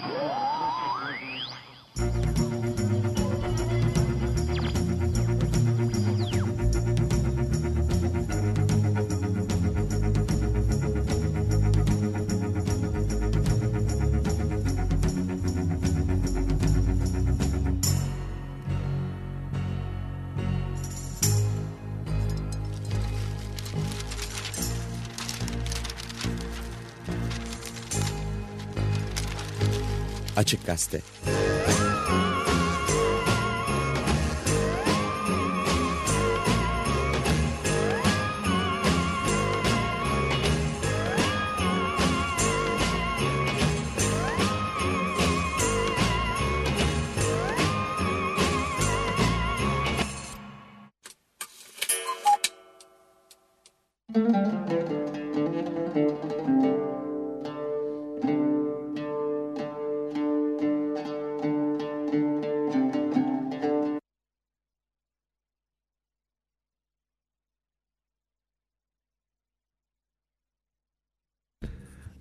Thank you. Açık Gazete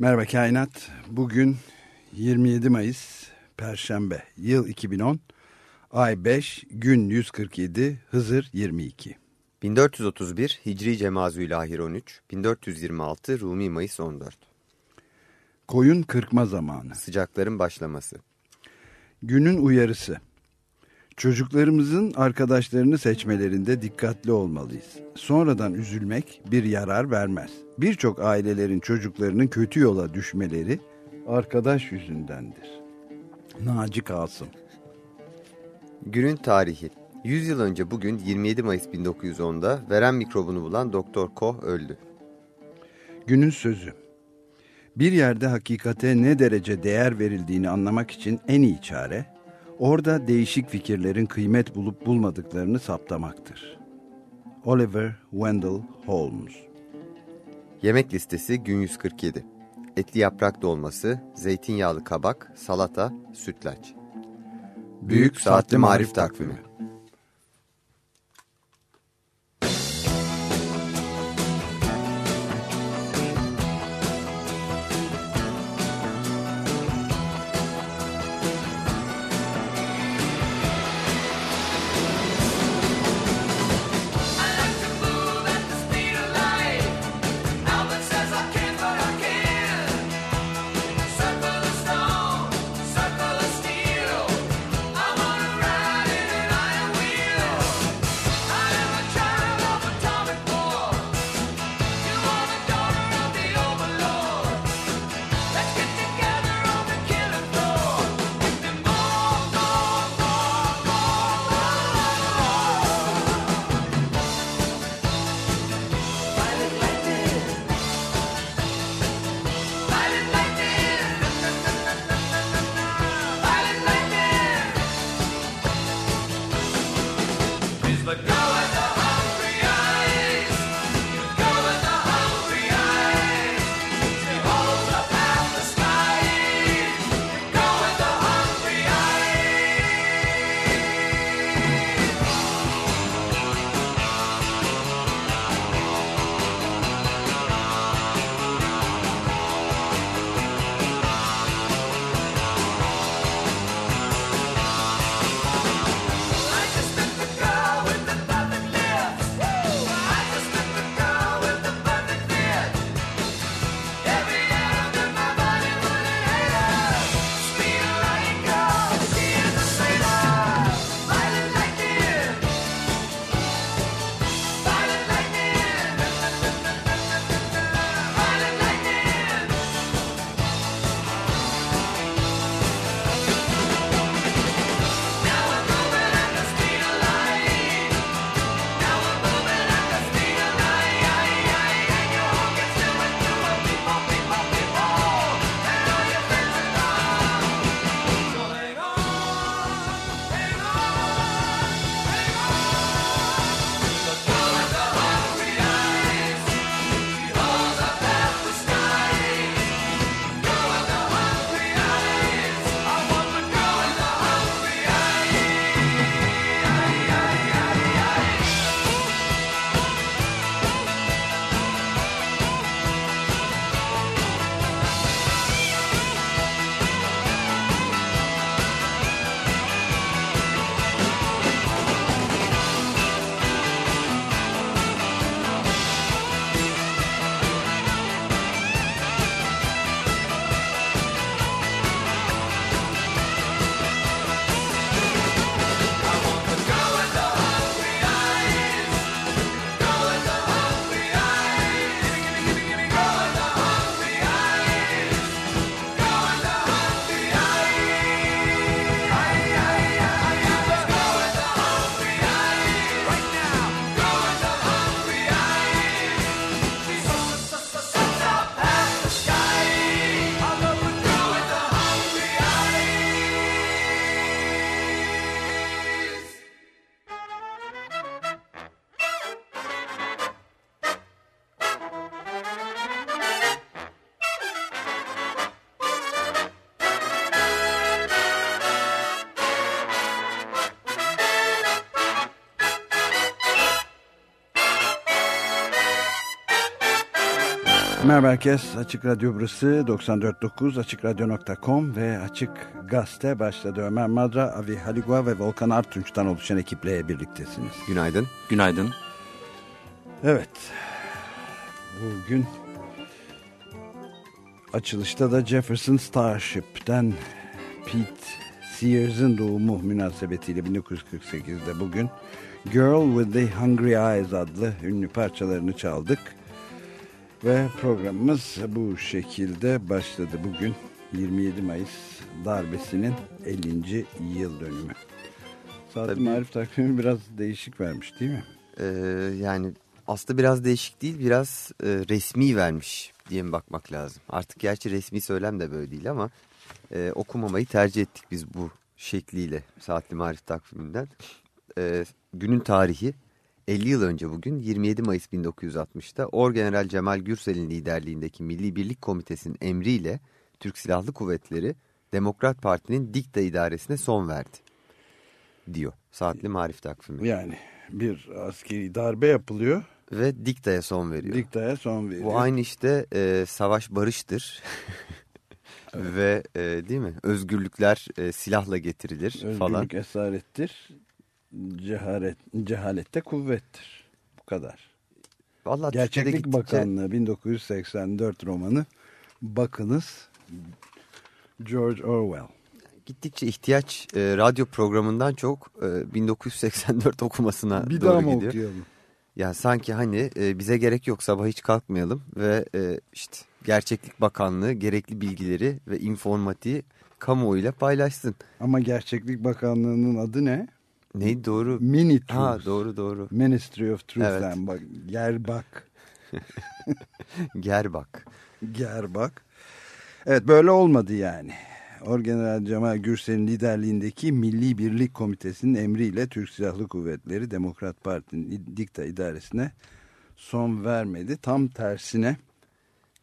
Merhaba Kainat. Bugün 27 Mayıs Perşembe. Yıl 2010. Ay 5, gün 147, Hızır 22. 1431 Hicri Cemazülahir 13, 1426 Rumi Mayıs 14. Koyun kırkma zamanı. Sıcakların başlaması. Günün uyarısı. Çocuklarımızın arkadaşlarını seçmelerinde dikkatli olmalıyız. Sonradan üzülmek bir yarar vermez. Birçok ailelerin çocuklarının kötü yola düşmeleri arkadaş yüzündendir. Naci Kasım Günün tarihi. 100 yıl önce bugün 27 Mayıs 1910'da veren mikrobunu bulan Doktor Koch öldü. Günün sözü. Bir yerde hakikate ne derece değer verildiğini anlamak için en iyi çare, orada değişik fikirlerin kıymet bulup bulmadıklarını saptamaktır. Oliver Wendell Holmes Yemek listesi gün 147. Etli yaprak dolması, zeytinyağlı kabak, salata, sütlaç. Büyük Saatli Marif Takvimi Merhaba herkes. Açık Radyo burası 94.9 AçıkRadyo.com ve Açık Gazete başladı. Ömer Madra, Avi Haligua ve Volkan Artunç'tan oluşan ekiple birliktesiniz. Günaydın. Günaydın. Evet. Bugün açılışta da Jefferson Starship'ten Pete Sears'ın doğumu münasebetiyle 1948'de bugün Girl with the Hungry Eyes adlı ünlü parçalarını çaldık. Ve programımız bu şekilde başladı bugün 27 Mayıs darbesinin 50. yıl dönümü. Saat Marif takvimi biraz değişik vermiş değil mi? Ee, yani aslında biraz değişik değil biraz e, resmi vermiş diye mi bakmak lazım. Artık gerçi resmi söylem de böyle değil ama e, okumamayı tercih ettik biz bu şekliyle saatli marif takviminden. E, günün tarihi 50 yıl önce bugün 27 Mayıs 1960'ta Orgeneral Cemal Gürsel'in liderliğindeki Milli Birlik Komitesi'nin emriyle Türk Silahlı Kuvvetleri Demokrat Parti'nin dikta idaresine son verdi diyor saatli marif takvimi. Yani bir askeri darbe yapılıyor. Ve diktaya son veriyor. Diktaya son veriyor. Bu aynı işte e, savaş barıştır. Ve e, değil mi? Özgürlükler e, silahla getirilir Özgürlük falan. Özgürlük esarettir. Cehalet, cehalette kuvvettir. Bu kadar. Vallahi Gerçeklik gittikçe, Bakanlığı 1984 romanı. Bakınız George Orwell. Gittikçe ihtiyaç e, radyo programından çok e, 1984 okumasına Bir doğru daha mı gidiyor. okuyalım? Yani sanki hani e, bize gerek yok sabah hiç kalkmayalım ve e, işte Gerçeklik Bakanlığı gerekli bilgileri ve informatiği kamuoyuyla paylaşsın. Ama Gerçeklik Bakanlığı'nın adı ne? Neydi doğru? Mini Truth. Ha doğru doğru. Ministry of Truth. Evet. Bak, Gerbak. Gerbak. Gerbak. Evet böyle olmadı yani. Orgeneral Cemal Gürsel'in liderliğindeki Milli Birlik Komitesi'nin emriyle Türk Silahlı Kuvvetleri Demokrat Parti'nin dikta idaresine son vermedi. Tam tersine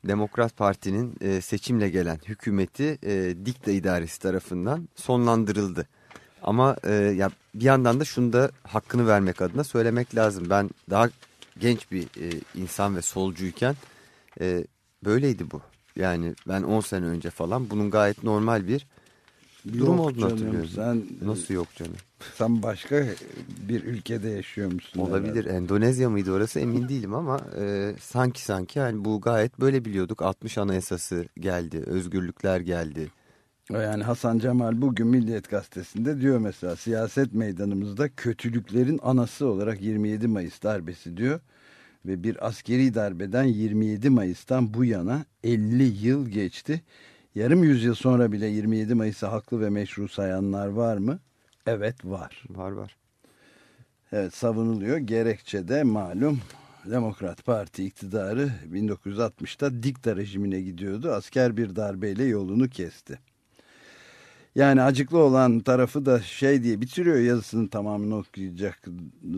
Demokrat Parti'nin e, seçimle gelen hükümeti e, dikta idaresi tarafından sonlandırıldı. Ama e, ya bir yandan da şunu da hakkını vermek adına söylemek lazım. Ben daha genç bir e, insan ve solcuyken e, böyleydi bu. Yani ben 10 sene önce falan bunun gayet normal bir durum Yok olduğunu canım, hatırlıyorum. Sen, Nasıl yok canım? Sen başka bir ülkede yaşıyormuşsun. Olabilir. herhalde. Endonezya mıydı orası emin değilim ama e, sanki sanki yani bu gayet böyle biliyorduk. 60 Anayasası geldi, özgürlükler geldi. Yani Hasan Cemal bugün Milliyet Gazetesi'nde diyor mesela siyaset meydanımızda kötülüklerin anası olarak 27 Mayıs darbesi diyor. Ve bir askeri darbeden 27 Mayıs'tan bu yana 50 yıl geçti. Yarım yüzyıl sonra bile 27 Mayıs'ı haklı ve meşru sayanlar var mı? Evet var. Var var. Evet savunuluyor. Gerekçe de malum Demokrat Parti iktidarı 1960'ta dikta rejimine gidiyordu. Asker bir darbeyle yolunu kesti. Yani acıklı olan tarafı da şey diye bitiriyor yazısının tamamını okuyacak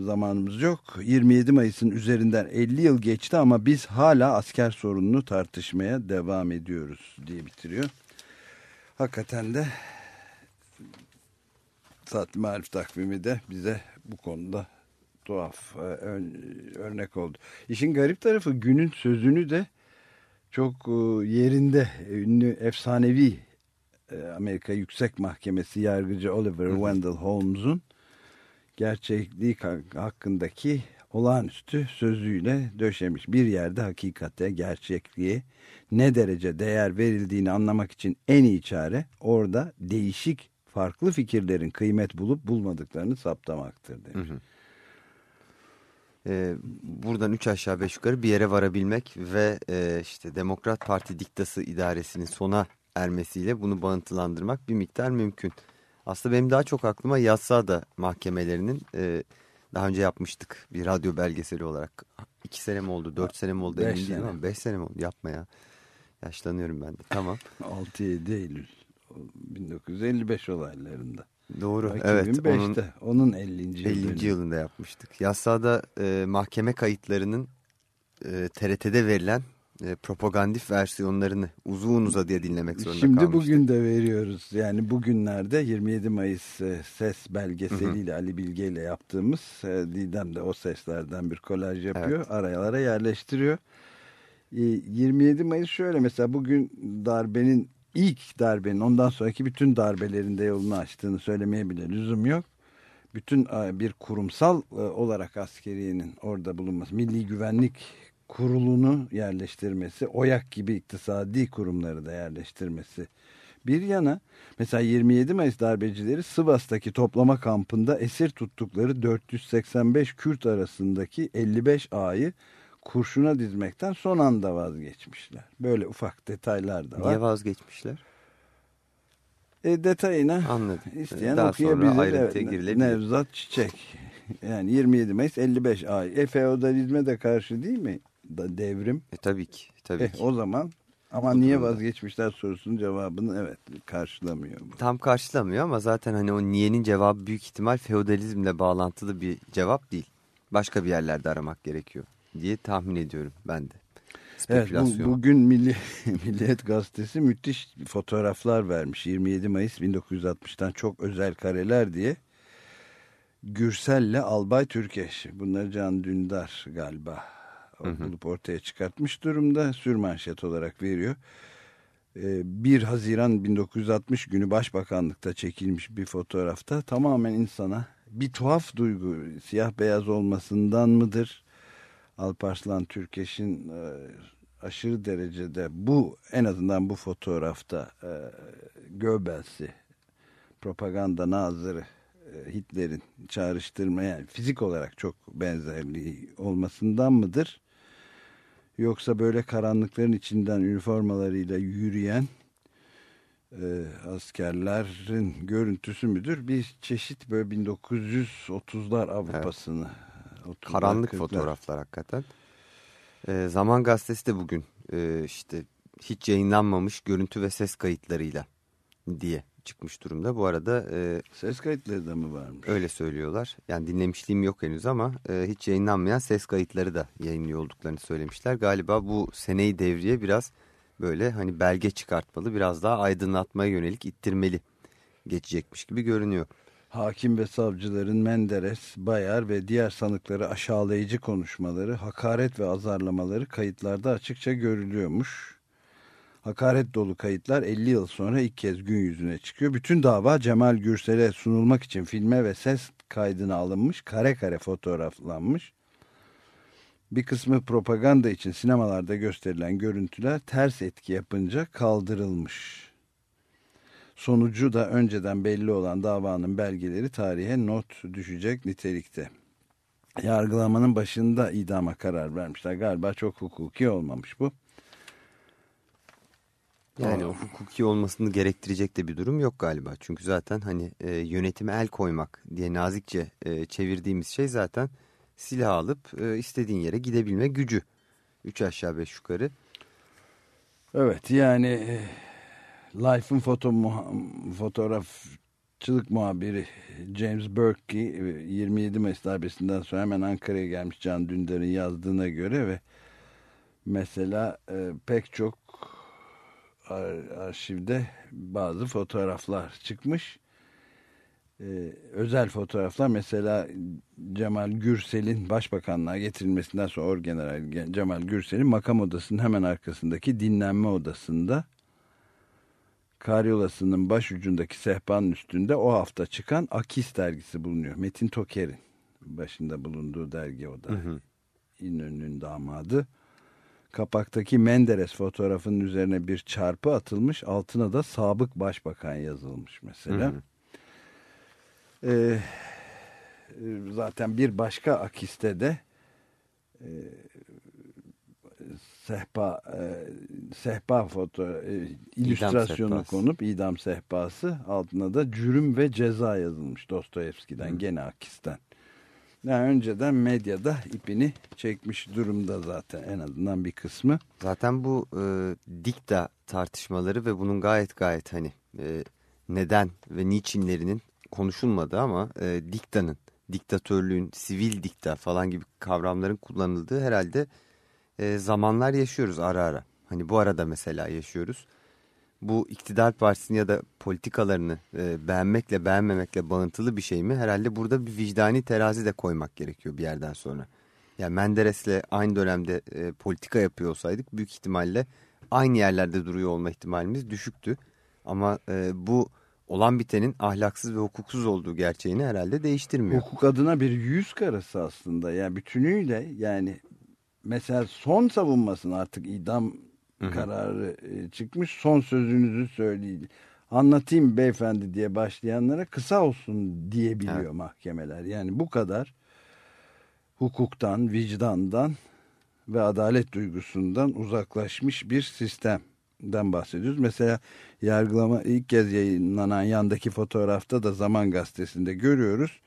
zamanımız yok. 27 Mayıs'ın üzerinden 50 yıl geçti ama biz hala asker sorununu tartışmaya devam ediyoruz diye bitiriyor. Hakikaten de Saatli Marif takvimi de bize bu konuda tuhaf e, örnek oldu. İşin garip tarafı günün sözünü de çok e, yerinde ünlü efsanevi Amerika Yüksek Mahkemesi yargıcı Oliver Wendell Holmes'un gerçeklik hak- hakkındaki olağanüstü sözüyle döşemiş. Bir yerde hakikate, gerçekliğe ne derece değer verildiğini anlamak için en iyi çare orada değişik farklı fikirlerin kıymet bulup bulmadıklarını saptamaktır demiş. Hı hı. Ee, buradan üç aşağı beş yukarı bir yere varabilmek ve e, işte Demokrat Parti diktası idaresinin sona ermesiyle bunu bağıntılandırmak bir miktar mümkün. Aslında benim daha çok aklıma Yassada mahkemelerinin e, daha önce yapmıştık bir radyo belgeseli olarak. iki sene mi oldu, dört sene mi oldu Beş emin değilim sene. ama beş sene mi oldu yapma ya. Yaşlanıyorum ben de tamam. 6-7 Eylül 1955 olaylarında. Doğru Bak, evet 2005'te onun onun 50. yıl 50. dönümü. yılında yapmıştık. Yassada e, mahkeme kayıtlarının e, TRT'de verilen e, propagandif versiyonlarını uzun uzadıya dinlemek zorunda Şimdi kalmıştık. bugün de veriyoruz. Yani bugünlerde 27 Mayıs e, ses belgeseliyle Ali Bilge ile yaptığımız e, Didem de o seslerden bir kolaj yapıyor. Arayalara yerleştiriyor. 27 Mayıs şöyle mesela bugün darbenin ilk darbenin ondan sonraki bütün darbelerinde yolunu açtığını söylemeye bile lüzum yok. Bütün bir kurumsal olarak askeriyenin orada bulunması, Milli Güvenlik Kurulu'nu yerleştirmesi, OYAK gibi iktisadi kurumları da yerleştirmesi bir yana mesela 27 Mayıs darbecileri Sivas'taki toplama kampında esir tuttukları 485 Kürt arasındaki 55 A'yı kurşuna dizmekten son anda vazgeçmişler. Böyle ufak detaylar da var. Niye vazgeçmişler? E, detayına Anladım. isteyen Daha okuyabilir. Sonra ayrıntıya evet, girilebilir. Nevzat Çiçek. Yani 27 Mayıs 55 ay. E, feodalizme de karşı değil mi? Da, devrim. E, tabii ki. Tabii e, ki. O zaman ama o niye durumda. vazgeçmişler sorusunun cevabını evet karşılamıyor. Bu. Tam karşılamıyor ama zaten hani o niyenin cevabı büyük ihtimal feodalizmle bağlantılı bir cevap değil. Başka bir yerlerde aramak gerekiyor diye tahmin ediyorum ben de. Evet, bu, bugün Milli, Milliyet Gazetesi müthiş fotoğraflar vermiş. 27 Mayıs 1960'tan çok özel kareler diye. Gürsel'le Albay Türkeş. Bunları Can Dündar galiba bulup ortaya çıkartmış durumda. Sürmanşet olarak veriyor. 1 ee, Haziran 1960 günü Başbakanlıkta çekilmiş bir fotoğrafta tamamen insana bir tuhaf duygu siyah beyaz olmasından mıdır? Alparslan Türkeş'in e, aşırı derecede bu en azından bu fotoğrafta e, Göbels'i propaganda nazırı e, Hitler'in çağrıştırma yani fizik olarak çok benzerliği olmasından mıdır? Yoksa böyle karanlıkların içinden üniformalarıyla yürüyen e, askerlerin görüntüsü müdür? Bir çeşit böyle 1930'lar Avrupa'sını evet Karanlık 40'lar. fotoğraflar hakikaten. E, Zaman Gazetesi de bugün e, işte hiç yayınlanmamış görüntü ve ses kayıtlarıyla diye çıkmış durumda. Bu arada... E, ses kayıtları da mı varmış? Öyle söylüyorlar. Yani dinlemişliğim yok henüz ama e, hiç yayınlanmayan ses kayıtları da yayınlıyor olduklarını söylemişler. Galiba bu seneyi devriye biraz böyle hani belge çıkartmalı, biraz daha aydınlatmaya yönelik ittirmeli geçecekmiş gibi görünüyor hakim ve savcıların Menderes, Bayar ve diğer sanıkları aşağılayıcı konuşmaları, hakaret ve azarlamaları kayıtlarda açıkça görülüyormuş. Hakaret dolu kayıtlar 50 yıl sonra ilk kez gün yüzüne çıkıyor. Bütün dava Cemal Gürsel'e sunulmak için filme ve ses kaydına alınmış, kare kare fotoğraflanmış. Bir kısmı propaganda için sinemalarda gösterilen görüntüler ters etki yapınca kaldırılmış. Sonucu da önceden belli olan davanın belgeleri tarihe not düşecek nitelikte. Yargılamanın başında idama karar vermişler. Galiba çok hukuki olmamış bu. Yani o hukuki olmasını gerektirecek de bir durum yok galiba. Çünkü zaten hani e, yönetime el koymak diye nazikçe e, çevirdiğimiz şey zaten silah alıp e, istediğin yere gidebilme gücü. Üç aşağı beş yukarı. Evet yani e, Life'ın foto fotoğrafçılık muhabiri James Burke 27 Mayıs darbesinden sonra hemen Ankara'ya gelmiş Can Dündar'ın yazdığına göre ve mesela e, pek çok arşivde bazı fotoğraflar çıkmış. Ee, özel fotoğraflar mesela Cemal Gürsel'in başbakanlığa getirilmesinden sonra Orgeneral Cemal Gürsel'in makam odasının hemen arkasındaki dinlenme odasında karyolasının baş ucundaki sehpanın üstünde o hafta çıkan Akis dergisi bulunuyor. Metin Toker'in başında bulunduğu dergi o da. Hı hı. İnönü'nün damadı. Kapaktaki Menderes fotoğrafının üzerine bir çarpı atılmış. Altına da sabık başbakan yazılmış mesela. Hı hı. Ee, zaten bir başka Akis'te de e, sehpa e, sehpa foto e, illüstrasyonu konup idam sehpası altına da cürüm ve ceza yazılmış Dostoyevski'den Hı. gene Akis'ten. Yani önceden medyada ipini çekmiş durumda zaten en azından bir kısmı. Zaten bu e, dikta tartışmaları ve bunun gayet gayet hani e, neden ve niçinlerinin konuşulmadığı ama e, diktanın, diktatörlüğün, sivil dikta falan gibi kavramların kullanıldığı herhalde e, zamanlar yaşıyoruz ara ara. Hani bu arada mesela yaşıyoruz. Bu iktidar partisini ya da politikalarını e, beğenmekle beğenmemekle bağıntılı bir şey mi? Herhalde burada bir vicdani terazi de koymak gerekiyor bir yerden sonra. Yani Menderes'le aynı dönemde e, politika yapıyor olsaydık büyük ihtimalle aynı yerlerde duruyor olma ihtimalimiz düşüktü. Ama e, bu olan bitenin ahlaksız ve hukuksuz olduğu gerçeğini herhalde değiştirmiyor. Hukuk adına bir yüz karası aslında. Yani bütünüyle yani mesela son savunmasın artık idam Hı -hı. kararı e, çıkmış. Son sözünüzü söyleyin. Anlatayım beyefendi diye başlayanlara kısa olsun diyebiliyor evet. mahkemeler. Yani bu kadar hukuktan, vicdandan ve adalet duygusundan uzaklaşmış bir sistemden bahsediyoruz. Mesela yargılama ilk kez yayınlanan yandaki fotoğrafta da Zaman Gazetesi'nde görüyoruz.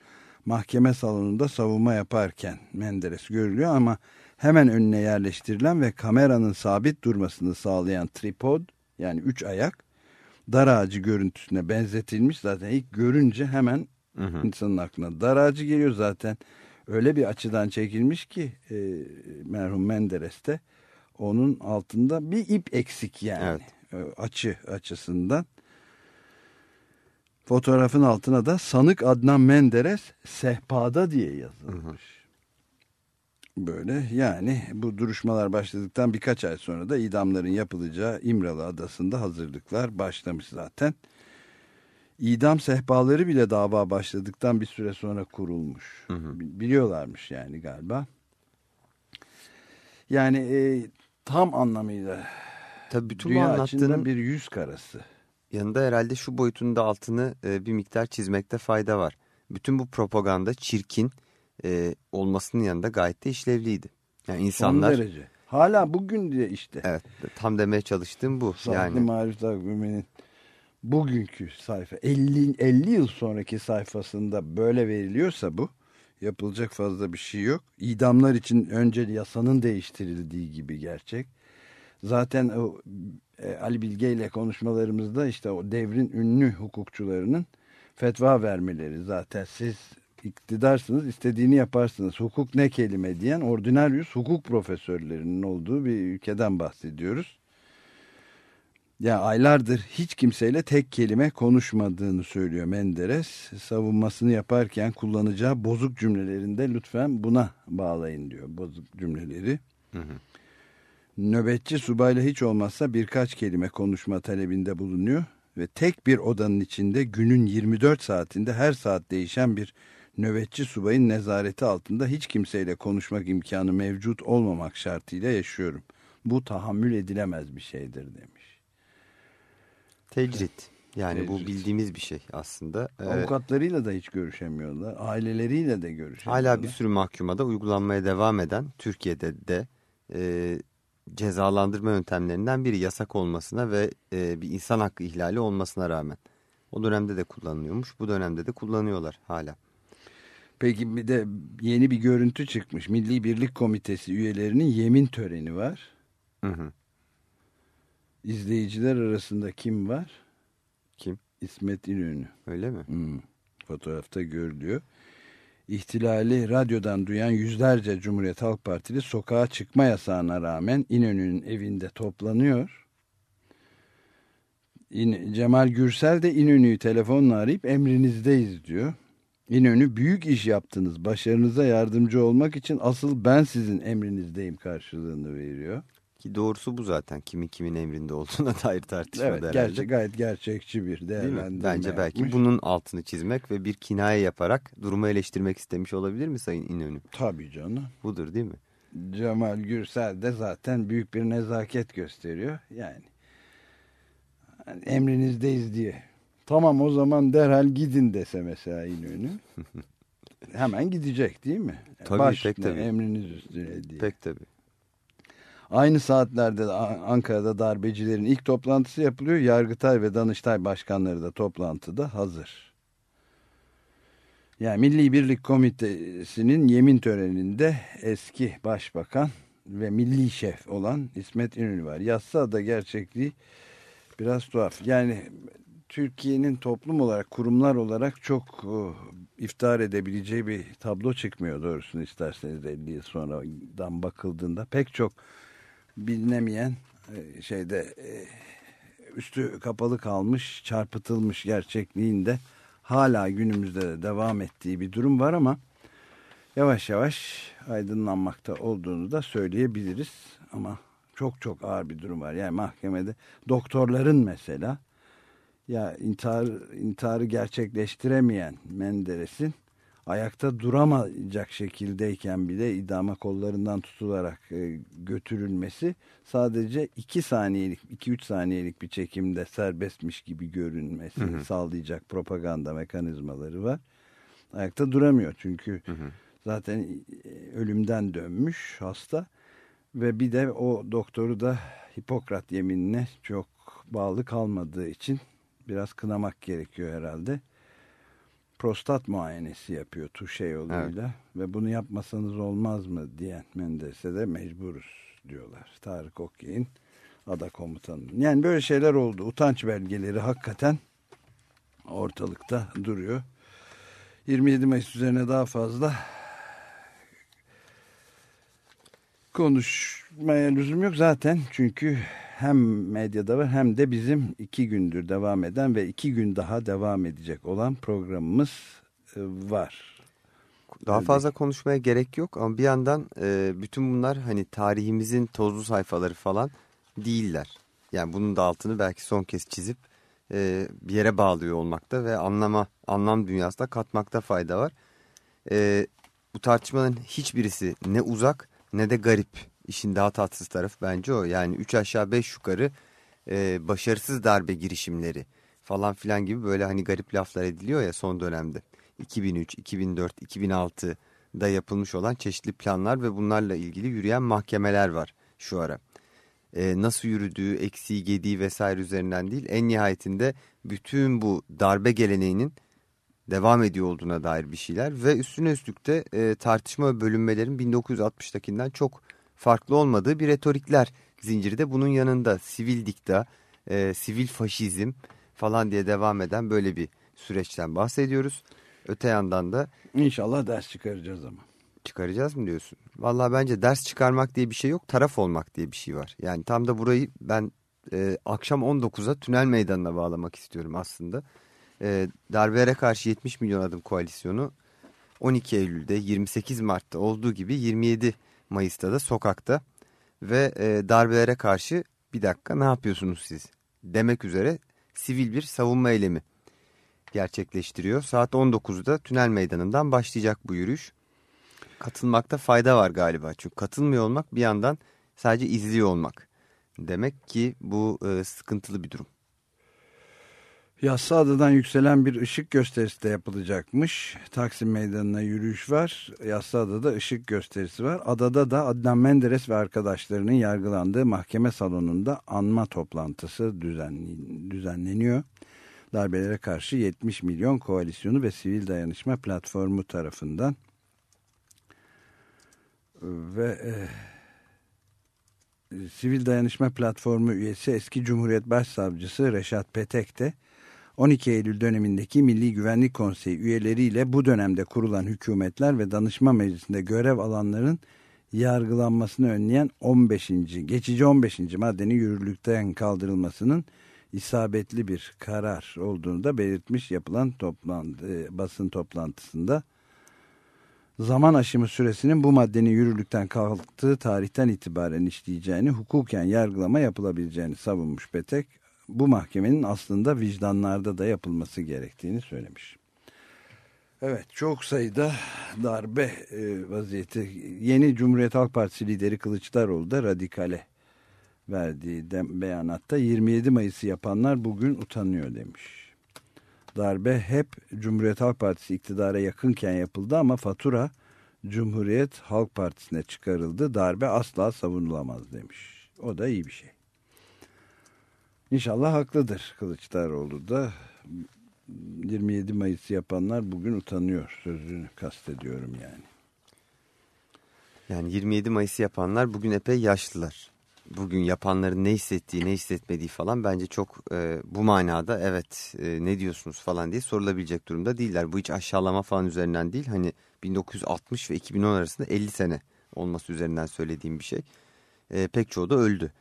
Mahkeme salonunda savunma yaparken Menderes görülüyor ama hemen önüne yerleştirilen ve kameranın sabit durmasını sağlayan tripod yani üç ayak dar ağacı görüntüsüne benzetilmiş. Zaten ilk görünce hemen hı hı. insanın aklına dar ağacı geliyor zaten. Öyle bir açıdan çekilmiş ki e, merhum Menderes'te onun altında bir ip eksik yani. Evet. E, açı açısından. Fotoğrafın altına da sanık Adnan Menderes sehpada diye yazılmış. Hı hı. Böyle yani bu duruşmalar başladıktan birkaç ay sonra da idamların yapılacağı İmralı Adası'nda hazırlıklar başlamış zaten. İdam sehpaları bile dava başladıktan bir süre sonra kurulmuş. Hı hı. Biliyorlarmış yani galiba. Yani e, tam anlamıyla Tabii bütün dünya açısından bir yüz karası. Yanında herhalde şu boyutun da altını e, bir miktar çizmekte fayda var. Bütün bu propaganda çirkin e, olmasının yanında gayet de işlevliydi. Yani insanlar... Son derece. Hala bugün diye işte. Evet tam demeye çalıştığım bu. Sahne yani. Marif Takvimi'nin bugünkü sayfa 50, 50 yıl sonraki sayfasında böyle veriliyorsa bu yapılacak fazla bir şey yok. İdamlar için önce yasanın değiştirildiği gibi gerçek. Zaten o e, Ali Bilge ile konuşmalarımızda işte o devrin ünlü hukukçularının fetva vermeleri zaten siz iktidarsınız istediğini yaparsınız. Hukuk ne kelime diyen ordinaryus hukuk profesörlerinin olduğu bir ülkeden bahsediyoruz. Ya aylardır hiç kimseyle tek kelime konuşmadığını söylüyor Menderes. Savunmasını yaparken kullanacağı bozuk cümlelerinde lütfen buna bağlayın diyor bozuk cümleleri. Hı hı. Nöbetçi subayla hiç olmazsa birkaç kelime konuşma talebinde bulunuyor ve tek bir odanın içinde günün 24 saatinde her saat değişen bir nöbetçi subayın nezareti altında hiç kimseyle konuşmak imkanı mevcut olmamak şartıyla yaşıyorum. Bu tahammül edilemez bir şeydir demiş. Tecrit. Yani Tecrit. bu bildiğimiz bir şey aslında. Ee, Avukatlarıyla da hiç görüşemiyorlar. Aileleriyle de görüşemiyorlar. Hala bir sürü mahkumada uygulanmaya devam eden Türkiye'de de e, cezalandırma yöntemlerinden biri yasak olmasına ve e, bir insan hakkı ihlali olmasına rağmen. O dönemde de kullanılıyormuş. Bu dönemde de kullanıyorlar hala. Peki bir de yeni bir görüntü çıkmış. Milli Birlik Komitesi üyelerinin yemin töreni var. Hı hı. İzleyiciler arasında kim var? Kim? İsmet İnönü. Öyle mi? Hmm. Fotoğrafta görülüyor. İhtilali radyodan duyan yüzlerce Cumhuriyet Halk Partili sokağa çıkma yasağına rağmen İnönü'nün evinde toplanıyor. İn Cemal Gürsel de İnönü'yü telefonla arayıp emrinizdeyiz diyor. İnönü büyük iş yaptınız. Başarınıza yardımcı olmak için asıl ben sizin emrinizdeyim karşılığını veriyor. Ki doğrusu bu zaten kimin kimin emrinde olduğuna dair tartışma evet, herhalde. Gerçek, gayet gerçekçi bir değerlendirme Bence belki yapmış. bunun altını çizmek ve bir kinaye yaparak durumu eleştirmek istemiş olabilir mi Sayın İnönü? Tabii canım. Budur değil mi? Cemal Gürsel de zaten büyük bir nezaket gösteriyor. Yani, yani emrinizdeyiz diye Tamam o zaman derhal gidin dese mesela İnönü. Hemen gidecek değil mi? Tabii Baş, pek tabii. Emriniz üstüne diye. Pek tabii. Aynı saatlerde Ankara'da darbecilerin ilk toplantısı yapılıyor. Yargıtay ve Danıştay başkanları da toplantıda hazır. Yani Milli Birlik Komitesi'nin yemin töreninde eski başbakan ve milli şef olan İsmet İnönü var. Yazsa da gerçekliği biraz tuhaf. Yani Türkiye'nin toplum olarak, kurumlar olarak çok uh, iftihar edebileceği bir tablo çıkmıyor doğrusunu isterseniz 50 yıl sonradan bakıldığında. Pek çok bilinemeyen e, şeyde e, üstü kapalı kalmış, çarpıtılmış gerçekliğinde hala günümüzde de devam ettiği bir durum var ama yavaş yavaş aydınlanmakta olduğunu da söyleyebiliriz. Ama çok çok ağır bir durum var. Yani mahkemede doktorların mesela ya intihar, intiharı gerçekleştiremeyen Menderes'in ayakta duramayacak şekildeyken bile idama kollarından tutularak e, götürülmesi sadece 2 saniyelik 2-3 saniyelik bir çekimde serbestmiş gibi görünmesi hı hı. sağlayacak propaganda mekanizmaları var. Ayakta duramıyor çünkü hı hı. zaten e, ölümden dönmüş hasta ve bir de o doktoru da Hipokrat yeminine çok bağlı kalmadığı için biraz kınamak gerekiyor herhalde prostat muayenesi yapıyor tuşe yoluyla evet. ve bunu yapmasanız olmaz mı diyen Mendes'e de mecburuz diyorlar. Tarık Okyay'ın ada komutanı. Yani böyle şeyler oldu. Utanç belgeleri hakikaten ortalıkta duruyor. 27 Mayıs üzerine daha fazla konuşmaya lüzum yok zaten çünkü hem medyada var hem de bizim iki gündür devam eden ve iki gün daha devam edecek olan programımız e, var. Daha fazla konuşmaya gerek yok ama bir yandan e, bütün bunlar hani tarihimizin tozlu sayfaları falan değiller. Yani bunun da altını belki son kez çizip e, bir yere bağlıyor olmakta ve anlama anlam dünyasında katmakta fayda var. Bu tartışmaların hiçbirisi ne uzak ne de garip İşin daha tatsız tarafı bence o. Yani 3 aşağı 5 yukarı e, başarısız darbe girişimleri falan filan gibi böyle hani garip laflar ediliyor ya son dönemde. 2003, 2004, 2006'da yapılmış olan çeşitli planlar ve bunlarla ilgili yürüyen mahkemeler var şu ara. E, nasıl yürüdüğü, eksiği, gediği vesaire üzerinden değil en nihayetinde bütün bu darbe geleneğinin devam ediyor olduğuna dair bir şeyler ve üstüne üstlük de e, tartışma ve bölünmelerin 1960'takinden çok farklı olmadığı bir retorikler zinciri de bunun yanında sivil dikta, e, sivil faşizm falan diye devam eden böyle bir süreçten bahsediyoruz. Öte yandan da... İnşallah ders çıkaracağız ama. Çıkaracağız mı diyorsun? Vallahi bence ders çıkarmak diye bir şey yok, taraf olmak diye bir şey var. Yani tam da burayı ben e, akşam 19'a tünel meydanına bağlamak istiyorum aslında. E, darbelere karşı 70 milyon adım koalisyonu 12 Eylül'de 28 Mart'ta olduğu gibi 27 Mayıs'ta da sokakta ve e, darbelere karşı bir dakika ne yapıyorsunuz siz demek üzere sivil bir savunma eylemi gerçekleştiriyor. Saat 19'da tünel meydanından başlayacak bu yürüyüş. Katılmakta fayda var galiba çünkü katılmıyor olmak bir yandan sadece izliyor olmak. Demek ki bu e, sıkıntılı bir durum. Yassıada'dan yükselen bir ışık gösterisi de yapılacakmış. Taksim Meydanı'na yürüyüş var. Yassıada'da ışık gösterisi var. Adada da Adnan Menderes ve arkadaşlarının yargılandığı mahkeme salonunda anma toplantısı düzenleniyor. Darbelere karşı 70 milyon koalisyonu ve sivil dayanışma platformu tarafından ve e, Sivil Dayanışma Platformu üyesi eski Cumhuriyet Başsavcısı Reşat Petek de 12 Eylül dönemindeki Milli Güvenlik Konseyi üyeleriyle bu dönemde kurulan hükümetler ve danışma meclisinde görev alanların yargılanmasını önleyen 15. geçici 15. maddenin yürürlükten kaldırılmasının isabetli bir karar olduğunu da belirtmiş yapılan toplantı, e, basın toplantısında. Zaman aşımı süresinin bu maddenin yürürlükten kalktığı tarihten itibaren işleyeceğini, hukuken yargılama yapılabileceğini savunmuş Petek bu mahkemenin aslında vicdanlarda da yapılması gerektiğini söylemiş. Evet çok sayıda darbe e, vaziyeti. Yeni Cumhuriyet Halk Partisi lideri Kılıçdaroğlu da radikale verdiği beyanatta 27 Mayıs'ı yapanlar bugün utanıyor demiş. Darbe hep Cumhuriyet Halk Partisi iktidara yakınken yapıldı ama fatura Cumhuriyet Halk Partisi'ne çıkarıldı. Darbe asla savunulamaz demiş. O da iyi bir şey. İnşallah haklıdır Kılıçdaroğlu da. 27 Mayıs yapanlar bugün utanıyor sözünü kastediyorum yani. Yani 27 Mayıs yapanlar bugün epey yaşlılar. Bugün yapanların ne hissettiği ne hissetmediği falan bence çok e, bu manada evet e, ne diyorsunuz falan diye sorulabilecek durumda değiller. Bu hiç aşağılama falan üzerinden değil. Hani 1960 ve 2010 arasında 50 sene olması üzerinden söylediğim bir şey. E, pek çoğu da öldü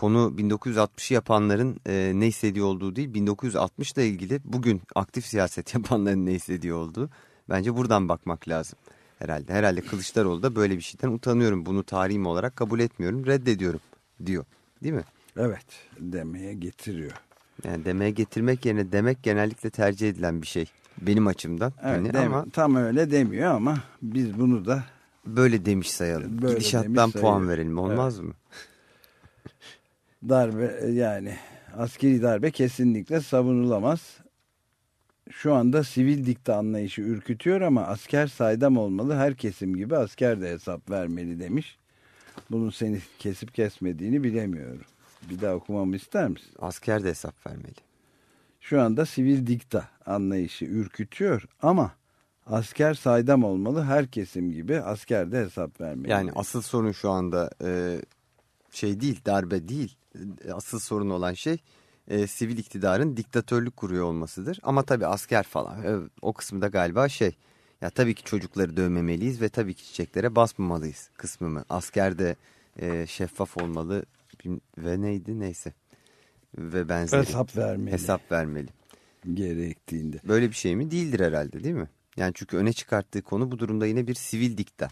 konu 1960'ı yapanların e, ne hissediyor olduğu değil 1960 ile ilgili bugün aktif siyaset yapanların ne hissediyor olduğu bence buradan bakmak lazım. herhalde. Herhalde Kılıçdaroğlu da böyle bir şeyden utanıyorum. Bunu tarihim olarak kabul etmiyorum, reddediyorum diyor. Değil mi? Evet demeye getiriyor. Yani demeye getirmek yerine demek genellikle tercih edilen bir şey. Benim açımdan. Evet, hani deme- ama Tam öyle demiyor ama biz bunu da böyle demiş sayalım. Böyle Gidişattan demiş puan sayıyoruz. verelim olmaz mı? Darbe yani askeri darbe kesinlikle savunulamaz. Şu anda sivil dikta anlayışı ürkütüyor ama asker saydam olmalı. Her kesim gibi asker de hesap vermeli demiş. Bunun seni kesip kesmediğini bilemiyorum. Bir daha okumamı ister misin? Asker de hesap vermeli. Şu anda sivil dikta anlayışı ürkütüyor ama asker saydam olmalı. Her kesim gibi asker de hesap vermeli. Yani asıl sorun şu anda e, şey değil, darbe değil. E, Asıl sorun olan şey e, sivil iktidarın diktatörlük kuruyor olmasıdır. Ama tabii asker falan e, o kısmı da galiba şey. Ya tabii ki çocukları dövmemeliyiz ve tabii ki çiçeklere basmamalıyız kısmı mı? Asker de e, şeffaf olmalı ve neydi neyse. Ve benzeri. hesap vermeli. Hesap vermeli. gerektiğinde. Böyle bir şey mi? Değildir herhalde değil mi? Yani çünkü öne çıkarttığı konu bu durumda yine bir sivil dikta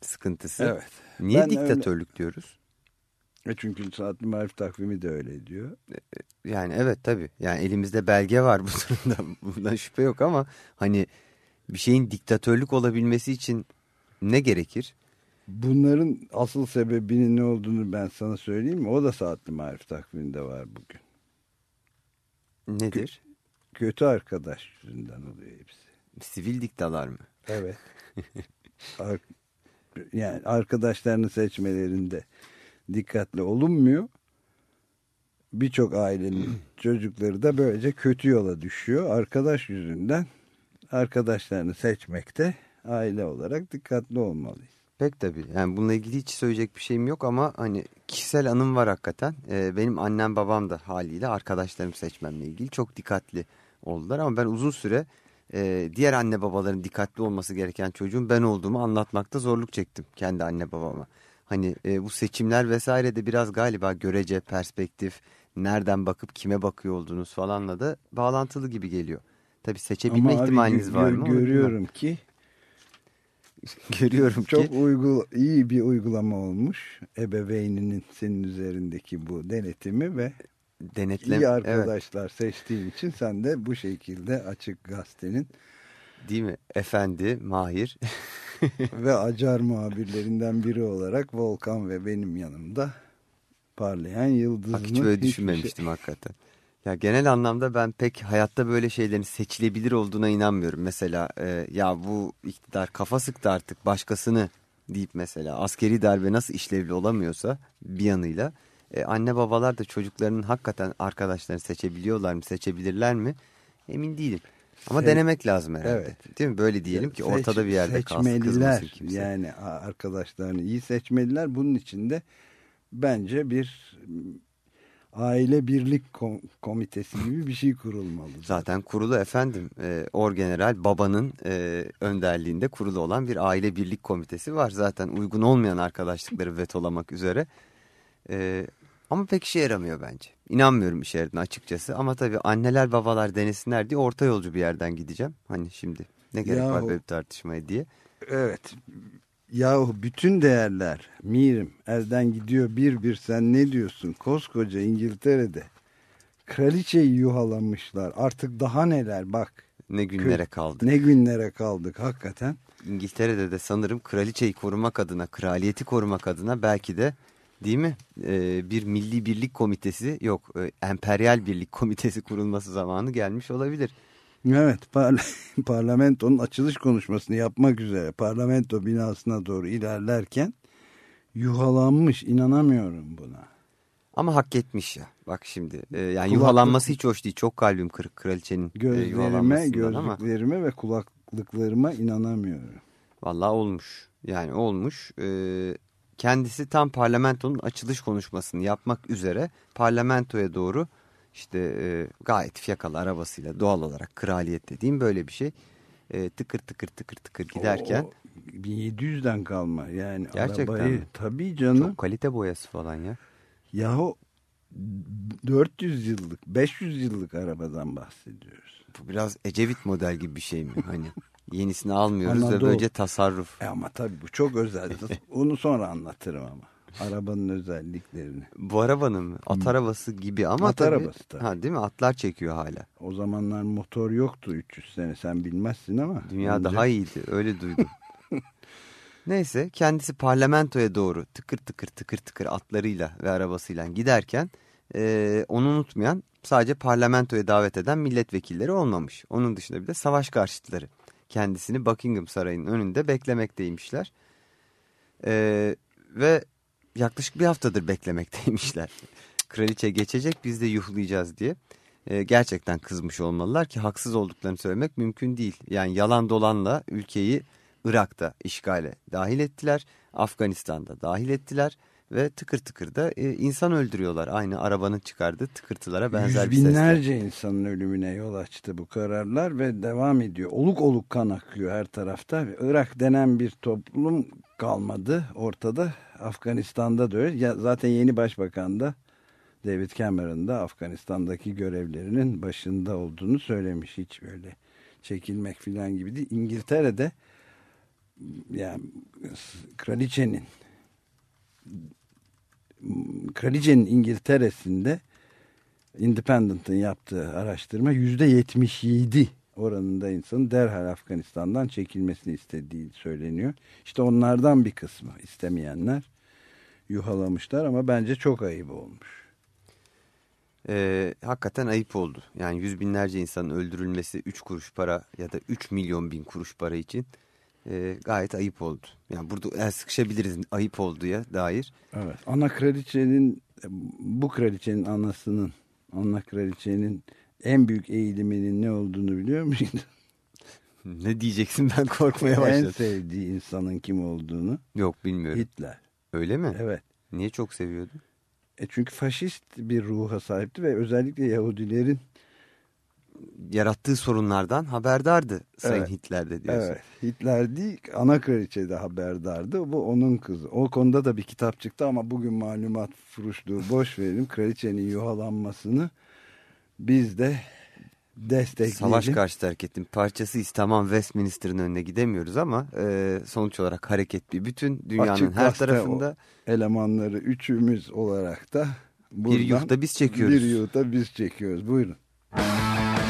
sıkıntısı. Evet. Niye Ben diktatörlük diyoruz? E çünkü saatli marif takvimi de öyle diyor. Yani evet tabii. Yani elimizde belge var bu durumda. Bundan şüphe yok ama hani bir şeyin diktatörlük olabilmesi için ne gerekir? Bunların asıl sebebinin ne olduğunu ben sana söyleyeyim mi? O da saatli marif takviminde var bugün. Nedir? Kötü arkadaş yüzünden oluyor hepsi. Sivil diktalar mı? Evet. Ar- yani arkadaşlarını seçmelerinde dikkatli olunmuyor. Birçok ailenin çocukları da böylece kötü yola düşüyor. Arkadaş yüzünden arkadaşlarını seçmekte aile olarak dikkatli olmalıyız. Pek tabii. Yani bununla ilgili hiç söyleyecek bir şeyim yok ama hani kişisel anım var hakikaten. Ee, benim annem babam da haliyle arkadaşlarımı seçmemle ilgili çok dikkatli oldular. Ama ben uzun süre e, diğer anne babaların dikkatli olması gereken çocuğun ben olduğumu anlatmakta zorluk çektim kendi anne babama. Hani e, bu seçimler vesaire de biraz galiba görece, perspektif, nereden bakıp kime bakıyor olduğunuz falanla da bağlantılı gibi geliyor. Tabii seçebilme Ama abi ihtimaliniz gö- var mı? Görüyorum ki Görüyorum çok ki. uygul iyi bir uygulama olmuş. Ebeveyninin senin üzerindeki bu denetimi ve Denetlem, iyi evet. arkadaşlar seçtiğin için sen de bu şekilde açık gazetenin Değil mi? Efendi, mahir. ve acar muhabirlerinden biri olarak Volkan ve benim yanımda parlayan yıldız Bak hiç böyle Hiçbir düşünmemiştim hakikaten. Ya genel anlamda ben pek hayatta böyle şeylerin seçilebilir olduğuna inanmıyorum. Mesela e, ya bu iktidar kafa sıktı artık başkasını deyip mesela askeri darbe nasıl işlevli olamıyorsa bir yanıyla e, anne babalar da çocuklarının hakikaten arkadaşlarını seçebiliyorlar mı seçebilirler mi emin değilim. Ama Se- denemek lazım herhalde. Evet. Değil mi? Böyle diyelim ki Seç- ortada bir yerde kalsın kızmasın kimse. Yani arkadaşlarını iyi seçmeliler. Bunun için de bence bir m, aile birlik kom- komitesi gibi bir şey kurulmalı. Zaten kurulu efendim e, Orgeneral babanın e, önderliğinde kurulu olan bir aile birlik komitesi var. Zaten uygun olmayan arkadaşlıkları vetolamak üzere. E, ama pek işe yaramıyor bence. İnanmıyorum işe yaradığına açıkçası. Ama tabii anneler babalar denesinler diye orta yolcu bir yerden gideceğim. Hani şimdi ne gerek var Yahu. böyle bir tartışmaya diye. Evet. Yahu bütün değerler mirim elden gidiyor bir bir sen ne diyorsun koskoca İngiltere'de kraliçeyi yuhalamışlar artık daha neler bak Ne günlere kaldık. ne günlere kaldık hakikaten İngiltere'de de sanırım kraliçeyi korumak adına, kraliyeti korumak adına belki de değil mi e, bir milli birlik komitesi yok, e, emperyal birlik komitesi kurulması zamanı gelmiş olabilir. Evet par- parlamentonun açılış konuşmasını yapmak üzere parlamento binasına doğru ilerlerken yuhalanmış inanamıyorum buna. Ama hak etmiş ya. Bak şimdi e, yani Kulaklık- yuhalanması hiç hoş değil. Çok kalbim kırık kraliçenin e, Gözlerime, ama gözlüklerime ve kulaklıklarıma inanamıyorum. vallahi olmuş. Yani olmuş. E, kendisi tam parlamentonun açılış konuşmasını yapmak üzere parlamentoya doğru işte e, gayet fiyakalı arabasıyla doğal olarak kraliyet dediğim böyle bir şey. E, tıkır tıkır tıkır tıkır giderken O 1700'den kalma yani Gerçekten arabayı mi? tabii canım. çok kalite boyası falan ya. Yahu 400 yıllık 500 yıllık arabadan bahsediyoruz. Bu biraz Ecevit model gibi bir şey mi? Hani Yenisini almıyoruz Anadolu. ve böylece tasarruf. E ama tabii bu çok özel. Onu sonra anlatırım ama. Arabanın özelliklerini. Bu arabanın mı? At arabası gibi ama At tabii, arabası tabii. Ha, değil mi? Atlar çekiyor hala. O zamanlar motor yoktu 300 sene sen bilmezsin ama. Dünya önce- daha iyiydi öyle duydum. Neyse kendisi parlamentoya doğru tıkır tıkır tıkır tıkır atlarıyla ve arabasıyla giderken e, onu unutmayan sadece parlamentoya davet eden milletvekilleri olmamış. Onun dışında bir de savaş karşıtları kendisini Buckingham Sarayı'nın önünde beklemekteymişler. E, ve yaklaşık bir haftadır beklemekteymişler. Kraliçe geçecek biz de yuhlayacağız diye. E, gerçekten kızmış olmalılar ki haksız olduklarını söylemek mümkün değil. Yani yalan dolanla ülkeyi Irak'ta işgale dahil ettiler. Afganistan'da dahil ettiler. Ve tıkır tıkır da e, insan öldürüyorlar. Aynı arabanın çıkardığı tıkırtılara benzer bir sesle. binlerce insanın ölümüne yol açtı bu kararlar ve devam ediyor. Oluk oluk kan akıyor her tarafta. Irak denen bir toplum kalmadı ortada. Afganistan'da da öyle. Ya zaten yeni başbakan da David Cameron da Afganistan'daki görevlerinin başında olduğunu söylemiş. Hiç böyle çekilmek falan gibi değil. İngiltere'de yani kraliçenin kraliçenin İngiltere'sinde Independent'ın yaptığı araştırma yüzde 77 oranında insanın derhal Afganistan'dan çekilmesini istediği söyleniyor. İşte onlardan bir kısmı istemeyenler yuhalamışlar ama bence çok ayıp olmuş. E, hakikaten ayıp oldu. Yani yüz binlerce insanın öldürülmesi 3 kuruş para ya da 3 milyon bin kuruş para için e, gayet ayıp oldu. Yani burada el sıkışabiliriz ayıp olduğuya dair. Evet. Ana kraliçenin bu kraliçenin anasının ana kraliçenin en büyük eğiliminin ne olduğunu biliyor musun? Ne diyeceksin ben korkmaya en başladım. sevdiği insanın kim olduğunu. Yok bilmiyorum. Hitler. Öyle mi? Evet. Niye çok seviyordu? E çünkü faşist bir ruha sahipti ve özellikle Yahudilerin Yarattığı sorunlardan haberdardı Sayın Evet. Hitler'de diyorsun. evet Hitler değil ana kraliçe de haberdardı. Bu onun kızı. O konuda da bir kitap çıktı ama bugün malumat furuşluğu boş verelim. Kraliçenin yuhalanmasını biz de destekleyelim. Savaş karşıtı hareketin parçasıyız. Tamam Westminster'ın önüne gidemiyoruz ama e, sonuç olarak hareket bir bütün. Dünyanın Açık her tarafında elemanları üçümüz olarak da bir yuhta biz çekiyoruz. Bir yuhta biz çekiyoruz. Buyurun. God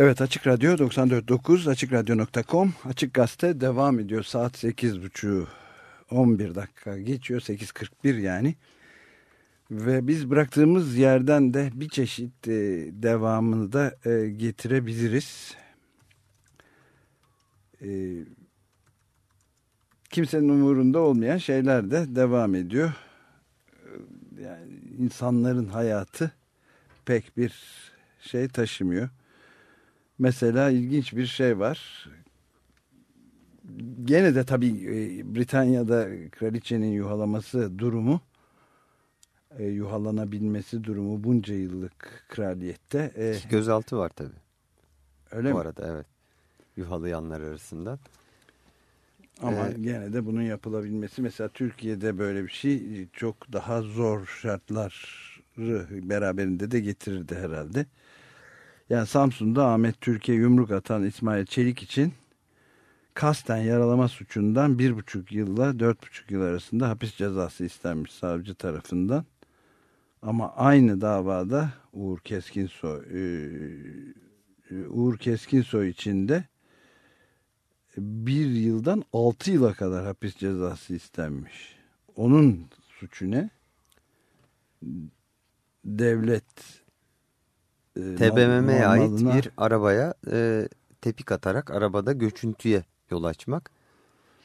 Evet Açık Radyo 94.9 AçıkRadyo.com Açık Gazete devam ediyor. Saat 8.30 11 dakika geçiyor. 8.41 yani. Ve biz bıraktığımız yerden de bir çeşit e, devamını da e, getirebiliriz. E, kimsenin umurunda olmayan şeyler de devam ediyor. Yani insanların hayatı pek bir şey taşımıyor. Mesela ilginç bir şey var. Gene de tabii e, Britanya'da kraliçenin yuhalaması durumu, e, yuhalanabilmesi durumu bunca yıllık kraliyette. e, Gözaltı var tabii. öyle Bu mi? arada evet. Yuhalayanlar arasında. Ama Ee, gene de bunun yapılabilmesi mesela Türkiye'de böyle bir şey çok daha zor şartları beraberinde de getirirdi herhalde. Yani Samsun'da Ahmet Türkiye yumruk atan İsmail Çelik için kasten yaralama suçundan bir buçuk yılla dört buçuk yıl arasında hapis cezası istenmiş savcı tarafından. Ama aynı davada Uğur Keskinsoy e, e, Uğur Keskinsoy için de bir yıldan altı yıla kadar hapis cezası istenmiş. Onun suçu ne? Devlet e, TBMM'ye ait malına- bir arabaya e, tepik atarak arabada göçüntüye yol açmak.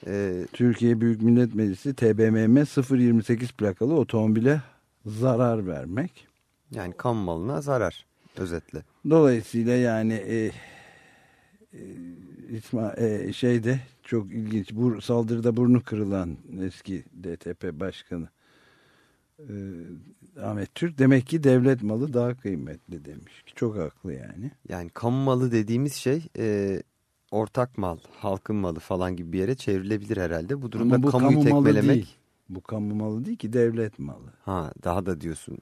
E, Türkiye Büyük Millet Meclisi TBMM 028 plakalı otomobile zarar vermek. yani kamu malına zarar özetle. Dolayısıyla yani e, e, İsma, e, şeyde çok ilginç bur, saldırıda burnu kırılan eski DTP başkanı e, Ahmet Türk demek ki devlet malı daha kıymetli demiş. Çok haklı yani. Yani kamu malı dediğimiz şey e, ortak mal, halkın malı falan gibi bir yere çevrilebilir herhalde. Bu durumda Ama bu kamuyu kamu malı tekmelemek değil. Bu kamu malı değil ki devlet malı. ha daha da diyorsun.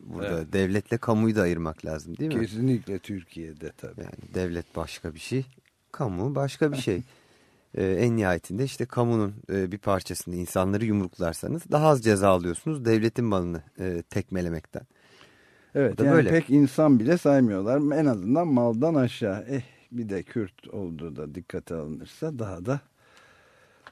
Burada Evet. devletle kamuyu da ayırmak lazım değil mi? Kesinlikle Türkiye'de tabii. Yani devlet başka bir şey, kamu başka bir şey. Ee, en nihayetinde işte kamunun e, bir parçasını insanları yumruklarsanız daha az ceza alıyorsunuz devletin malını e, tekmelemekten. Evet da yani böyle. pek insan bile saymıyorlar. En azından maldan aşağı. Eh bir de Kürt olduğu da dikkate alınırsa daha da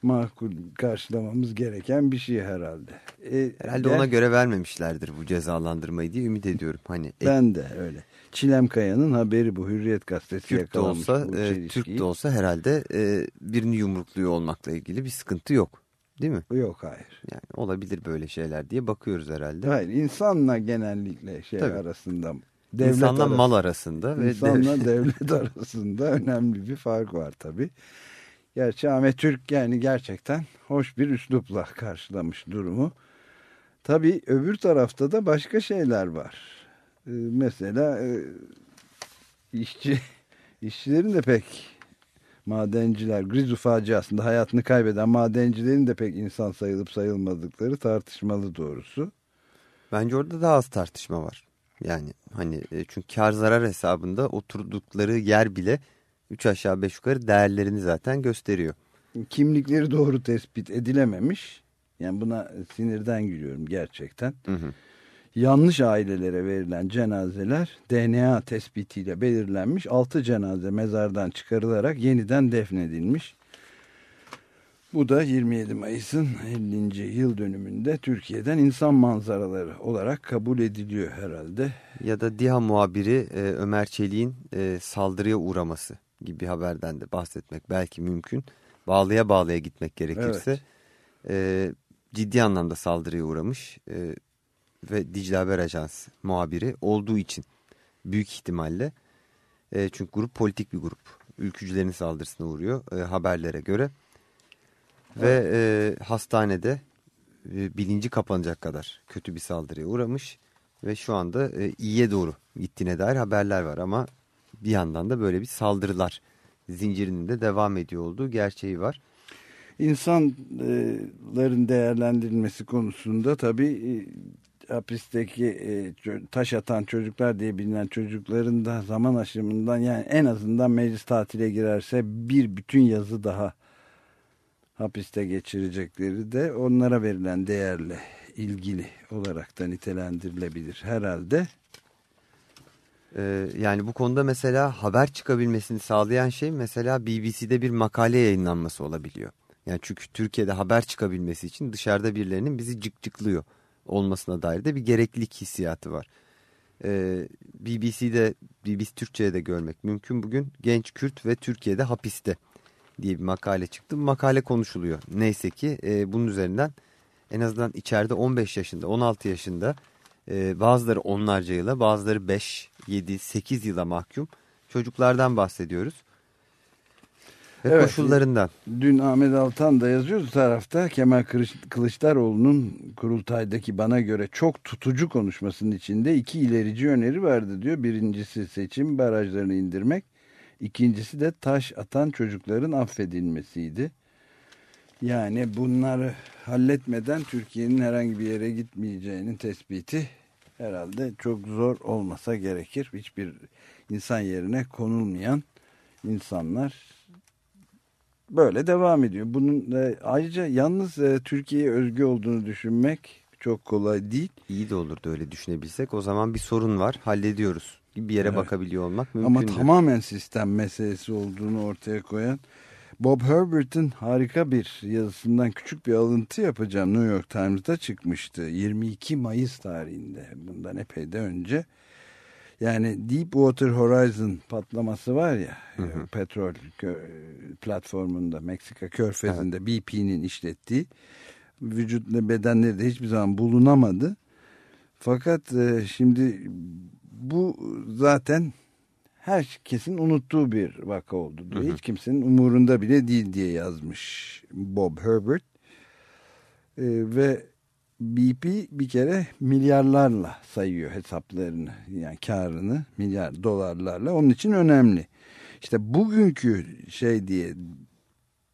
makul karşılamamız gereken bir şey herhalde. E, Herhalde gel- ona göre vermemişlerdir bu cezalandırmayı diye ümit ediyorum. Hani e, Ben de öyle. Çilem Kaya'nın haberi bu. Hürriyet gazetesi Kürt de yakalamış olsa, bu e, çelişkiyi. Türk de olsa herhalde e, birini yumrukluyor olmakla ilgili bir sıkıntı yok. Değil mi? Yok hayır. Yani olabilir böyle şeyler diye bakıyoruz herhalde. Hayır insanla genellikle şey Tabii. arasında devlet İnsanla arası- mal arasında ve İnsanla dev- devlet arasında önemli bir fark var tabii. Gerçi Ahmet Türk yani gerçekten hoş bir üslupla karşılamış durumu. Tabii öbür tarafta da başka şeyler var. Ee, mesela e, işçi işçilerin de pek madenciler Grizu faciasında hayatını kaybeden madencilerin de pek insan sayılıp sayılmadıkları tartışmalı doğrusu. Bence orada daha az tartışma var. Yani hani e, çünkü kar zarar hesabında oturdukları yer bile 3 aşağı 5 yukarı değerlerini zaten gösteriyor. kimlikleri doğru tespit edilememiş. Yani buna sinirden gülüyorum gerçekten. Hı hı. Yanlış ailelere verilen cenazeler DNA tespitiyle belirlenmiş. 6 cenaze mezardan çıkarılarak yeniden defnedilmiş. Bu da 27 Mayıs'ın 50. yıl dönümünde Türkiye'den insan manzaraları olarak kabul ediliyor herhalde. Ya da DİHA muhabiri e, Ömer Çelik'in e, saldırıya uğraması gibi bir haberden de bahsetmek belki mümkün. Bağlıya bağlıya gitmek gerekirse e, ciddi anlamda saldırıya uğramış e, ve Dicle Haber Ajansı muhabiri olduğu için büyük ihtimalle e, çünkü grup politik bir grup. Ülkücülerin saldırısına uğruyor e, haberlere göre. Ve e, hastanede e, bilinci kapanacak kadar kötü bir saldırıya uğramış. Ve şu anda e, iyiye doğru gittiğine dair haberler var ama bir yandan da böyle bir saldırılar zincirinin de devam ediyor olduğu gerçeği var. İnsanların değerlendirilmesi konusunda tabii e, hapisteki e, taş atan çocuklar diye bilinen çocukların da zaman aşımından yani en azından meclis tatile girerse bir bütün yazı daha hapiste geçirecekleri de onlara verilen değerle ilgili olarak da nitelendirilebilir herhalde. Ee, yani bu konuda mesela haber çıkabilmesini sağlayan şey mesela BBC'de bir makale yayınlanması olabiliyor. Yani çünkü Türkiye'de haber çıkabilmesi için dışarıda birilerinin bizi cıkcıklıyor olmasına dair de bir gereklilik hissiyatı var. Ee, BBC'de, BBC Türkçe'ye de görmek mümkün bugün. Genç Kürt ve Türkiye'de hapiste diye bir makale çıktı. Bu makale konuşuluyor. Neyse ki e, bunun üzerinden en azından içeride 15 yaşında, 16 yaşında e, bazıları onlarca yıla, bazıları 5, 7, 8 yıla mahkum çocuklardan bahsediyoruz. Ve Evet. koşullarından. Dün Ahmet Altan da yazıyordu tarafta Kemal Kılıç- Kılıçdaroğlu'nun kurultaydaki bana göre çok tutucu konuşmasının içinde iki ilerici öneri vardı diyor. Birincisi seçim barajlarını indirmek. İkincisi de taş atan çocukların affedilmesiydi. Yani bunları halletmeden Türkiye'nin herhangi bir yere gitmeyeceğinin tespiti herhalde çok zor olmasa gerekir. Hiçbir insan yerine konulmayan insanlar böyle devam ediyor. Bunun e, ayrıca yalnız e, Türkiye'ye özgü olduğunu düşünmek çok kolay değil. İyi de olurdu öyle düşünebilsek. O zaman bir sorun var, hallediyoruz gibi bir yere Evet. bakabiliyor olmak Ama mümkündür. tamamen sistem meselesi olduğunu ortaya koyan Bob Herbert'in harika bir yazısından küçük bir alıntı yapacağım. New York Times'da çıkmıştı. 22 Mayıs tarihinde bundan epey de önce. Yani Deepwater Horizon patlaması var ya petrol kö- platformunda Meksika körfezinde BP'nin işlettiği vücut ve bedenleri de hiçbir zaman bulunamadı. Fakat e, şimdi bu zaten herkesin unuttuğu bir vaka oldu diye. Hiç kimsenin umurunda bile değil diye yazmış Bob Herbert. E, ve BP bir kere milyarlarla sayıyor hesaplarını yani karını milyar dolarlarla onun için önemli. İşte bugünkü şey diye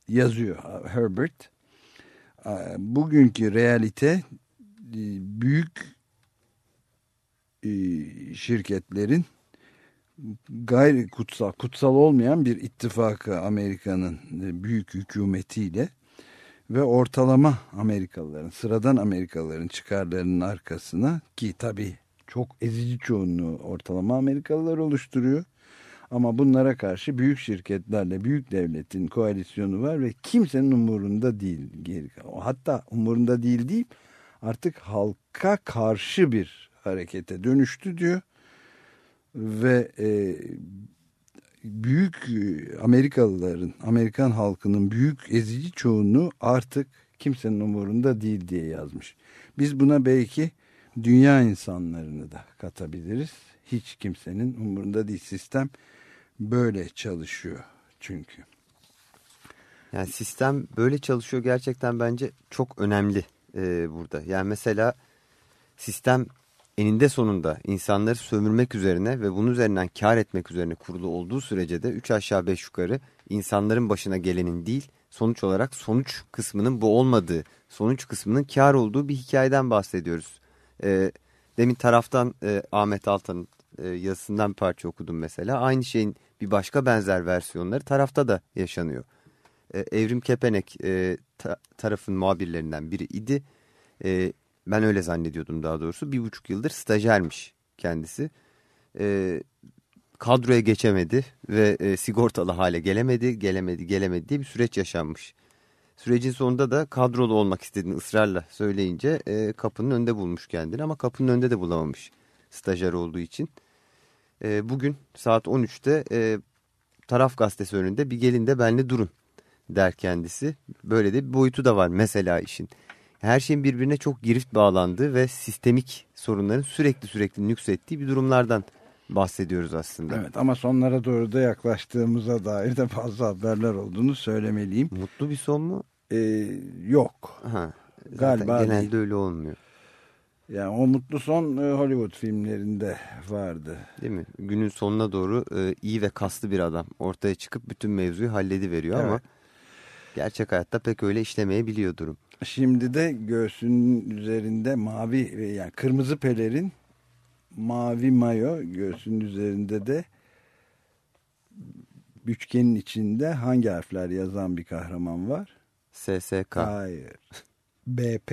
yazıyor Herbert. E, Bugünkü realite e, büyük e, şirketlerin gayri kutsal, kutsal olmayan bir ittifakı Amerika'nın e, büyük hükümetiyle ve ortalama Amerikalıların, sıradan Amerikalıların çıkarlarının arkasına ki tabii çok ezici çoğunluğu ortalama Amerikalılar oluşturuyor. Ama bunlara karşı büyük şirketlerle büyük devletin koalisyonu var ve kimsenin umurunda değil. Geri- Hatta umurunda değil değil artık halka karşı bir harekete dönüştü diyor. Ve e, büyük e, Amerikalıların, Amerikan halkının büyük ezici çoğunluğu artık kimsenin umurunda değil diye yazmış. Biz buna belki dünya insanlarını da katabiliriz. Hiç kimsenin umurunda değil. Sistem böyle çalışıyor çünkü. Yani sistem böyle çalışıyor gerçekten bence çok önemli e, burada. Yani mesela sistem eninde sonunda insanları sömürmek üzerine ve bunun üzerinden kar etmek üzerine kurulu olduğu sürece de 3 aşağı 5 yukarı insanların başına gelenin değil sonuç olarak sonuç kısmının bu olmadığı sonuç kısmının kar olduğu bir hikayeden bahsediyoruz. E, demin taraftan e, Ahmet Altan'ın e, yazısından bir parça okudum mesela. Aynı şeyin bir başka benzer versiyonları tarafta da yaşanıyor. E, Evrim Kepenek e, ta- tarafın muhabirlerinden biri idi. E, ben öyle zannediyordum daha doğrusu. Bir buçuk yıldır stajyermiş kendisi. E, kadroya geçemedi ve e, sigortalı hale gelemedi, gelemedi, gelemedi diye bir süreç yaşanmış. Sürecin sonunda da kadrolu olmak istediğini ısrarla söyleyince e, kapının önünde bulmuş kendini ama kapının önünde de bulamamış stajyer olduğu için. E, bugün saat 13'te e, taraf gazetesi önünde bir gelin de benle durun der kendisi. Böyle de bir boyutu da var mesela işin. Her şeyin birbirine çok girift bağlandığı ve sistemik sorunların sürekli sürekli nüksettiği bir durumlardan bahsediyoruz aslında. Evet ama sonlara doğru da yaklaştığımıza dair de fazla haberler olduğunu söylemeliyim. Mutlu bir son mu? Ee, yok. Ha, Galiba genelde değil. öyle olmuyor. Yani o mutlu son e, Hollywood filmlerinde vardı. Değil mi? Günün sonuna doğru e, iyi ve kaslı bir adam ortaya çıkıp bütün mevzuyu hallediveriyor ama Evet. gerçek hayatta pek öyle işlemeyebiliyor durum. Şimdi de göğsünün üzerinde mavi ve yani kırmızı pelerin mavi mayo göğsünün üzerinde de üçgenin içinde hangi harfler yazan bir kahraman var? SSK. Hayır. BP.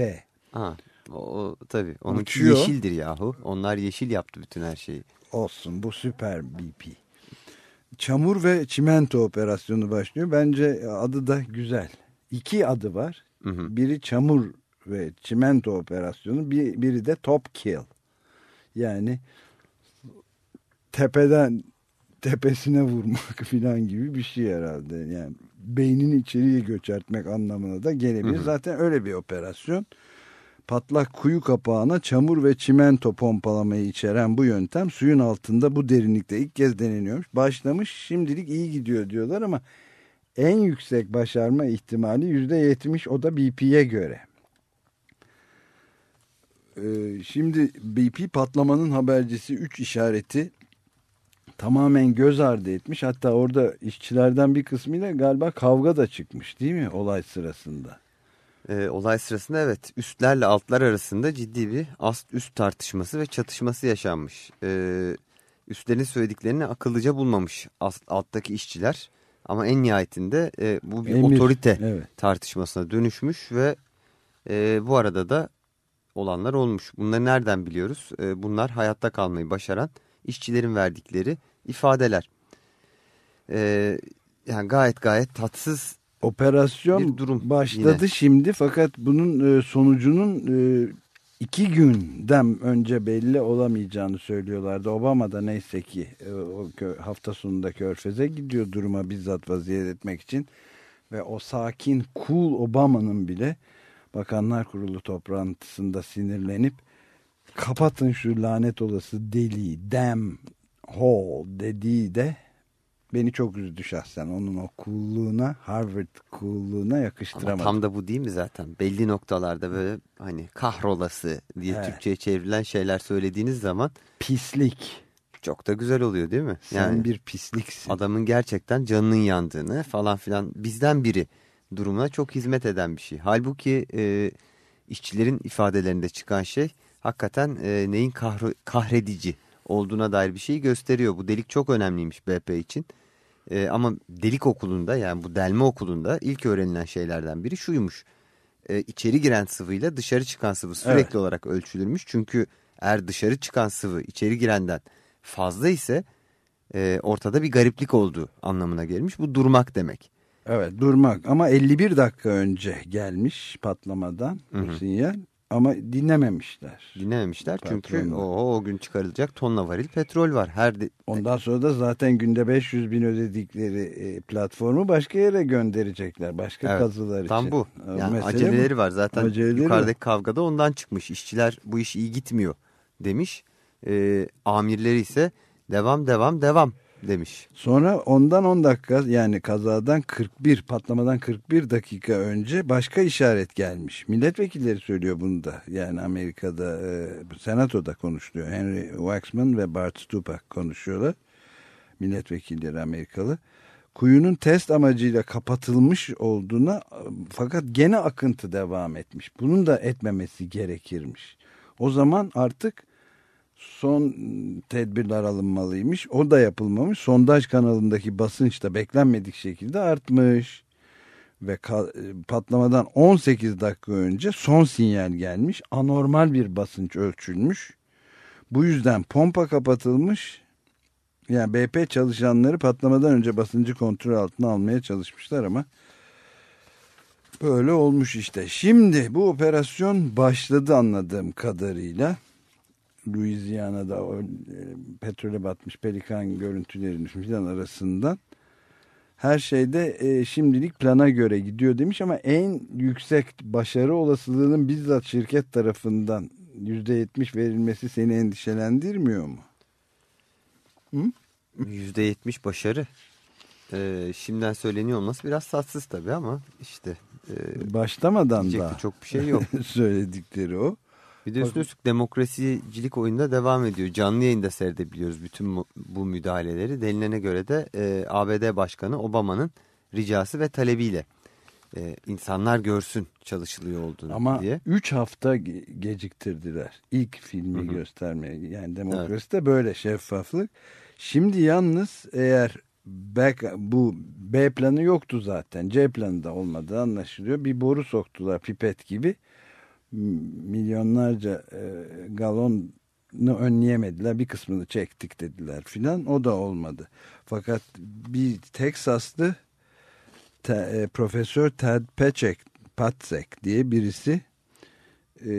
Ha, o, o tabii. Onunki Uçuyor. yeşildir yahu. Onlar yeşil yaptı bütün her şeyi. olsun bu süper BP. Çamur ve çimento operasyonu başlıyor. Bence adı da güzel. İki adı var. Hı hı. Biri çamur ve çimento operasyonu, bir, biri de top kill. Yani tepeden tepesine vurmak falan gibi bir şey herhalde. Yani beynini içeriye göçertmek anlamına da gelebilir. Hı hı. Zaten öyle bir operasyon. Patlak kuyu kapağına çamur ve çimento pompalamayı içeren bu yöntem suyun altında bu derinlikte ilk kez deneniyormuş. Başlamış şimdilik iyi gidiyor diyorlar ama en yüksek başarma ihtimali %70 o da BP'ye göre. Ee, şimdi BP patlamanın habercisi 3 işareti tamamen göz ardı etmiş. Hatta orada işçilerden bir kısmıyla galiba kavga da çıkmış değil mi olay sırasında? Ee, olay sırasında evet üstlerle altlar arasında ciddi bir ast üst tartışması ve çatışması yaşanmış. Ee, üstlerin söylediklerini akıllıca bulmamış ast, alttaki işçiler. Ama en nihayetinde e, bu bir Emir, otorite evet. tartışmasına dönüşmüş ve e, bu arada da olanlar olmuş. Bunları nereden biliyoruz? E, bunlar hayatta kalmayı başaran işçilerin verdikleri ifadeler. E, yani gayet gayet tatsız Operasyon Bir durum başladı yine. şimdi fakat bunun e, sonucunun e, iki günden önce belli olamayacağını söylüyorlardı. Obama da neyse ki e, hafta sonunda Körfez'e gidiyor duruma bizzat vaziyet etmek için. Ve o sakin, cool Obama'nın bile Bakanlar Kurulu toplantısında sinirlenip kapatın şu lanet olası deliği, damn hole dediği de beni çok üzdü şahsen. Onun o coolluğuna, Harvard coolluğuna Ama yakıştıramadım. tam da bu değil mi zaten? Belli noktalarda böyle hani kahrolası diye Evet. Türkçe'ye çevrilen şeyler söylediğiniz zaman Pislik. çok da güzel oluyor değil mi? Sen bir pisliksin. adamın gerçekten canının yandığını falan filan bizden biri durumuna çok hizmet eden bir şey. Halbuki e, işçilerin ifadelerinde çıkan şey hakikaten e, neyin kahredici olduğuna dair bir şeyi gösteriyor. Bu delik çok önemliymiş BP için. E, ama delik okulunda yani bu delme okulunda ilk öğrenilen şeylerden biri şuymuş. E, içeri giren sıvıyla dışarı çıkan sıvı sürekli Evet. olarak ölçülürmüş. Çünkü eğer dışarı çıkan sıvı içeri girenden fazla ise e, ortada bir gariplik olduğu anlamına gelmiş. Bu durmak demek. Evet durmak ama 51 dakika önce gelmiş patlamadan bu sinyal ama dinlememişler. Dinlememişler çünkü o, o gün çıkarılacak tonla varil petrol var. Her de, Ondan sonra da zaten günde 500 bin ödedikleri e, platformu başka yere gönderecekler. Başka Evet, kazılar için. tam bu. Yani mesele aceleleri bu. var zaten Aceleleri yukarıdaki kavgada ondan çıkmış. İşçiler bu iş iyi gitmiyor demiş. E, amirleri ise devam devam devam demiş. Sonra ondan 10 dakika yani kazadan 41 patlamadan 41 dakika önce başka işaret gelmiş. Milletvekilleri söylüyor bunu da. Yani Amerika'da e, senatoda konuşuluyor. Henry Waxman ve Bart Stupak konuşuyorlar. Milletvekilleri Amerikalı. Kuyunun test amacıyla kapatılmış olduğuna fakat gene akıntı devam etmiş. Bunun da etmemesi gerekirmiş. O zaman artık son tedbirler alınmalıymış. O da yapılmamış. Sondaj kanalındaki basınç da beklenmedik şekilde artmış. Ve e, patlamadan 18 dakika önce son sinyal gelmiş. Anormal bir basınç ölçülmüş. Bu yüzden pompa kapatılmış. Yani BP çalışanları patlamadan önce basıncı kontrol altına almaya çalışmışlar ama böyle olmuş işte. Şimdi bu operasyon başladı anladığım kadarıyla. Louisiana'da o, e, petrole batmış pelikan görüntüleri düşmüş falan arasından. Her şeyde e, şimdilik plana göre gidiyor demiş ama en yüksek başarı olasılığının bizzat şirket tarafından %70 verilmesi seni endişelendirmiyor mu? %70 başarı. E, şimdiden söyleniyor olması biraz tatsız tabii ama işte e, Başlamadan da çok bir şey yok. söyledikleri o. Bir de üstüne üstlük demokrasicilik oyunda devam ediyor. Canlı yayında seyredebiliyoruz bütün bu, müdahaleleri. Denilene göre de e, ABD Başkanı Obama'nın ricası ve talebiyle e, insanlar görsün çalışılıyor olduğunu Ama diye. 3 hafta ge- geciktirdiler ilk filmi Hı hı. göstermeye. Yani demokrasi de böyle şeffaflık. Şimdi yalnız eğer back, bu B planı yoktu zaten. C planı da olmadığı anlaşılıyor. Bir boru soktular pipet gibi. Milyonlarca e, galon önleyemediler. Bir kısmını çektik dediler filan. O da olmadı. Fakat bir Teksaslı te, e, Profesör Ted Paczek, Patzek diye birisi e,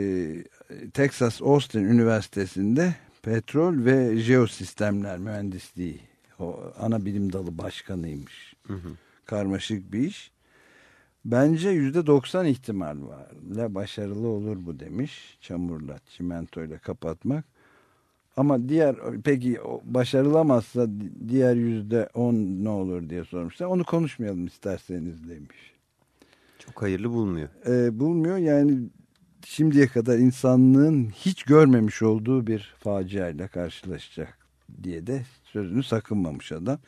Texas Austin Üniversitesi'nde petrol ve jeosistemler mühendisliği o ana bilim dalı başkanıymış. Karmaşık bir iş. Bence yüzde 90 ihtimal var. La başarılı olur bu demiş. Çamurla, çimentoyla kapatmak. Ama diğer peki başarılamazsa di- diğer yüzde 10 ne olur diye sormuşlar. Onu konuşmayalım isterseniz demiş. Çok hayırlı bulmuyor. Ee, bulmuyor yani şimdiye kadar insanlığın hiç görmemiş olduğu bir faciayla karşılaşacak diye de sözünü sakınmamış adam.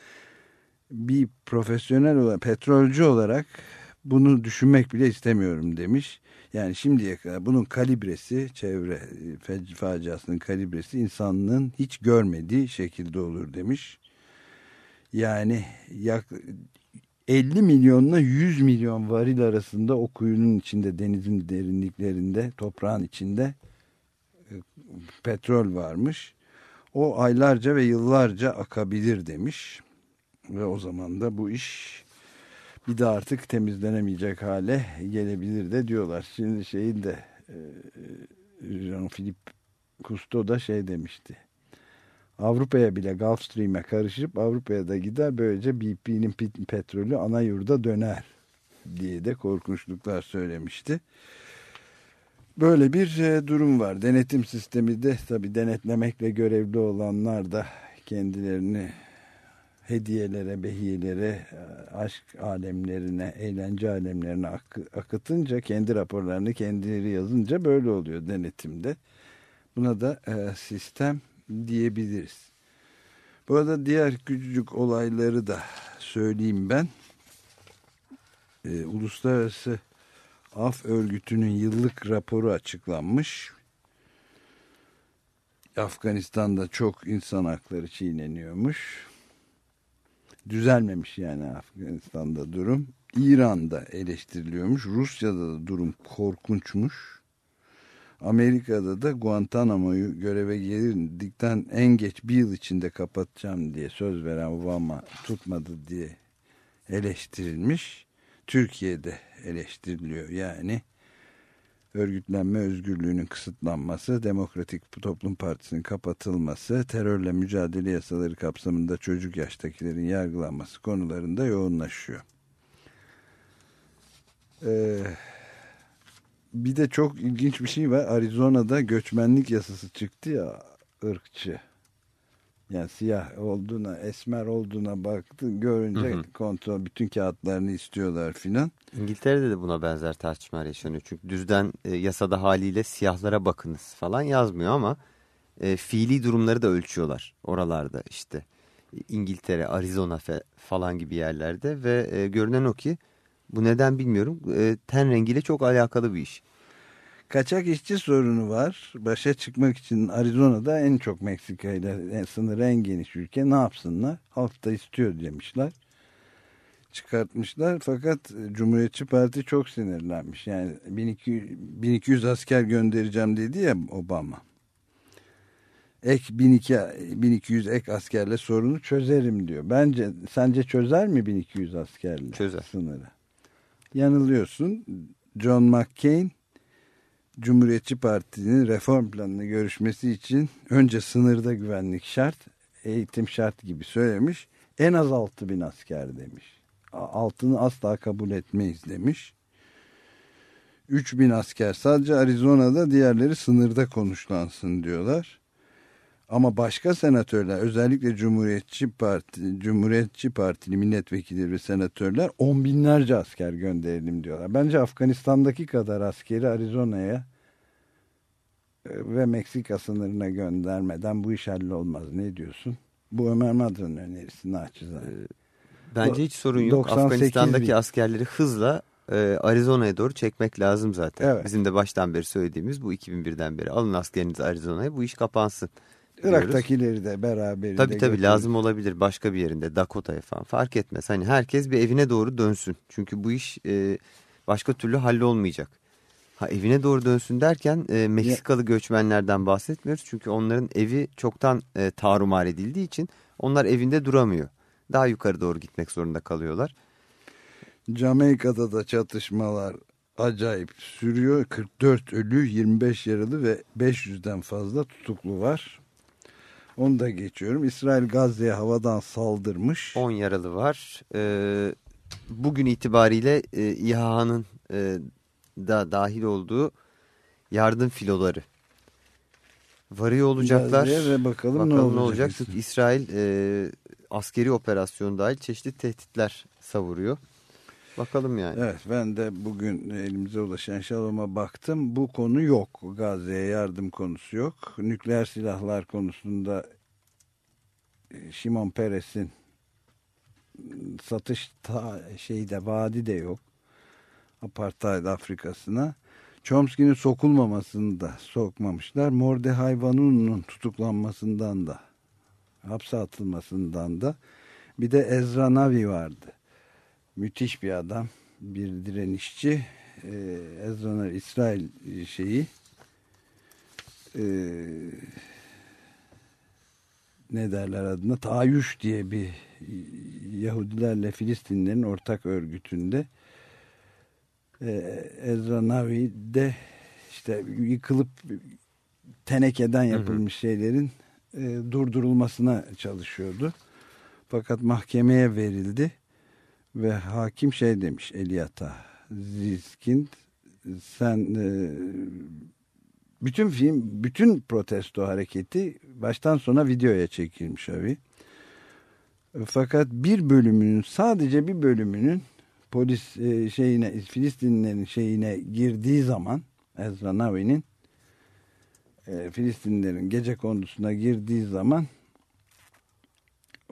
Bir profesyonel olarak, petrolcü olarak bunu düşünmek bile istemiyorum demiş. Yani şimdiye kadar bunun kalibresi, çevre faciasının kalibresi insanlığın hiç görmediği şekilde olur demiş. Yani yak, 50 milyonla 100 milyon varil arasında o kuyunun içinde, denizin derinliklerinde, toprağın içinde e, petrol varmış. O aylarca ve yıllarca akabilir demiş. Ve o zaman da bu iş bir de artık temizlenemeyecek hale gelebilir de diyorlar. Şimdi şeyin de e, Jean-Philippe Cousteau da şey demişti. Avrupa'ya bile Gulf Stream'e karışıp Avrupa'ya da gider böylece BP'nin pet- petrolü ana yurda döner diye de korkunçluklar söylemişti. Böyle bir e, durum var. Denetim sistemi de tabi denetlemekle görevli olanlar da kendilerini hediyelere, behiyelere, e, aşk alemlerine, eğlence alemlerine akı- akıtınca kendi raporlarını kendileri yazınca böyle oluyor denetimde. Buna da e, sistem diyebiliriz. Bu arada diğer küçücük olayları da söyleyeyim ben. E, Uluslararası Af Örgütü'nün yıllık raporu açıklanmış. Afganistan'da çok insan hakları çiğneniyormuş. Düzelmemiş yani Afganistan'da durum. İran'da eleştiriliyormuş. Rusya'da da durum korkunçmuş. Amerika'da da Guantanamo'yu göreve gelindikten en geç bir yıl içinde kapatacağım diye söz veren Obama tutmadı diye eleştirilmiş. Türkiye'de eleştiriliyor yani örgütlenme özgürlüğünün kısıtlanması, Demokratik Toplum Partisi'nin kapatılması, terörle mücadele yasaları kapsamında çocuk yaştakilerin yargılanması konularında yoğunlaşıyor. Ee, bir de çok ilginç bir şey var. Arizona'da göçmenlik yasası çıktı ya ırkçı. Yani siyah olduğuna, esmer olduğuna baktı. Görünce Hı hı. kontrol bütün kağıtlarını istiyorlar filan. İngiltere'de de buna benzer tartışmalar yaşanıyor. Çünkü düzden e, yasada haliyle siyahlara bakınız falan yazmıyor ama e, fiili durumları da ölçüyorlar oralarda işte. İngiltere, Arizona falan gibi yerlerde ve e, görünen o ki bu neden bilmiyorum e, ten rengiyle çok alakalı bir iş. Kaçak işçi sorunu var. Başa çıkmak için Arizona'da en çok Meksika ile sınırı en geniş ülke. Ne yapsınlar? Halk da istiyor demişler. Çıkartmışlar fakat Cumhuriyetçi Parti çok sinirlenmiş. Yani 1200, 1200 asker göndereceğim dedi ya Obama. Ek 1200, 1200 ek askerle sorunu çözerim diyor. Bence sence çözer mi 1200 askerle Çözer. sınırı? Yanılıyorsun. John McCain Cumhuriyetçi Parti'nin reform planını görüşmesi için önce sınırda güvenlik şart, eğitim şart gibi söylemiş. En az 6 bin asker demiş. Altını asla kabul etmeyiz demiş. 3 bin asker sadece Arizona'da diğerleri sınırda konuşlansın diyorlar. Ama başka senatörler özellikle Cumhuriyetçi Parti, Cumhuriyetçi Partili milletvekilleri ve senatörler on binlerce asker gönderelim diyorlar. Bence Afganistan'daki kadar askeri Arizona'ya e, ve Meksika sınırına göndermeden bu iş hallolmaz. Ne diyorsun? Bu Ömer Madra'nın önerisi naçizane. Bence hiç sorun yok. 98 Afganistan'daki bin. askerleri hızla e, Arizona'ya doğru çekmek lazım zaten. Evet. Bizim de baştan beri söylediğimiz bu 2001'den beri alın askerinizi Arizona'ya bu iş kapansın. Diyoruz. Irak'takileri de beraberinde Tabii tabii götürürüz. lazım olabilir başka bir yerinde Dakota'ya falan fark etmez. Hani herkes bir evine doğru dönsün. Çünkü bu iş e, başka türlü hallolmayacak. Ha evine doğru dönsün derken e, Meksikalı göçmenlerden bahsetmiyoruz. Çünkü onların evi çoktan e, tarumar edildiği için onlar evinde duramıyor. Daha yukarı doğru gitmek zorunda kalıyorlar. Jamaika'da da çatışmalar acayip sürüyor. 44 ölü, 25 yaralı ve 500'den fazla tutuklu var. Onu da geçiyorum. İsrail Gazze'ye havadan saldırmış. 10 yaralı var. E, bugün itibariyle e, İHA'nın e, da dahil olduğu yardım filoları varıyor olacaklar. Ve bakalım, Bakalım ne olacak. ne olacak. İsrail e, askeri operasyon dahil çeşitli tehditler savuruyor. Bakalım yani. Evet ben de bugün elimize ulaşan şaloma baktım. Bu konu yok. Gazze'ye yardım konusu yok. Nükleer silahlar konusunda e, Şimon Peres'in satış ta, şeyde vaadi de yok. Apartheid Afrika'sına. Chomsky'nin sokulmamasını da sokmamışlar. Mordecai Vanun'un tutuklanmasından da hapse atılmasından da bir de Ezra Navi vardı. Müthiş bir adam. Bir direnişçi. Ee, Ezra Navi İsrail şeyi ee, ne derler adına Tayyuş diye bir Yahudilerle Filistinlerin ortak örgütünde e, Ezra Navi de işte yıkılıp tenekeden yapılmış şeylerin e, durdurulmasına çalışıyordu. Fakat mahkemeye verildi ve hakim şey demiş Eliyata Zizkind sen e, bütün film bütün protesto hareketi baştan sona videoya çekilmiş abi. Fakat bir bölümünün sadece bir bölümünün polis e, şeyine Filistinlilerin şeyine girdiği zaman Ezra Navi'nin e, Filistinlilerin gece kondusuna girdiği zaman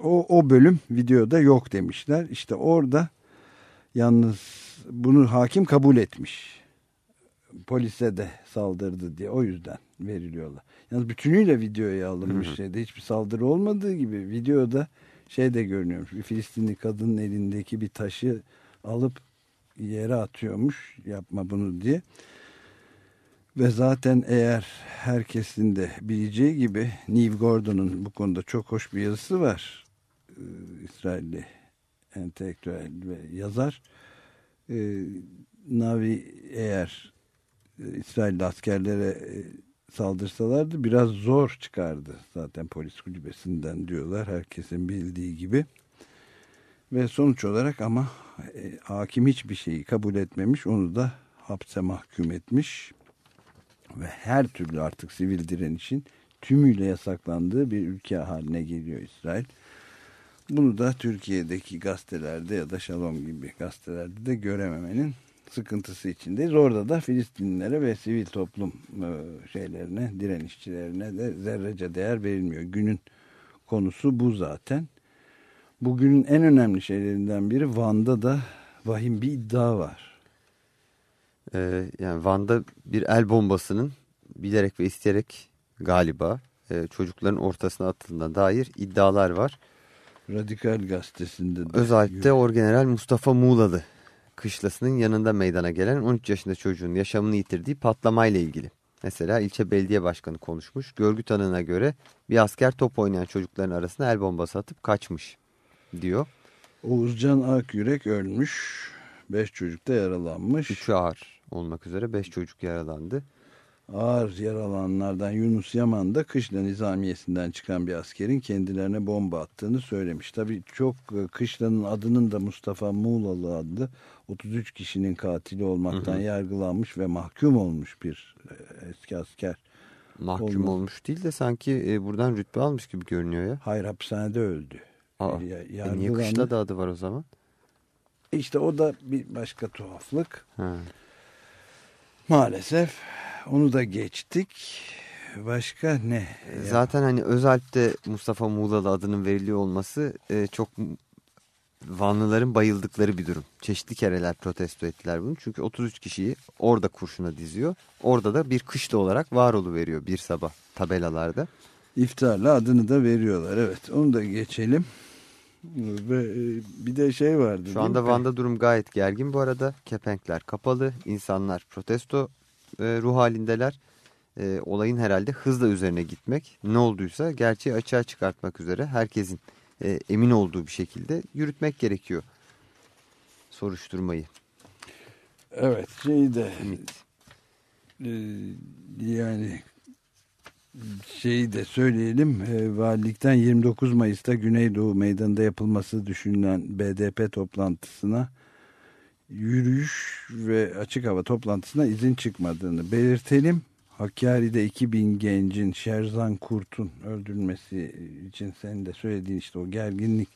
o, o bölüm videoda yok demişler. İşte orada yalnız bunu hakim kabul etmiş. Polise de saldırdı diye o yüzden veriliyorlar. Yalnız bütünüyle videoya alınmış şeyde hiçbir saldırı olmadığı gibi videoda şey de görünüyormuş. Bir Filistinli kadının elindeki bir taşı alıp yere atıyormuş yapma bunu diye. Ve zaten eğer herkesin de bileceği gibi Neve Gordon'un bu konuda çok hoş bir yazısı var. Ee, İsrailli entelektüel ve yazar. Ee, Navi eğer e, İsrailli askerlere e, saldırsalardı biraz zor çıkardı zaten polis kulübesinden diyorlar herkesin bildiği gibi. Ve sonuç olarak ama e, hakim hiçbir şeyi kabul etmemiş onu da hapse mahkum etmiş ve her türlü artık sivil direnişin tümüyle yasaklandığı bir ülke haline geliyor İsrail. Bunu da Türkiye'deki gazetelerde ya da Şalom gibi gazetelerde de görememenin sıkıntısı içindeyiz. Orada da Filistinlilere ve sivil toplum e, şeylerine, direnişçilerine de zerrece değer verilmiyor. Günün konusu bu zaten. Bugünün en önemli şeylerinden biri Van'da da vahim bir iddia var. Ee, yani Van'da bir el bombasının bilerek ve isteyerek galiba e, çocukların ortasına atıldığına dair iddialar var. Radikal gazetesinde de. Özellikle Orgeneral Mustafa Muğlalı kışlasının yanında meydana gelen 13 yaşında çocuğun yaşamını yitirdiği patlamayla ilgili. Mesela ilçe belediye başkanı konuşmuş. Görgü tanığına göre bir asker top oynayan çocukların arasına el bombası atıp kaçmış diyor. Oğuzcan Akyürek ölmüş. Beş çocuk da yaralanmış. Üçü ağır olmak üzere 5 çocuk yaralandı. Ağır yaralananlardan Yunus Yaman da Kışla Nizamiyesi'nden çıkan bir askerin kendilerine bomba attığını söylemiş. Tabii çok e, Kışla'nın adının da Mustafa Muğlalı adlı 33 kişinin katili olmaktan Hı hı. yargılanmış ve mahkum olmuş bir e, eski asker. Mahkum Olmaz. olmuş değil de sanki e, buradan rütbe almış gibi görünüyor ya. Hayır hapishanede öldü. Aa, e niye kışla da adı var o zaman? İşte o da bir başka tuhaflık. Ha. Maalesef onu da geçtik. Başka ne? Ya- Zaten hani Özalp'te Mustafa Muğlalı adının veriliyor olması e, çok Vanlıların bayıldıkları bir durum. Çeşitli kereler protesto ettiler bunu. Çünkü 33 kişiyi orada kurşuna diziyor. Orada da bir kışla olarak var veriyor bir sabah tabelalarda. İftarla adını da veriyorlar. Evet onu da geçelim. Ve e, bir de şey vardı. Şu anda? Van'da durum gayet gergin bu arada. Kepenkler kapalı, insanlar protesto e, ruh halindeler. E, olayın herhalde hızla üzerine gitmek ne olduysa gerçeği açığa çıkartmak üzere herkesin e, emin olduğu bir şekilde yürütmek gerekiyor soruşturmayı. Evet şeyi de Ümit. e, yani şeyi de söyleyelim e, valilikten 29 Mayıs'ta Güneydoğu Meydanı'nda yapılması düşünülen BDP toplantısına yürüyüş ve açık hava toplantısına izin çıkmadığını belirtelim. Hakkari'de 2000 gencin Şerzan Kurt'un öldürülmesi için senin de söylediğin işte o gerginlik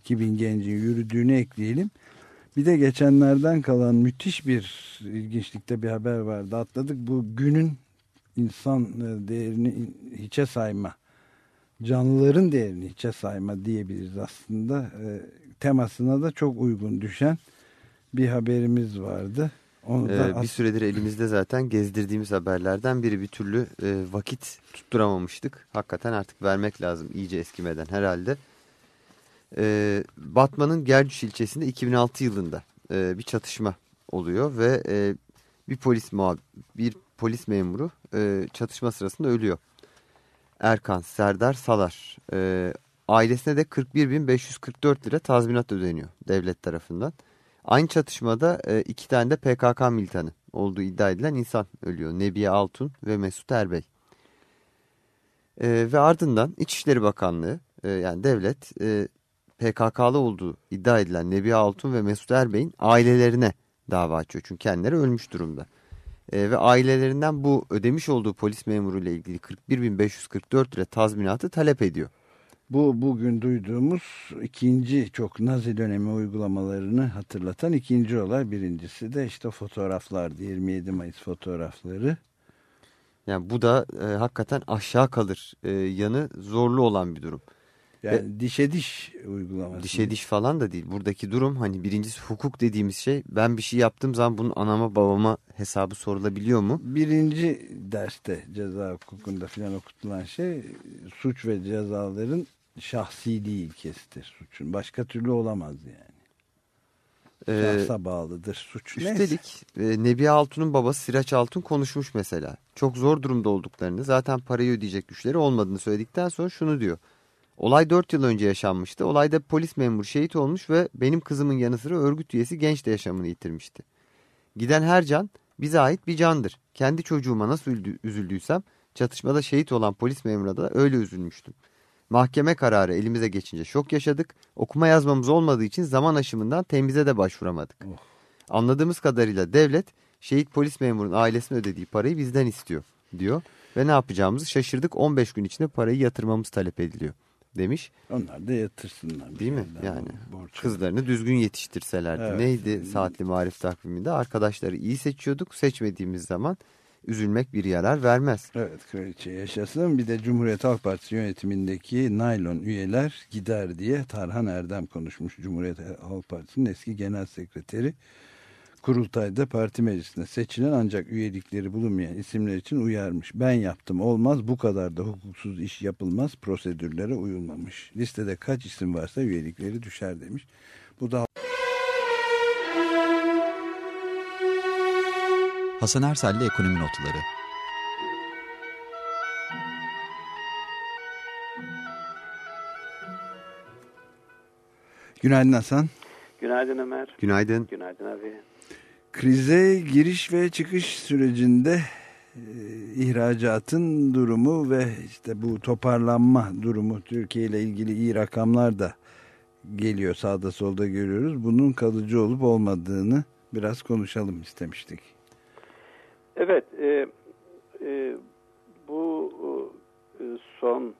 2000 gencin yürüdüğünü ekleyelim. Bir de geçenlerden kalan müthiş bir ilginçlikte bir haber vardı. Atladık bu günün insan e, değerini hiçe sayma. Canlıların değerini hiçe sayma diyebiliriz aslında. E, temasına da çok uygun düşen bir haberimiz vardı. Onu da Ee, bir süredir elimizde zaten gezdirdiğimiz haberlerden biri bir türlü e, vakit tutturamamıştık. Hakikaten artık vermek lazım iyice eskimeden herhalde. Ee, Batman'ın Gercüş ilçesinde 2006 yılında e, bir çatışma oluyor ve e, bir polis muhab bir polis memuru e, çatışma sırasında ölüyor. Erkan Serdar Salar e, ailesine de 41.544 lira tazminat ödeniyor devlet tarafından. Aynı çatışmada e, iki tane de PKK militanı olduğu iddia edilen insan ölüyor. Nebiye Altun ve Mesut Erbey. E, ve ardından İçişleri Bakanlığı e, yani devlet e, PKK'lı olduğu iddia edilen Nebiye Altun ve Mesut Erbey'in ailelerine dava açıyor. Çünkü kendileri ölmüş durumda. E, ve ailelerinden bu ödemiş olduğu polis memuru ile ilgili 41.544 lira tazminatı talep ediyor. Bu bugün duyduğumuz ikinci çok Nazi dönemi uygulamalarını hatırlatan ikinci olay. Birincisi de işte fotoğraflardı 27 Mayıs fotoğrafları. Yani bu da e, hakikaten aşağı kalır e, yanı zorlu olan bir durum. Yani dişe diş uygulaması. Dişe diş falan da değil. Buradaki durum hani birincisi hukuk dediğimiz şey ben bir şey yaptığım zaman bunun anama babama hesabı sorulabiliyor mu? Birinci derste ceza hukukunda filan okutulan şey suç ve cezaların şahsiliği ilkesidir suçun. Başka türlü olamaz yani. Ee, Şahsa bağlıdır suç. Üstelik e, Nebiye Altun'un babası Siraç Altun konuşmuş mesela. Çok zor durumda olduklarını zaten parayı ödeyecek güçleri olmadığını söyledikten sonra şunu diyor. Olay 4 yıl önce yaşanmıştı. Olayda polis memuru şehit olmuş ve benim kızımın yanı sıra örgüt üyesi genç de yaşamını yitirmişti. Giden her can bize ait bir candır. Kendi çocuğuma nasıl üldü- üzüldüysem çatışmada şehit olan polis memuruna da öyle üzülmüştüm. Mahkeme kararı elimize geçince şok yaşadık. Okuma yazmamız olmadığı için zaman aşımından temize de başvuramadık. Oh. Anladığımız kadarıyla devlet şehit polis memurunun ailesine ödediği parayı bizden istiyor diyor. Ve ne yapacağımızı şaşırdık 15 gün içinde parayı yatırmamız talep ediliyor demiş. Onlar da yatırsınlar. Değil mi? Yani borç. Kızlarını düzgün yetiştirselerdi. Evet. Neydi saatli marif takviminde? Arkadaşları iyi seçiyorduk. Seçmediğimiz zaman üzülmek bir yarar vermez. Evet kraliçe yaşasın. Bir de Cumhuriyet Halk Partisi yönetimindeki naylon üyeler gider diye Tarhan Erdem konuşmuş. Cumhuriyet Halk Partisi'nin eski genel sekreteri. Kurultayda parti meclisinde seçilen ancak üyelikleri bulunmayan isimler için uyarmış. Ben yaptım olmaz bu kadar da hukuksuz iş yapılmaz prosedürlere uyulmamış. Listede kaç isim varsa üyelikleri düşer demiş. Bu da Hasan Ersel'le Ekonomi Notları Günaydın Hasan. Günaydın Ömer. Günaydın. Günaydın abi. Krize giriş ve çıkış sürecinde e, ihracatın durumu ve işte bu toparlanma durumu Türkiye ile ilgili iyi rakamlar da geliyor sağda solda görüyoruz. Bunun kalıcı olup olmadığını biraz konuşalım istemiştik. Evet, e, e, bu e, son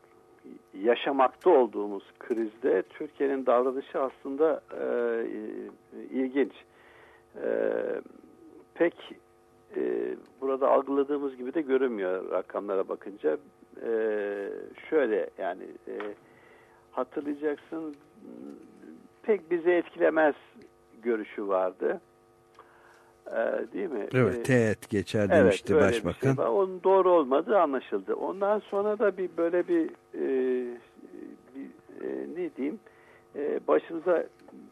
yaşamakta olduğumuz krizde Türkiye'nin davranışı aslında e, e, ilginç. E, pek e, burada algıladığımız gibi de görünmüyor rakamlara bakınca. E, şöyle yani e, hatırlayacaksın pek bizi etkilemez görüşü vardı. E, değil mi? E, Evet teğet geçer demişti öyle bir başbakan. şey var. Onun doğru olmadığı anlaşıldı. Ondan sonra da bir böyle bir, e, bir e, ne diyeyim e, başımıza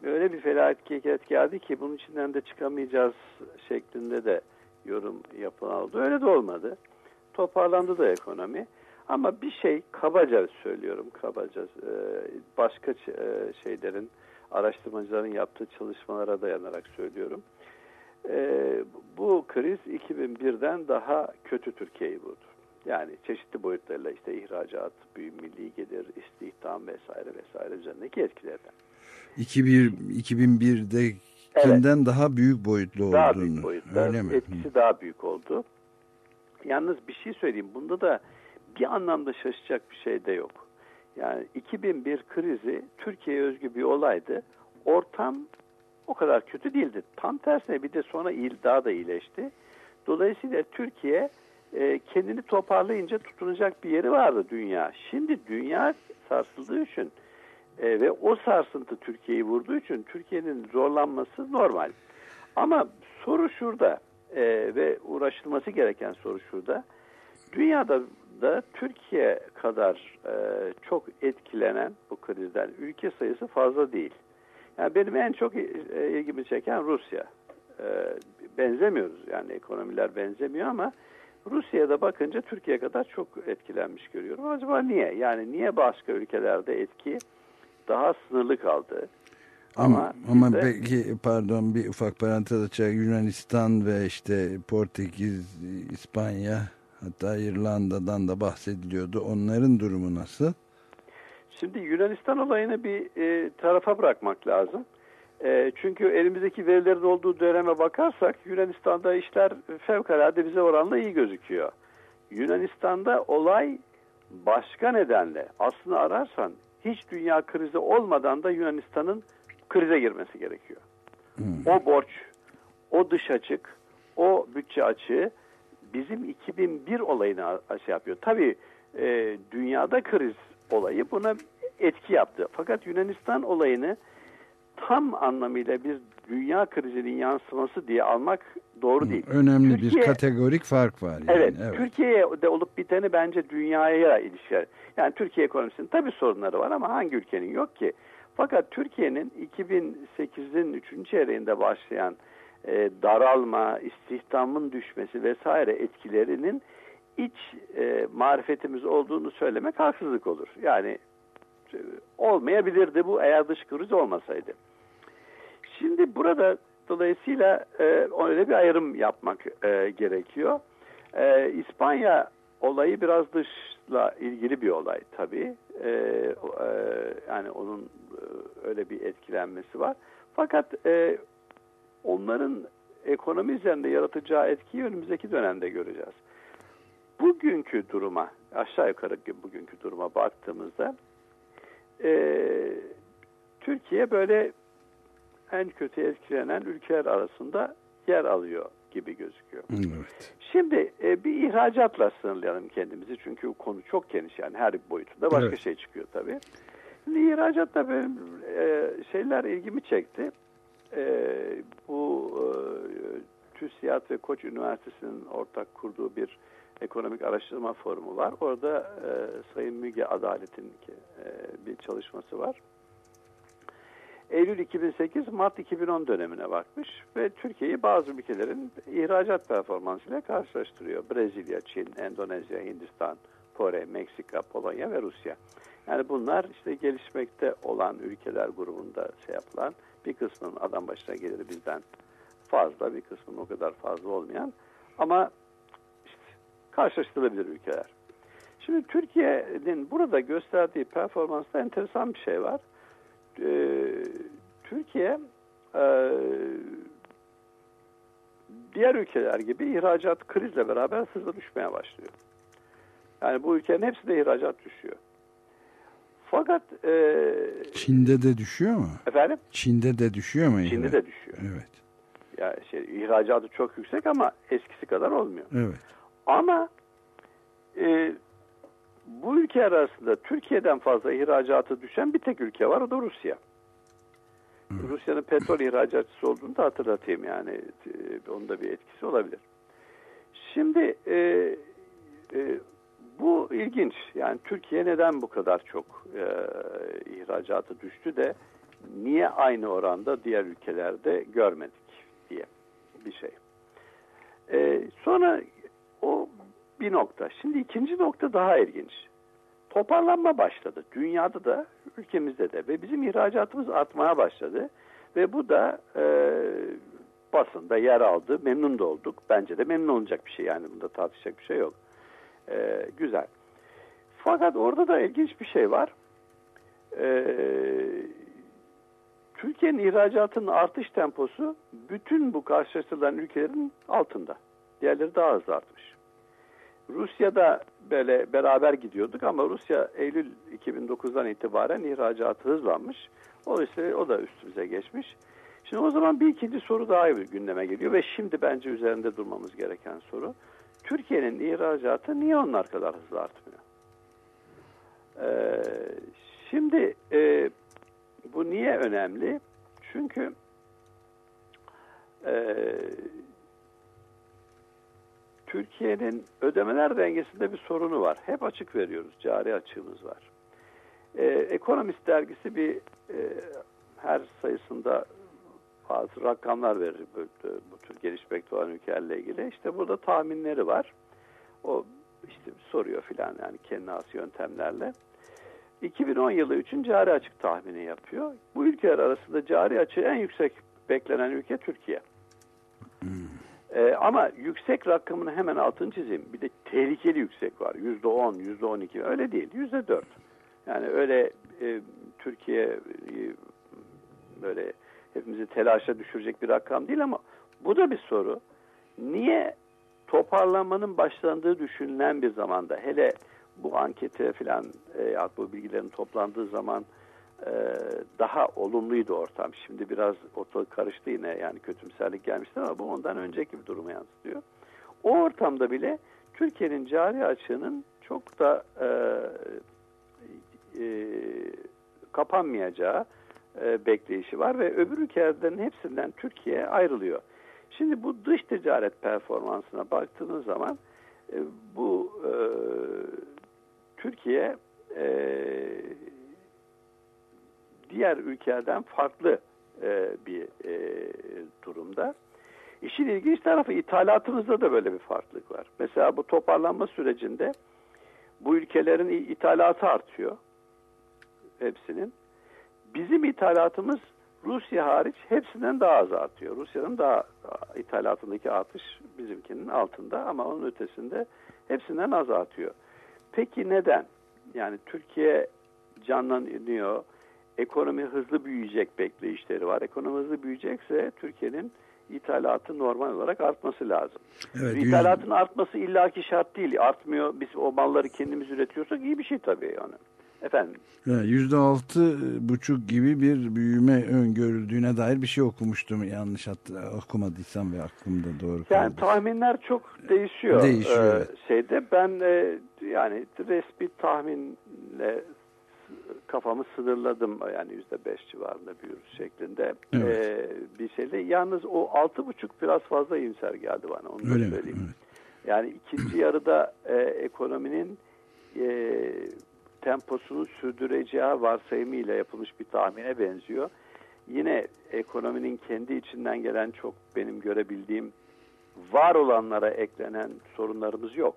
öyle bir felaket geldi ki bunun içinden de çıkamayacağız şeklinde de yorum yapılan oldu. Öyle de olmadı. Toparlandı da ekonomi. Ama bir şey kabaca söylüyorum kabaca e, başka e, şeylerin araştırmacıların yaptığı çalışmalara dayanarak söylüyorum. E, bu kriz 2001'den daha kötü Türkiye'yi vurdu. Yani çeşitli boyutlarıyla işte ihracat, büyük milli gelir, istihdam vesaire vesaire üzerindeki etkilerden. 2001, 2001'dekinden daha büyük boyutlu olduğunu. Daha büyük boyutta Öyle mi? etkisi daha büyük oldu. Yalnız bir şey söyleyeyim. Bunda da bir anlamda şaşacak bir şey de yok. Yani 2001 krizi Türkiye'ye özgü bir olaydı. Ortam o kadar kötü değildi. Tam tersine bir de sonra daha da iyileşti. Dolayısıyla Türkiye e, kendini toparlayınca tutunacak bir yeri vardı dünya. Şimdi dünya sarsıldığı için e, ve o sarsıntı Türkiye'yi vurduğu için Türkiye'nin zorlanması normal. Ama soru şurada e, ve uğraşılması gereken soru şurada. Dünyada da Türkiye kadar e, çok etkilenen bu krizden ülke sayısı fazla değil. Yani benim en çok e, ilgimi çeken Rusya. E, benzemiyoruz yani ekonomiler benzemiyor ama Rusya'da bakınca Türkiye kadar çok etkilenmiş görüyorum. Acaba niye? Yani niye başka ülkelerde etki daha sınırlı kaldı? Ama, Ama ama bizde- peki pardon bir ufak parantez açarak Yunanistan ve işte Portekiz, İspanya hatta İrlanda'dan da bahsediliyordu. Onların durumu nasıl? Şimdi Yunanistan olayını bir e, tarafa bırakmak lazım. E, çünkü elimizdeki verilerin olduğu döneme bakarsak Yunanistan'da işler fevkalade bize oranla iyi gözüküyor. Yunanistan'da olay başka nedenle aslında ararsan hiç dünya krizi olmadan da Yunanistan'ın krize girmesi gerekiyor. O borç, o dış açık, o bütçe açığı bizim 2001 olayını şey yapıyor. Tabii e, dünyada kriz olayı buna etki yaptı. Fakat Yunanistan olayını tam anlamıyla bir dünya krizinin yansıması diye almak doğru değil. Önemli bir Türkiye- kategorik fark var. Yani. Evet, Türkiye'de olup biteni bence dünyaya ilişkin. Yani Türkiye ekonomisinin tabii sorunları var ama hangi ülkenin yok ki? Fakat Türkiye'nin 2008'in 3. çeyreğinde başlayan e, daralma, istihdamın düşmesi vesaire etkilerinin iç e, marifetimiz olduğunu söylemek haksızlık olur. Yani e, olmayabilirdi bu eğer dış kriz olmasaydı. Şimdi burada dolayısıyla e, öyle bir ayrım yapmak e, gerekiyor. E, İspanya olayı biraz dışla ilgili bir olay tabii. E, e, yani onun e, öyle bir etkilenmesi var. Fakat e, onların ekonomi üzerinde yaratacağı etkiyi önümüzdeki dönemde göreceğiz. Bugünkü duruma, aşağı yukarı bugünkü duruma baktığımızda e, Türkiye böyle en kötü etkilenen ülkeler arasında yer alıyor gibi gözüküyor. Evet. Şimdi e, bir ihracatla sınırlayalım kendimizi çünkü konu çok geniş yani her boyutunda başka Evet. şey çıkıyor tabii. Şimdi ihracatta benim e, şeyler ilgimi çekti. E, bu e, TÜSİAD ve Koç Üniversitesi'nin ortak kurduğu bir ekonomik araştırma forumu var. Orada e, Sayın Müge Adalet'in e, bir çalışması var. Eylül 2008, Mart 2010 dönemine bakmış ve Türkiye'yi bazı ülkelerin ihracat performansıyla karşılaştırıyor. Brezilya, Çin, Endonezya, Hindistan, Kore, Meksika, Polonya ve Rusya. Yani bunlar işte gelişmekte olan ülkeler grubunda şey yapılan bir kısmının adam başına geliri bizden fazla, bir kısmının o kadar fazla olmayan ama işte karşılaştırılabilir ülkeler. Şimdi Türkiye'nin burada gösterdiği performansta enteresan bir şey var. Ee, Türkiye e, diğer ülkeler gibi ihracat krizle beraber hızla düşmeye başlıyor. Yani bu ülkenin hepsi de ihracat düşüyor. Fakat e, Çin'de de düşüyor mu? efendim Çin'de de düşüyor mu? Çin'de de düşüyor. Evet. Yani şey, ihracatı çok yüksek ama eskisi kadar olmuyor. Evet. Ama e, bu ülke arasında Türkiye'den fazla ihracatı düşen bir tek ülke var o da Rusya. Rusya'nın petrol ihracatçısı olduğunu da hatırlatayım yani e, onda bir etkisi olabilir. Şimdi e, e, bu ilginç yani Türkiye neden bu kadar çok e, ihracatı düştü de niye aynı oranda diğer ülkelerde görmedik diye bir şey. E, sonra o bir nokta. Şimdi ikinci nokta daha ilginç. Toparlanma başladı. Dünyada da ülkemizde de ve bizim ihracatımız artmaya başladı. Ve bu da e, basında yer aldı. Memnun da olduk. Bence de memnun olacak bir şey yani bunda tartışacak bir şey yok. E, güzel. Fakat orada da ilginç bir şey var. E, Türkiye'nin ihracatının artış temposu bütün bu karşılaştırılan ülkelerin altında. Diğerleri daha hızlı artmış. Rusya'da böyle beraber gidiyorduk ama Rusya Eylül 2009'dan itibaren ihracatı hızlanmış. Dolayısıyla o da üstümüze geçmiş. Şimdi o zaman bir ikinci soru daha gündeme geliyor ve şimdi bence üzerinde durmamız gereken soru. Türkiye'nin ihracatı niye onlar kadar hızlı artmıyor? Ee, şimdi e, bu niye önemli? Çünkü e, Türkiye'nin ödemeler dengesinde bir sorunu var. Hep açık veriyoruz. Cari açığımız var. E, Ekonomist dergisi bir e, her sayısında bazı rakamlar verir bu, bu tür gelişmekte olan ülkelerle ilgili. İşte burada tahminleri var. O işte soruyor filan yani kendi has yöntemlerle. 2010 yılı için cari açık tahmini yapıyor. Bu ülkeler arasında cari açığı en yüksek beklenen ülke Türkiye. Ee, ama yüksek rakamını hemen altını çizeyim. Bir de tehlikeli yüksek var. Yüzde on, yüzde on iki. Öyle değil. Yüzde dört. Yani öyle e, Türkiye e, böyle hepimizi telaşa düşürecek bir rakam değil ama bu da bir soru. Niye toparlanmanın başlandığı düşünülen bir zamanda hele bu ankete filan e, bu bilgilerin toplandığı zaman e, daha olumluydu ortam. Şimdi biraz ortalık karıştı yine yani kötümserlik gelmişti ama bu ondan önceki bir durumu yansıtıyor. O ortamda bile Türkiye'nin cari açığının çok da e, e, kapanmayacağı e, bekleyişi var ve öbür ülkelerin hepsinden Türkiye ayrılıyor. Şimdi bu dış ticaret performansına baktığınız zaman e, bu e, Türkiye e, diğer ülkelerden farklı e, bir e, durumda. İşin ilginç tarafı ithalatımızda da böyle bir farklılık var. Mesela bu toparlanma sürecinde bu ülkelerin ithalatı artıyor. Hepsinin. Bizim ithalatımız Rusya hariç hepsinden daha az artıyor. Rusya'nın daha ithalatındaki artış bizimkinin altında ama onun ötesinde hepsinden az artıyor. Peki neden? Yani Türkiye canlanıyor, ekonomi hızlı büyüyecek bekleyişleri var. Ekonomi hızlı büyüyecekse Türkiye'nin ithalatı normal olarak artması lazım. Evet, İthalatın artması illaki şart değil. Artmıyor. Biz o malları kendimiz üretiyorsak iyi bir şey tabii yani. Efendim? Yüzde altı buçuk gibi bir büyüme öngörüldüğüne dair bir şey okumuştum yanlış hatta okumadıysam ve aklımda doğru kaldı. Yani tahminler çok değişiyor. Değişiyor. Ee, şeyde ben e, yani resmi tahminle kafamı sınırladım yani yüzde beş civarında büyür şeklinde Evet. ee, bir şeyle. Yalnız o altı buçuk biraz fazla iyimser geldi bana onu Öyle mi? söyleyeyim. Evet. Yani ikinci yarıda e, ekonominin e, temposunu sürdüreceği varsayımıyla yapılmış bir tahmine benziyor. Yine ekonominin kendi içinden gelen çok benim görebildiğim var olanlara eklenen sorunlarımız yok.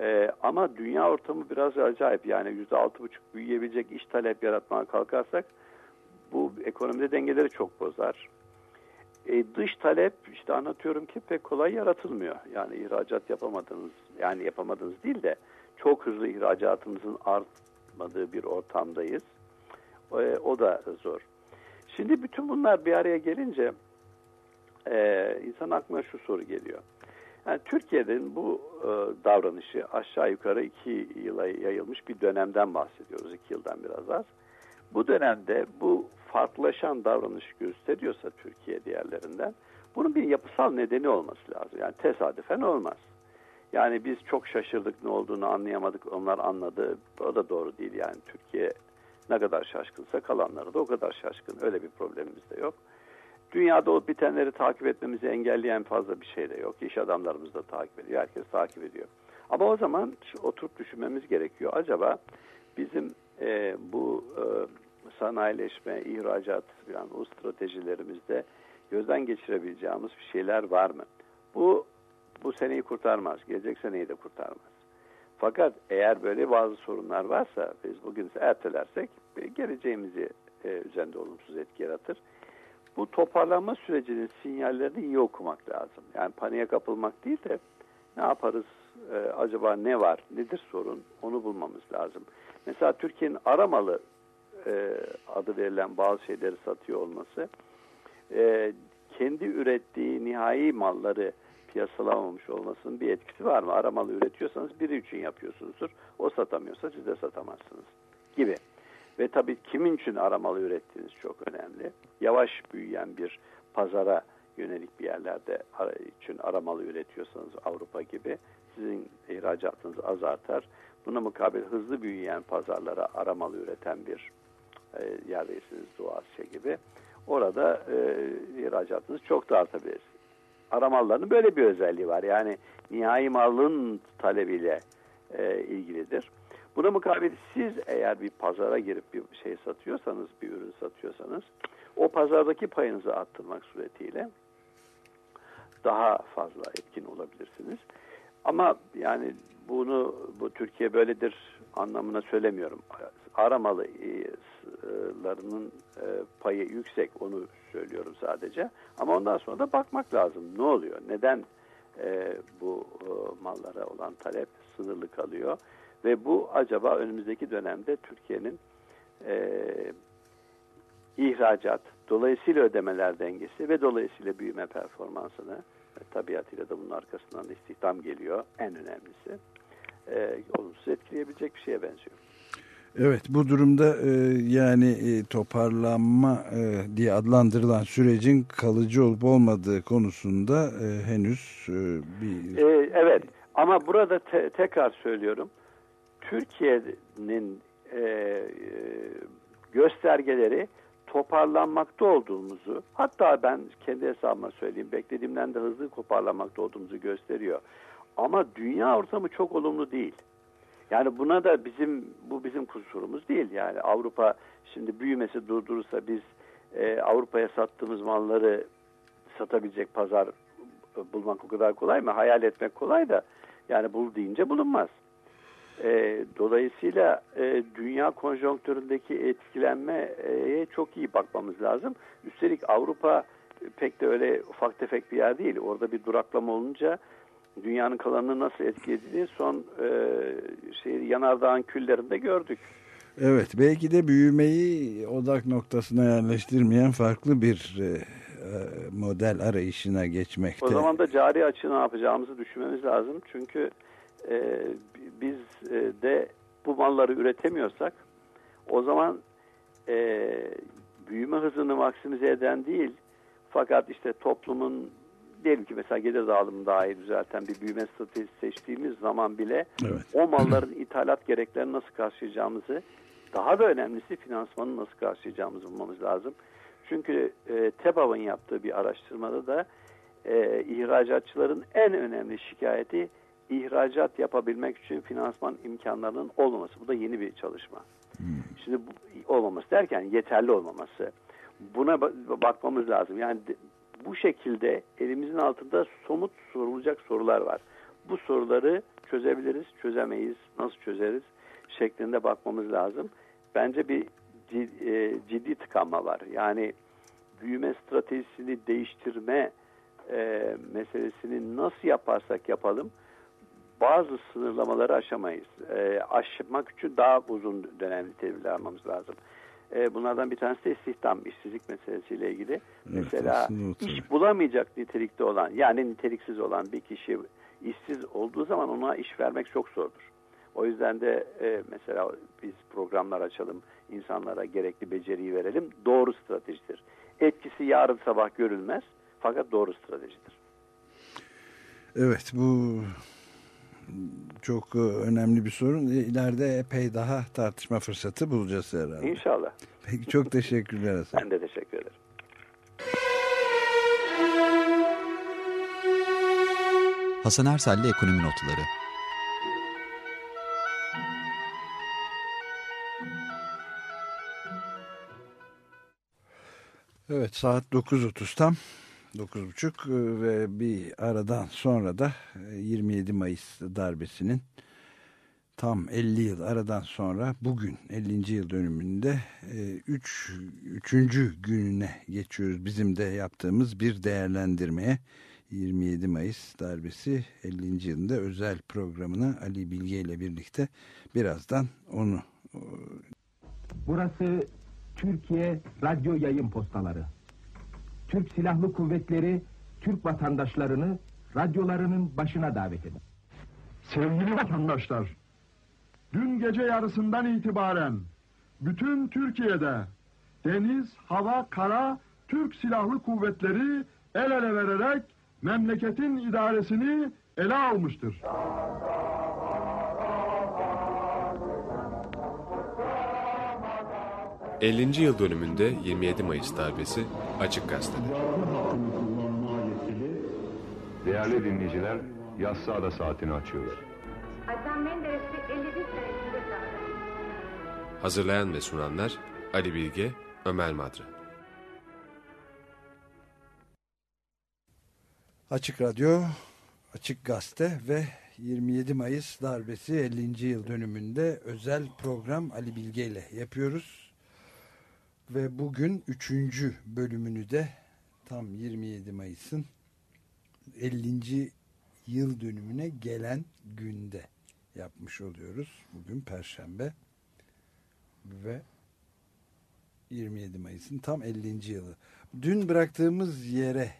Ee, ama dünya ortamı biraz acayip. Yani yüzde altı buçuk büyüyebilecek iş talep yaratmaya kalkarsak bu ekonomide dengeleri çok bozar. E, dış talep işte anlatıyorum ki pek kolay yaratılmıyor. Yani ihracat yapamadığınız yani yapamadığınız değil de çok hızlı ihracatımızın artmadığı bir ortamdayız. E, o da zor. Şimdi bütün bunlar bir araya gelince e, insan aklına şu soru geliyor. Yani Türkiye'nin bu e, davranışı aşağı yukarı iki yıla yayılmış bir dönemden bahsediyoruz. iki yıldan biraz az. Bu dönemde bu farklılaşan davranış gösteriyorsa Türkiye diğerlerinden bunun bir yapısal nedeni olması lazım. Yani tesadüfen olmaz. Yani biz çok şaşırdık ne olduğunu anlayamadık onlar anladı. O da doğru değil yani Türkiye ne kadar şaşkınsa kalanları da o kadar şaşkın. Öyle bir problemimiz de yok. Dünyada olup bitenleri takip etmemizi engelleyen fazla bir şey de yok. İş adamlarımız da takip ediyor. Herkes takip ediyor. Ama o zaman oturup düşünmemiz gerekiyor. Acaba bizim e, bu e, sanayileşme, ihracat yani o stratejilerimizde gözden geçirebileceğimiz bir şeyler var mı? Bu bu seneyi kurtarmaz. Gelecek seneyi de kurtarmaz. Fakat eğer böyle bazı sorunlar varsa biz bugün ertelersek e, geleceğimizi e, üzerinde olumsuz etki yaratır. Bu toparlanma sürecinin sinyallerini iyi okumak lazım. Yani paniğe kapılmak değil de ne yaparız, e, acaba ne var, nedir sorun onu bulmamız lazım. Mesela Türkiye'nin aramalı e, adı verilen bazı şeyleri satıyor olması e, kendi ürettiği nihai malları piyasalamamış olmasının bir etkisi var mı? Aramalı üretiyorsanız biri için yapıyorsunuzdur. O satamıyorsa siz de satamazsınız gibi. Ve tabii kimin için aramalı ürettiğiniz çok önemli. Yavaş büyüyen bir pazara yönelik bir yerlerde için aramalı üretiyorsanız Avrupa gibi sizin ihracatınız az artar. Buna mukabil hızlı büyüyen pazarlara aramalı üreten bir e, yerdeysiniz Doğu Asya gibi. Orada e, ihracatınız çok da artabilir. Aramalların böyle bir özelliği var. Yani nihai malın talebiyle e, ilgilidir. Buna mukabil siz eğer bir pazara girip bir şey satıyorsanız, bir ürün satıyorsanız o pazardaki payınızı arttırmak suretiyle daha fazla etkin olabilirsiniz. Ama yani bunu bu Türkiye böyledir anlamına söylemiyorum. Aramalılarının e, payı yüksek onu söylüyorum sadece. Ama ondan sonra da bakmak lazım. Ne oluyor? Neden e, bu e, mallara olan talep sınırlı kalıyor? Ve bu acaba önümüzdeki dönemde Türkiye'nin e, ihracat, dolayısıyla ödemeler dengesi ve dolayısıyla büyüme performansını e, tabiatıyla da bunun arkasından da istihdam geliyor en önemlisi. E, olumsuz etkileyebilecek bir şeye benziyor. Evet bu durumda e, yani e, toparlanma e, diye adlandırılan sürecin kalıcı olup olmadığı konusunda e, henüz e, bir E, evet ama burada te- tekrar söylüyorum. Türkiye'nin e, e, göstergeleri toparlanmakta olduğumuzu hatta ben kendi hesabıma söyleyeyim beklediğimden de hızlı toparlanmakta olduğumuzu gösteriyor. Ama dünya ortamı çok olumlu değil. Yani buna da bizim bu bizim kusurumuz değil. Yani Avrupa şimdi büyümesi durdurursa biz e, Avrupa'ya sattığımız malları satabilecek pazar bulmak o kadar kolay mı? Hayal etmek kolay da yani bul deyince bulunmaz. E, dolayısıyla e, dünya konjonktüründeki etkilenmeye çok iyi bakmamız lazım. Üstelik Avrupa pek de öyle ufak tefek bir yer değil. Orada bir duraklama olunca dünyanın kalanını nasıl etkilediğini son e, şey, yanardağın küllerinde gördük. Evet belki de büyümeyi odak noktasına yerleştirmeyen farklı bir e, e, model arayışına geçmekte. O zaman da cari açığı ne yapacağımızı düşünmemiz lazım. Çünkü e, biz de bu malları üretemiyorsak o zaman e, büyüme hızını maksimize eden değil fakat işte toplumun diyelim ki mesela gelir dağılımını daha iyi düzelten bir büyüme stratejisi seçtiğimiz zaman bile Evet. o malların ithalat gereklerini nasıl karşılayacağımızı daha da önemlisi finansmanı nasıl karşılayacağımızı bulmamız lazım. Çünkü e, TEBAV'ın yaptığı bir araştırmada da e, ihracatçıların en önemli şikayeti ihracat yapabilmek için finansman imkanlarının olmaması. Bu da yeni bir çalışma. Şimdi bu, olmaması derken yeterli olmaması. Buna ba- bakmamız lazım. Yani bu şekilde elimizin altında somut sorulacak sorular var. Bu soruları çözebiliriz, çözemeyiz, nasıl çözeriz şeklinde bakmamız lazım. Bence bir ciddi, e, ciddi tıkanma var. Yani büyüme stratejisini değiştirme e, meselesini nasıl yaparsak yapalım bazı sınırlamaları aşamayız. E, aşmak için daha uzun dönemli tedbirler almamız lazım. E, bunlardan bir tanesi de istihdam, işsizlik meselesiyle ilgili. Mesela o tabii. iş bulamayacak nitelikte olan yani niteliksiz olan bir kişi işsiz olduğu zaman ona iş vermek çok zordur. O yüzden de e, mesela biz programlar açalım, insanlara gerekli beceriyi verelim. Doğru stratejidir. Etkisi yarın sabah görülmez fakat doğru stratejidir. Evet bu çok e, önemli bir sorun. İleride epey daha tartışma fırsatı bulacağız herhalde. İnşallah. Peki çok teşekkürler Hasan. Ben de teşekkür ederim. Hasan Ersel'le Ekonomi Notları Evet saat 9.30 tam. 9.30 e, ve bir aradan sonra da e, 27 Mayıs darbesinin tam 50 yıl aradan sonra bugün 50. yıl dönümünde 3. üçüncü gününe geçiyoruz. Bizim de yaptığımız bir değerlendirmeye 27 Mayıs darbesi 50. yılında özel programına Ali Bilge ile birlikte birazdan onu e, Burası Türkiye Radyo Yayın Postaları. Türk Silahlı Kuvvetleri Türk vatandaşlarını radyolarının başına davet eder. Sevgili vatandaşlar, dün gece yarısından itibaren bütün Türkiye'de deniz, hava, kara Türk Silahlı Kuvvetleri el ele vererek memleketin idaresini ele almıştır. 50. yıl dönümünde 27 Mayıs darbesi Açık Gazete'de. Değerli dinleyiciler, Yassıada saatini açıyoruz. Adnan Menderes'i 51 senesinde. Hazırlayan ve sunanlar Ali Bilge, Ömer Madra. Açık Radyo, Açık Gazete ve 27 Mayıs darbesi 50. yıl dönümünde özel program Ali Bilge ile yapıyoruz. Ve bugün 3. bölümünü de tam 27 Mayıs'ın 50. yıl dönümüne gelen günde yapmış oluyoruz. Bugün Perşembe ve 27 Mayıs'ın tam 50. yılı. Dün bıraktığımız yere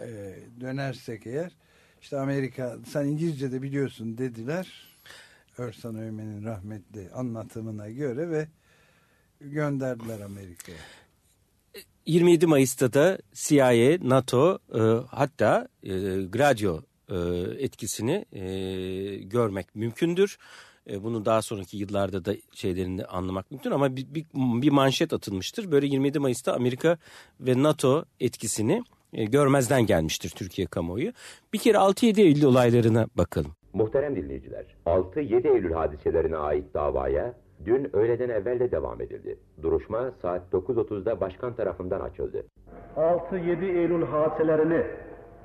e, dönersek eğer işte Amerika sen İngilizce de biliyorsun dediler Örsan Öymen'in rahmetli anlatımına göre ve gönderdiler Amerika'ya. 27 Mayıs'ta da CIA, NATO e, hatta e, Gradio e, etkisini e, görmek mümkündür. E, bunu daha sonraki yıllarda da şeylerini anlamak mümkün ama bir, bir, bir manşet atılmıştır. Böyle 27 Mayıs'ta Amerika ve NATO etkisini e, görmezden gelmiştir Türkiye kamuoyu. Bir kere 6-7 Eylül olaylarına bakalım. Muhterem dinleyiciler, 6-7 Eylül hadiselerine ait davaya dün öğleden evvel de devam edildi. Duruşma saat 9.30'da başkan tarafından açıldı. 6-7 Eylül hadiselerini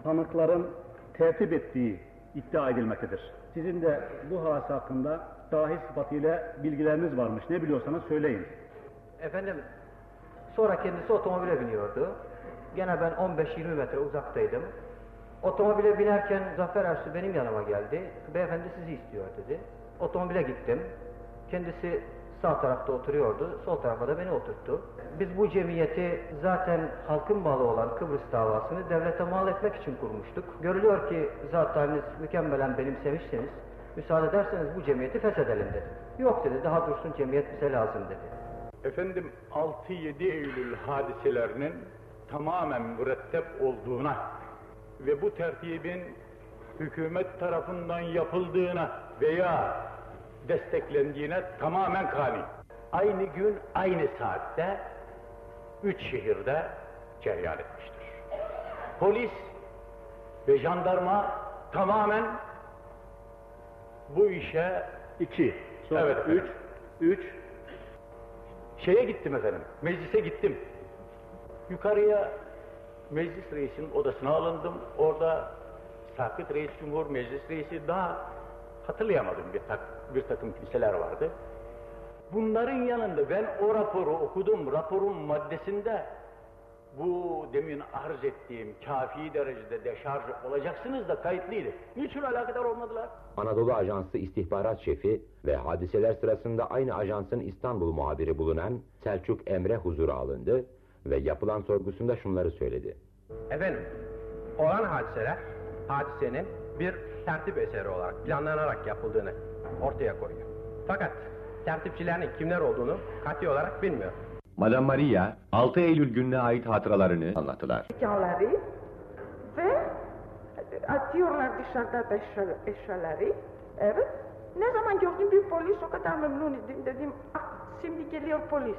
tanıkların tertip ettiği iddia edilmektedir. Sizin de bu hadise hakkında dahi sıfatıyla bilgileriniz varmış. Ne biliyorsanız söyleyin. Efendim, sonra kendisi otomobile biniyordu. Gene ben 15-20 metre uzaktaydım. Otomobile binerken Zafer Ersu benim yanıma geldi. Beyefendi sizi istiyor dedi. Otomobile gittim. Kendisi sağ tarafta oturuyordu. Sol tarafa da beni oturttu. Biz bu cemiyeti zaten halkın balı olan Kıbrıs davasını devlete mal etmek için kurmuştuk. Görülüyor ki zat haliniz mükemmelen benimsemişsiniz. Müsaade ederseniz bu cemiyeti feshedelim dedi. Yok dedi daha dursun cemiyet bize lazım dedi. Efendim 6-7 Eylül hadiselerinin tamamen mürettep olduğuna ve bu tertibin hükümet tarafından yapıldığına veya desteklendiğine tamamen kani. Aynı gün, aynı saatte üç şehirde cereyan etmiştir. Polis ve jandarma tamamen bu işe iki, sonra evet, üç, üç şeye gittim efendim, meclise gittim. Yukarıya meclis reisinin odasına alındım. Orada Sakıt Reis Cumhur Meclis Reisi daha hatırlayamadım bir, tak, bir takım kimseler vardı. Bunların yanında ben o raporu okudum. Raporun maddesinde bu demin arz ettiğim kafi derecede deşarj olacaksınız da kayıtlıydı. Niçin alakadar olmadılar? Anadolu Ajansı istihbarat şefi ve hadiseler sırasında aynı ajansın İstanbul muhabiri bulunan Selçuk Emre huzura alındı ve yapılan sorgusunda şunları söyledi. Efendim, olan hadiseler hadisenin bir tertip eseri olarak planlanarak yapıldığını ortaya koyuyor. Fakat tertipçilerin kimler olduğunu katı olarak bilmiyor. Madame Maria 6 Eylül gününe ait hatıralarını anlattılar. Eşyaları ve atıyorlar dışarıda da eşya- eşyaları. Evet. Ne zaman gördüm bir polis o kadar memnun idim dedim ah şimdi geliyor polis.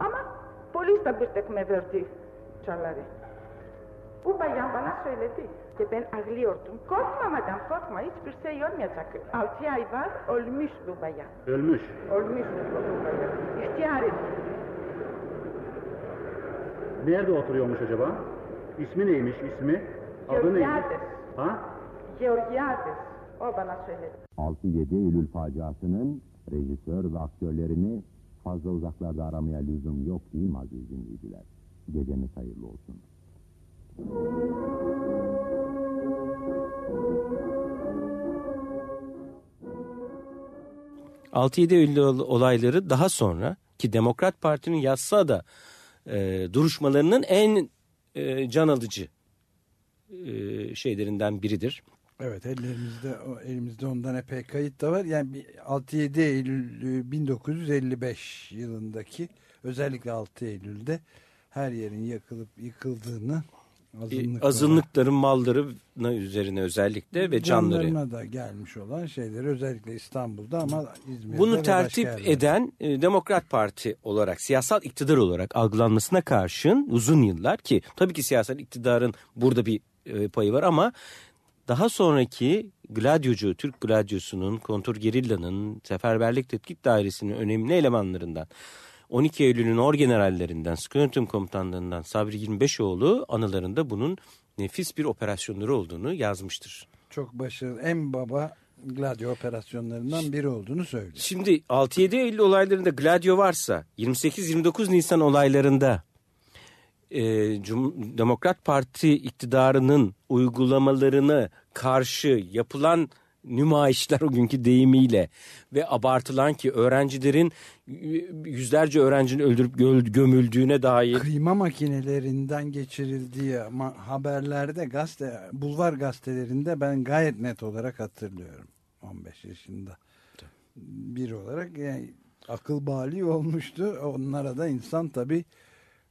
Ama polis de bir tekme verdi eşyaları. Bu bayan bana söyledi ki ben ağlıyordum. Korkma madem korkma hiçbir şey olmayacak. Altı ay var ölmüş bu bayan. Ölmüş. Ölmüş bu bayan. İhtiyar etti. Nerede oturuyormuş acaba? İsmi neymiş ismi? Adı neymiş? Georgiades. Ha? Georgiades. O bana söyledi. 6-7 Eylül faciasının rejisör ve aktörlerini fazla uzaklarda aramaya lüzum yok değil mi aziz dinleyiciler? Gecemiz hayırlı olsun. 6-7 Eylül olayları daha sonra ki Demokrat Parti'nin yazsa da e, duruşmalarının en e, can alıcı e, şeylerinden biridir. Evet ellerimizde elimizde ondan epey kayıt da var. Yani bir 6-7 Eylül e, 1955 yılındaki özellikle 6 Eylül'de her yerin yakılıp yıkıldığını Azınlıklara, azınlıkların malları üzerine özellikle ve canları. canlarına da gelmiş olan şeyleri özellikle İstanbul'da ama İzmir'de Bunu tertip eden e, Demokrat Parti olarak siyasal iktidar olarak algılanmasına karşın uzun yıllar ki tabii ki siyasal iktidarın burada bir e, payı var ama daha sonraki gladyocu, Türk gladyosunun, kontrgerilla'nın, seferberlik tetkik dairesinin önemli elemanlarından 12 Eylül'ün orgenerallerinden, Sköntum komutanlarından Sabri 25oğlu anılarında bunun nefis bir operasyonları olduğunu yazmıştır. çok başarılı en baba Gladio operasyonlarından biri olduğunu söylüyor. Şimdi 6-7 Eylül olaylarında Gladio varsa 28-29 Nisan olaylarında e, Cum- Demokrat Parti iktidarının uygulamalarını karşı yapılan nümayişler o günkü deyimiyle ve abartılan ki öğrencilerin yüzlerce öğrencinin öldürüp gö- gömüldüğüne dair Kıyma makinelerinden geçirildiği haberlerde gazete, bulvar gazetelerinde ben gayet net olarak hatırlıyorum. 15 yaşında bir olarak yani akıl bali olmuştu. Onlara da insan tabii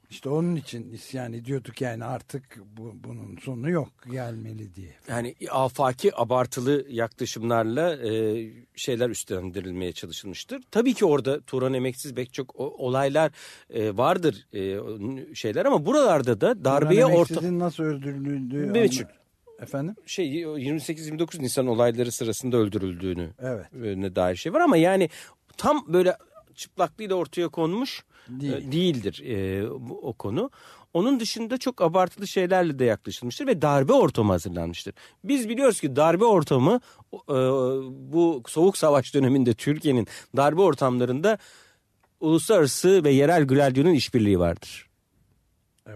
işte onun için isyan ediyorduk yani artık bu, bunun sonu yok gelmeli diye. yani afaki abartılı yaklaşımlarla e, şeyler üstlendirilmeye çalışılmıştır. Tabii ki orada Turan Emeksiz pek çok olaylar e, vardır e, şeyler ama buralarda da darbeye orta nasıl öldürüldüğü Meçhul. Efendim? şey 28-29 Nisan olayları sırasında öldürüldüğünü Evet. ne dair şey var ama yani tam böyle çıplaklığıyla ortaya konmuş Değil. e, değildir e, bu, o konu. Onun dışında çok abartılı şeylerle de yaklaşılmıştır ve darbe ortamı hazırlanmıştır. Biz biliyoruz ki darbe ortamı e, bu soğuk savaş döneminde Türkiye'nin darbe ortamlarında uluslararası ve yerel gladyonun işbirliği vardır.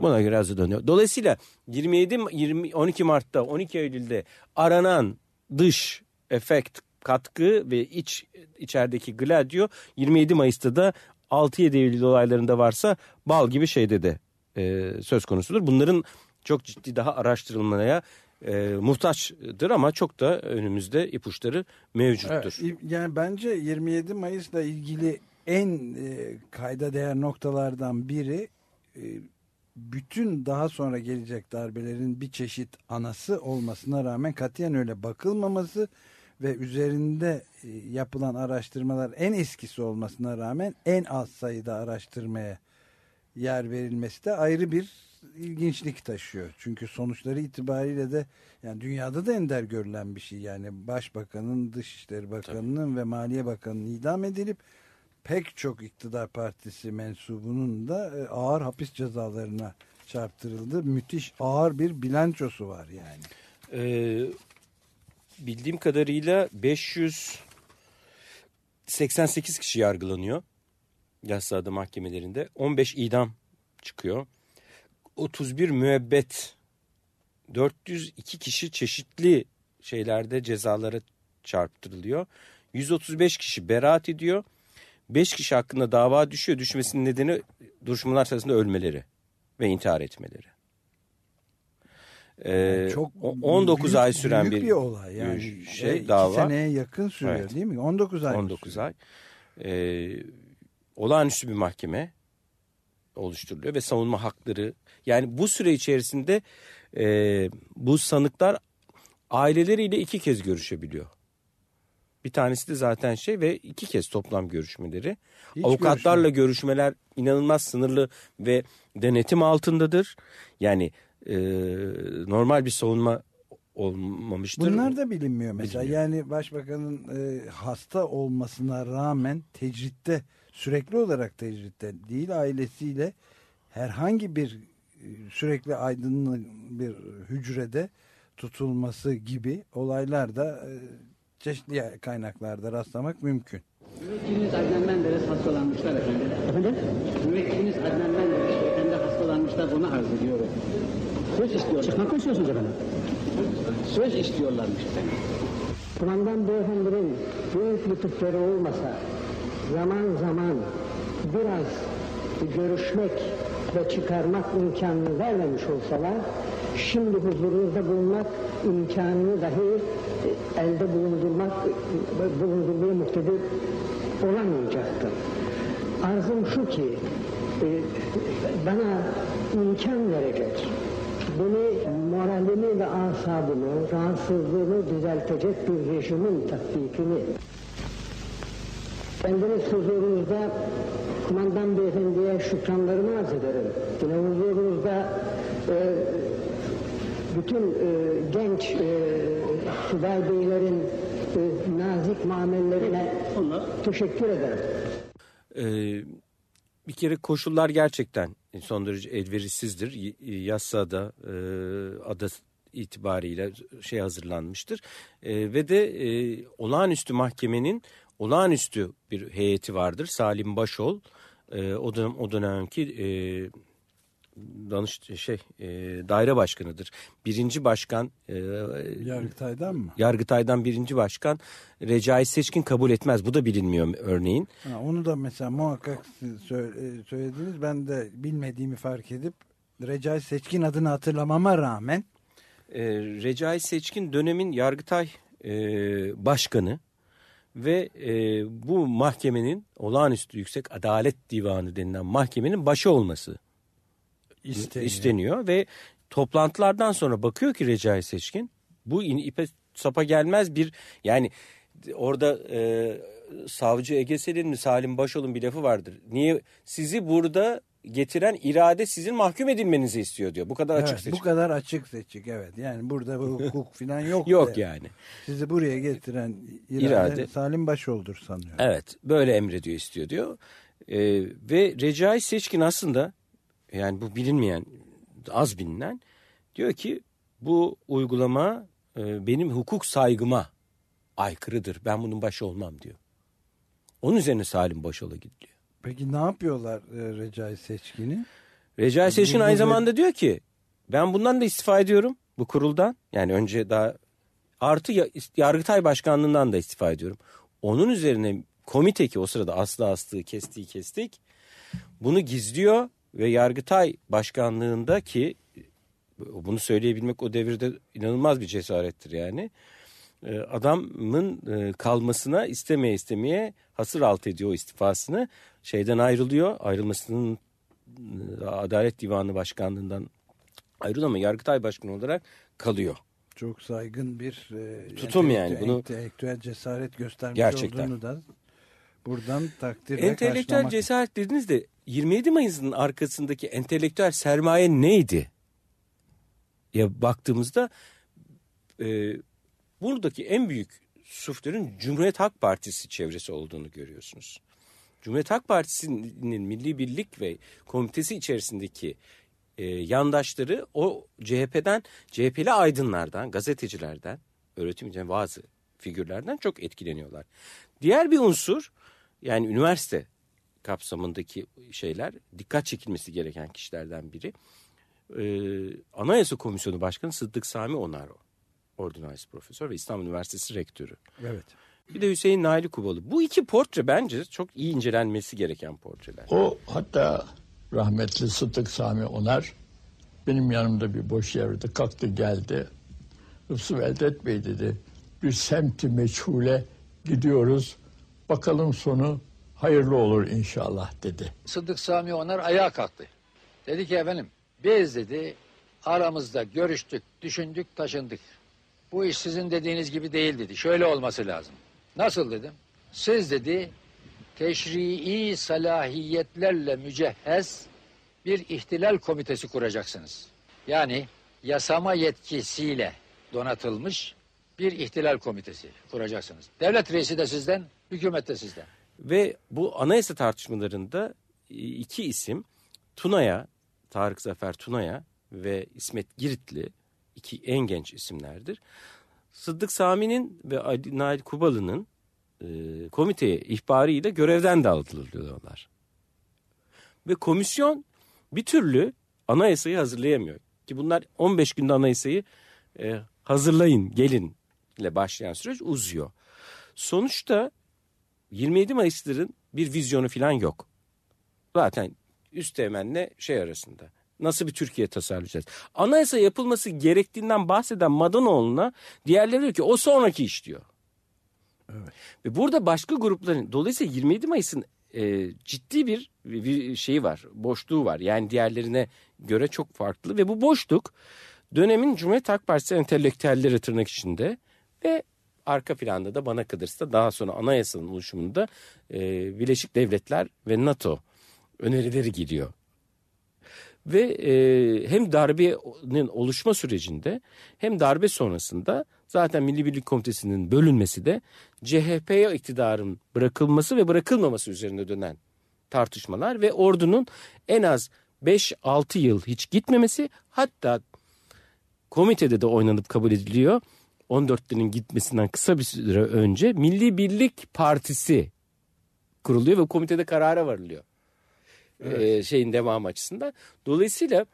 Buna göre hazırlanıyor. Dolayısıyla 27 20 12 Mart'ta 12 Eylül'de aranan dış efekt katkı ve iç içerideki gladyo 27 Mayıs'ta da 6-7 Eylül olaylarında varsa bal gibi şeyde de e, söz konusudur. Bunların çok ciddi daha araştırılmaya e, muhtaçtır ama çok da önümüzde ipuçları mevcuttur. Yani bence 27 Mayıs'la ilgili en e, kayda değer noktalardan biri e, bütün daha sonra gelecek darbelerin bir çeşit anası olmasına rağmen katiyen öyle bakılmaması üzerinde e, yapılan araştırmalar en eskisi olmasına rağmen en az sayıda araştırmaya yer verilmesi de ayrı bir ilginçlik taşıyor. Çünkü sonuçları itibariyle de yani dünyada da ender görülen bir şey. Yani Başbakanın, Dışişleri Bakanı'nın ve Maliye Bakanı'nın idam edilip pek çok iktidar partisi mensubunun da e, ağır hapis cezalarına çarptırıldı. Müthiş ağır bir bilançosu var yani. Ee, bildiğim kadarıyla 588 kişi yargılanıyor. Yassıada mahkemelerinde. 15 idam çıkıyor. 31 müebbet. 402 kişi çeşitli şeylerde cezalara çarptırılıyor. 135 kişi beraat ediyor. 5 kişi hakkında dava düşüyor. Düşmesinin nedeni duruşmalar sırasında ölmeleri ve intihar etmeleri. Ee, Çok o- 19 büyük- ay süren büyük bir, bir olay yani. şey iki dava. seneye yakın sürüyor Evet. değil mi? 19 ay. 19 ay. Ee, olağanüstü bir mahkeme oluşturuluyor ve savunma hakları yani bu süre içerisinde e, bu sanıklar aileleriyle iki kez görüşebiliyor. Bir tanesi de zaten şey ve iki kez toplam görüşmeleri. Hiç Avukatlarla görüşmeler inanılmaz sınırlı ve denetim altındadır. Yani e, normal bir savunma olmamıştır. Bunlar da bilinmiyor mesela. Bilinmiyor. Yani başbakanın e, hasta olmasına rağmen tecritte sürekli olarak tecritte değil ailesiyle herhangi bir sürekli aydınlık bir hücrede tutulması gibi olaylar da e, çeşitli kaynaklarda rastlamak mümkün. Müvekkiliniz Adnan Menderes hastalanmışlar efendim. Efendim? Müvekkiliniz Adnan Menderes beyefendi hastalanmışlar onu arz ediyor. Söz istiyor. Çıkmak mı istiyorsunuz efendim? Söz istiyorlarmış efendim. Kumandan beyefendinin büyük lütufları olmasa zaman zaman biraz görüşmek ve çıkarmak imkanını vermemiş olsalar şimdi huzurunuzda bulunmak imkanını dahi e, elde bulundurmak e, bulundurmaya muktedir olamayacaktır. Arzım şu ki e, bana imkan verecek beni moralimi ve asabımı, rahatsızlığımı düzeltecek bir rejimin tatbikini kendiniz huzurunuzda kumandan beyefendiye şükranlarımı arz ederim. Yine huzurunuzda e, bütün e, genç e, subay beylerin e, nazik muamellerine teşekkür ederim. Ee, bir kere koşullar gerçekten son derece elverişsizdir. Y- Yassada e, ada itibariyle şey hazırlanmıştır. E, ve de e, olağanüstü mahkemenin olağanüstü bir heyeti vardır. Salim Başol e, o dönem o dönemki e, danış şey e, daire başkanıdır. Birinci başkan e, Yargıtay'dan mı? Yargıtay'dan birinci başkan Recai Seçkin kabul etmez. Bu da bilinmiyor örneğin. Ha, onu da mesela muhakkak e, söylediniz. Ben de bilmediğimi fark edip Recai Seçkin adını hatırlamama rağmen e, Recai Seçkin dönemin Yargıtay e, başkanı ve e, bu mahkemenin olağanüstü yüksek adalet divanı denilen mahkemenin başı olması İsteniyor. isteniyor ve toplantılardan sonra bakıyor ki Recai Seçkin bu in, ipe sapa gelmez bir yani orada e, savcı Ege Selin'in Salim Başol'un bir lafı vardır. Niye sizi burada getiren irade sizin mahkum edilmenizi istiyor diyor. Bu kadar açık Evet, seçik. bu kadar açık seçik evet. Yani burada bu hukuk falan yok. Yok de. yani. Sizi buraya getiren irade, İrade. Salim Başol'dur sanıyorum. Evet böyle emrediyor istiyor diyor. Ee, ve Recai Seçkin aslında yani bu bilinmeyen az bilinen diyor ki bu uygulama e, benim hukuk saygıma aykırıdır. Ben bunun başı olmam diyor. Onun üzerine Salim Başol'a gidiliyor. Peki ne yapıyorlar e, Recai Seçkin'i? Recai Seçkin aynı zamanda diyor ki ben bundan da istifa ediyorum bu kuruldan. Yani önce daha artı ya- Yargıtay Başkanlığından da istifa ediyorum. Onun üzerine komite ki o sırada aslı astığı kestiği kestik. Bunu gizliyor ve Yargıtay Başkanlığında ki bunu söyleyebilmek o devirde inanılmaz bir cesarettir yani. Ee, Adamın e, kalmasına istemeye istemeye hasır alt ediyor istifasını. Şeyden ayrılıyor. Ayrılmasının e, Adalet Divanı Başkanlığından ayrılıyor ama Yargıtay Başkanı olarak kalıyor. Çok saygın bir e, Tutum yani, bunu- entelektüel cesaret göstermiş Gerçekten. olduğunu da buradan takdirle Entelektüel karşılamak. cesaret dediniz de 27 Mayıs'ın arkasındaki entelektüel sermaye neydi? Ya baktığımızda e, buradaki en büyük suflerin Cumhuriyet Halk Partisi çevresi olduğunu görüyorsunuz. Cumhuriyet Halk Partisi'nin Milli Birlik ve komitesi içerisindeki e, yandaşları o CHP'den, CHP'li aydınlardan, gazetecilerden, öğretim için bazı figürlerden çok etkileniyorlar. Diğer bir unsur yani üniversite kapsamındaki şeyler dikkat çekilmesi gereken kişilerden biri. Ee, Anayasa Komisyonu Başkanı Sıddık Sami Onaro. Ordinals Profesör ve İstanbul Üniversitesi Rektörü. Evet. Bir de Hüseyin Naili Kubalı. Bu iki portre bence çok iyi incelenmesi gereken portreler. O hatta rahmetli Sıtık Sami Onar benim yanımda bir boş yerde kalktı geldi. Hıfzı Veldet Bey dedi bir semti meçhule gidiyoruz. Bakalım sonu hayırlı olur inşallah dedi. Sıddık Sami Onar ayağa kalktı. Dedi ki efendim biz dedi aramızda görüştük, düşündük, taşındık. Bu iş sizin dediğiniz gibi değil dedi. Şöyle olması lazım. Nasıl dedim? Siz dedi teşrii salahiyetlerle mücehhez bir ihtilal komitesi kuracaksınız. Yani yasama yetkisiyle donatılmış bir ihtilal komitesi kuracaksınız. Devlet reisi de sizden, hükümet de sizden. Ve bu anayasa tartışmalarında e, iki isim Tuna'ya Tarık Zafer Tuna'ya ve İsmet Giritli iki en genç isimlerdir. Sıddık Sami'nin ve Ali Nail Kubalı'nın e, komiteye ihbarıyla görevden dağıtılıyorlar. Ve komisyon bir türlü anayasayı hazırlayamıyor. Ki bunlar 15 günde anayasayı e, hazırlayın gelin ile başlayan süreç uzuyor. Sonuçta 27 Mayıs'ların bir vizyonu falan yok. Zaten üst temenle şey arasında. Nasıl bir Türkiye tasarlayacağız? Anayasa yapılması gerektiğinden bahseden Madanoğlu'na diğerleri diyor ki o sonraki iş diyor. Evet. Ve burada başka grupların dolayısıyla 27 Mayıs'ın e, ciddi bir, bir şeyi var, boşluğu var. Yani diğerlerine göre çok farklı ve bu boşluk dönemin Cumhuriyet Halk Partisi entelektüelleri tırnak içinde ve arka planda da bana kalırsa daha sonra anayasanın oluşumunda e, Birleşik Devletler ve NATO önerileri gidiyor. Ve e, hem darbenin oluşma sürecinde hem darbe sonrasında zaten Milli Birlik Komitesi'nin bölünmesi de CHP'ye iktidarın bırakılması ve bırakılmaması üzerine dönen tartışmalar ve ordunun en az 5-6 yıl hiç gitmemesi hatta komitede de oynanıp kabul ediliyor. 14'lerin gitmesinden kısa bir süre önce Milli Birlik Partisi kuruluyor ve komitede karara varılıyor. Evet. Ee, şeyin devamı açısından. Dolayısıyla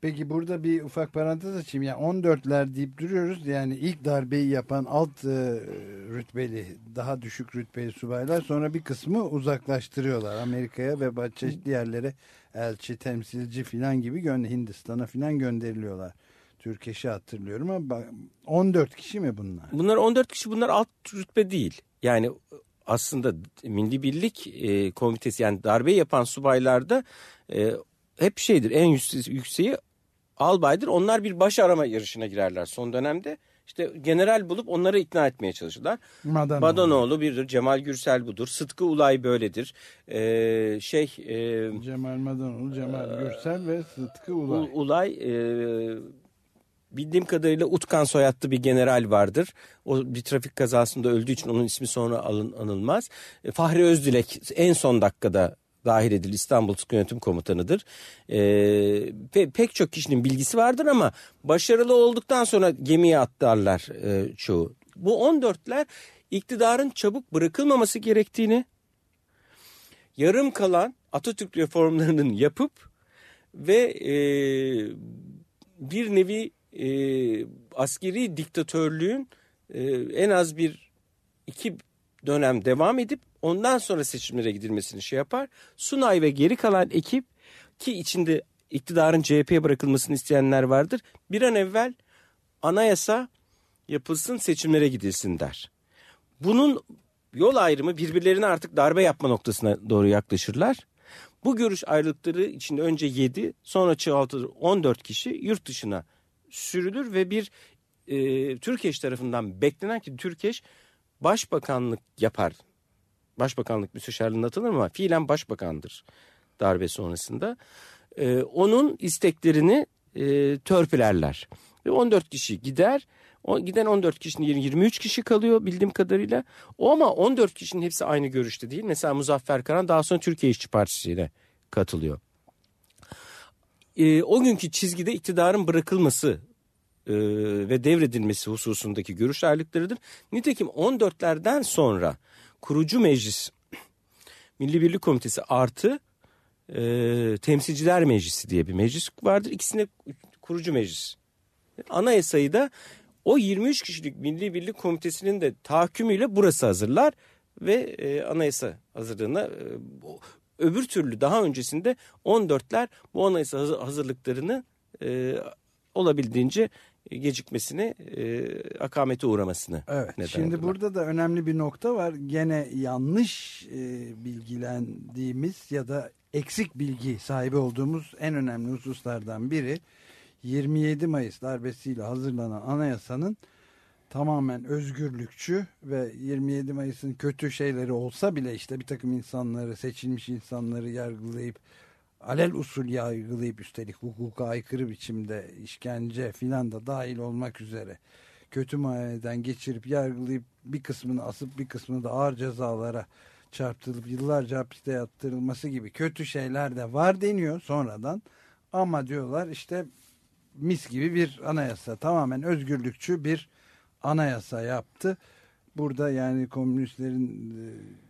Peki burada bir ufak parantez açayım. Yani 14'ler deyip duruyoruz. Yani ilk darbeyi yapan alt e, rütbeli, daha düşük rütbeli subaylar sonra bir kısmı uzaklaştırıyorlar. Amerika'ya ve çeşitli yerlere elçi, temsilci filan gibi Hindistan'a filan gönderiliyorlar. Türkeş'i hatırlıyorum ama 14 kişi mi bunlar? Bunlar 14 kişi bunlar alt rütbe değil. Yani aslında Milli Birlik e, Komitesi yani darbe yapan subaylarda e, hep şeydir en yükseği albaydır. Onlar bir baş arama yarışına girerler son dönemde. İşte general bulup onları ikna etmeye çalışırlar. Madanoğlu, Madanoğlu birdir, Cemal Gürsel budur, Sıtkı Ulay böyledir. Ee, şey e, Cemal Madanoğlu, Cemal e, Gürsel ve Sıtkı Ulay. Ulay e, bildiğim kadarıyla Utkan soyadlı bir general vardır. O bir trafik kazasında öldüğü için onun ismi sonra alın, anılmaz. E, Fahri Özdilek en son dakikada dahil edildi İstanbul Sıkı Yönetim Komutanı'dır. E, pe, pek çok kişinin bilgisi vardır ama başarılı olduktan sonra gemiye atlarlar e, çoğu. Bu 14'ler iktidarın çabuk bırakılmaması gerektiğini, yarım kalan Atatürk reformlarının yapıp ve e, bir nevi e, askeri diktatörlüğün e, en az bir iki dönem devam edip ondan sonra seçimlere gidilmesini şey yapar. Sunay ve geri kalan ekip ki içinde iktidarın CHP'ye bırakılmasını isteyenler vardır. Bir an evvel anayasa yapılsın seçimlere gidilsin der. Bunun yol ayrımı birbirlerine artık darbe yapma noktasına doğru yaklaşırlar. Bu görüş ayrılıkları içinde önce 7 sonra çoğaltılır 14 kişi yurt dışına sürülür ve bir e, Türkeş tarafından beklenen ki Türkeş başbakanlık yapar. Başbakanlık müsteşarlığına atılır ama fiilen başbakandır darbe sonrasında. E, onun isteklerini e, törpülerler. Ve 14 kişi gider. O, giden 14 kişinin yerine 23 kişi kalıyor bildiğim kadarıyla. O ama 14 kişinin hepsi aynı görüşte değil. Mesela Muzaffer Karan daha sonra Türkiye İşçi Partisi'ne katılıyor e, o günkü çizgide iktidarın bırakılması e, ve devredilmesi hususundaki görüş ayrılıklarıdır. Nitekim 14'lerden sonra kurucu meclis Milli Birlik Komitesi artı e, Temsilciler Meclisi diye bir meclis vardır. İkisine kurucu meclis. Anayasayı da o 23 kişilik Milli Birlik Komitesi'nin de tahakkümüyle burası hazırlar ve e, anayasa hazırlığına e, Öbür türlü daha öncesinde 14'ler bu anayasa hazırlıklarını e, olabildiğince gecikmesini, e, akamete uğramasını evet, neden Şimdi oldular. burada da önemli bir nokta var. Gene yanlış e, bilgilendiğimiz ya da eksik bilgi sahibi olduğumuz en önemli hususlardan biri 27 Mayıs darbesiyle hazırlanan anayasanın tamamen özgürlükçü ve 27 Mayıs'ın kötü şeyleri olsa bile işte bir takım insanları seçilmiş insanları yargılayıp alel usul yargılayıp üstelik hukuka aykırı biçimde işkence filan da dahil olmak üzere kötü muayeneden geçirip yargılayıp bir kısmını asıp bir kısmını da ağır cezalara çarptırılıp yıllarca hapiste yattırılması gibi kötü şeyler de var deniyor sonradan Ama diyorlar işte mis gibi bir anayasa tamamen özgürlükçü bir anayasa yaptı. Burada yani komünistlerin e,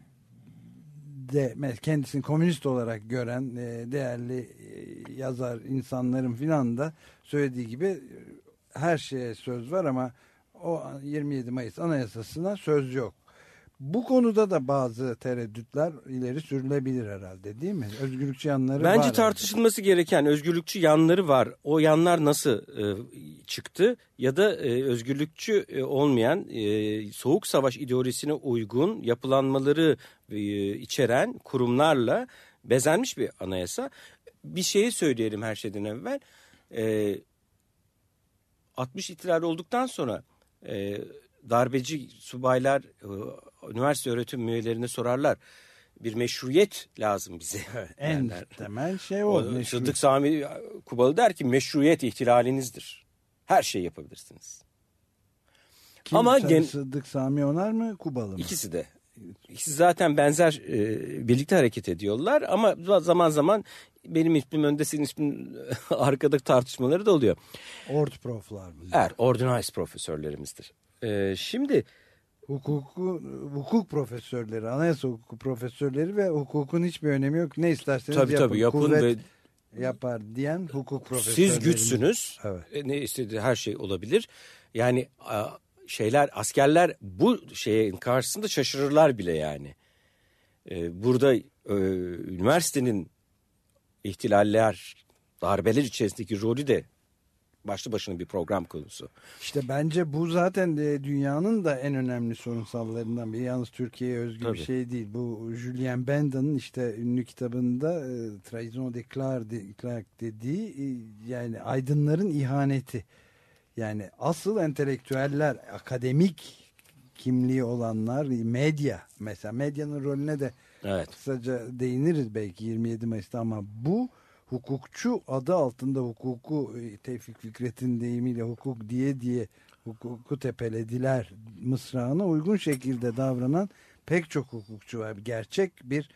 de kendisini komünist olarak gören e, değerli e, yazar insanların filan da söylediği gibi her şeye söz var ama o 27 Mayıs Anayasası'na söz yok. Bu konuda da bazı tereddütler ileri sürülebilir herhalde değil mi? Özgürlükçü yanları Bence var. Bence tartışılması gereken özgürlükçü yanları var. O yanlar nasıl e, çıktı ya da e, özgürlükçü e, olmayan e, soğuk savaş ideolojisine uygun yapılanmaları e, içeren kurumlarla bezenmiş bir anayasa. Bir şeyi söyleyelim her şeyden evvel. E, 60 ihtilal olduktan sonra e, darbeci subaylar e, üniversite öğretim üyelerine sorarlar. Bir meşruiyet lazım bize. en derler. temel şey o. o Sıddık Sami Kubalı der ki meşruiyet ihtilalinizdir. Her şeyi yapabilirsiniz. Kim Ama gen... Sıddık Sami Onar mı Kubalı mı? İkisi de. İkisi zaten benzer e, birlikte hareket ediyorlar ama zaman zaman benim ismim önde senin ismin arkada tartışmaları da oluyor. Ord proflar mı? Evet, ordinarius profesörlerimizdir. Ee, şimdi hukuku hukuk profesörleri, anayasa hukuku profesörleri ve hukukun hiçbir önemi yok. Ne isterseniz tabii, yapın. Tabii, yapın Kuvvet ve yapar diyen hukuk profesörleri. Siz güçsünüz. Evet. E, ne istediği her şey olabilir. Yani şeyler askerler bu şeyin karşısında şaşırırlar bile yani. Ee, burada e, üniversitenin ihtilaller, darbeler içerisindeki rolü de başlı başına bir program konusu. İşte bence bu zaten de dünyanın da en önemli sorunsallarından biri. Yalnız Türkiye'ye özgü Tabii. bir şey değil. Bu Julien Benden'ın işte ünlü kitabında e, Trahison de Clark dediği e, yani aydınların ihaneti. Yani asıl entelektüeller, akademik kimliği olanlar, medya mesela medyanın rolüne de evet. kısaca değiniriz belki 27 Mayıs'ta ama bu hukukçu adı altında hukuku e, Tevfik Fikret'in deyimiyle hukuk diye diye hukuku tepelediler mısrağına uygun şekilde davranan pek çok hukukçu var. Gerçek bir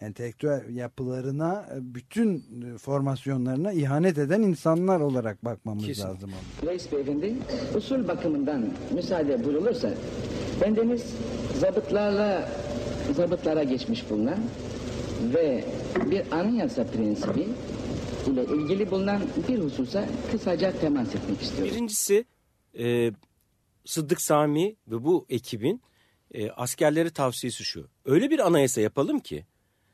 entelektüel yapılarına, bütün formasyonlarına ihanet eden insanlar olarak bakmamız Kesin. lazım. Reis Beyefendi, usul bakımından müsaade buyurulursa bendeniz zabıtlarla zabıtlara geçmiş bulunan ve bir anayasa prensibi ile ilgili bulunan bir hususa kısaca temas etmek istiyorum. Birincisi e, Sıddık Sami ve bu ekibin e, askerlere tavsiyesi şu. Öyle bir anayasa yapalım ki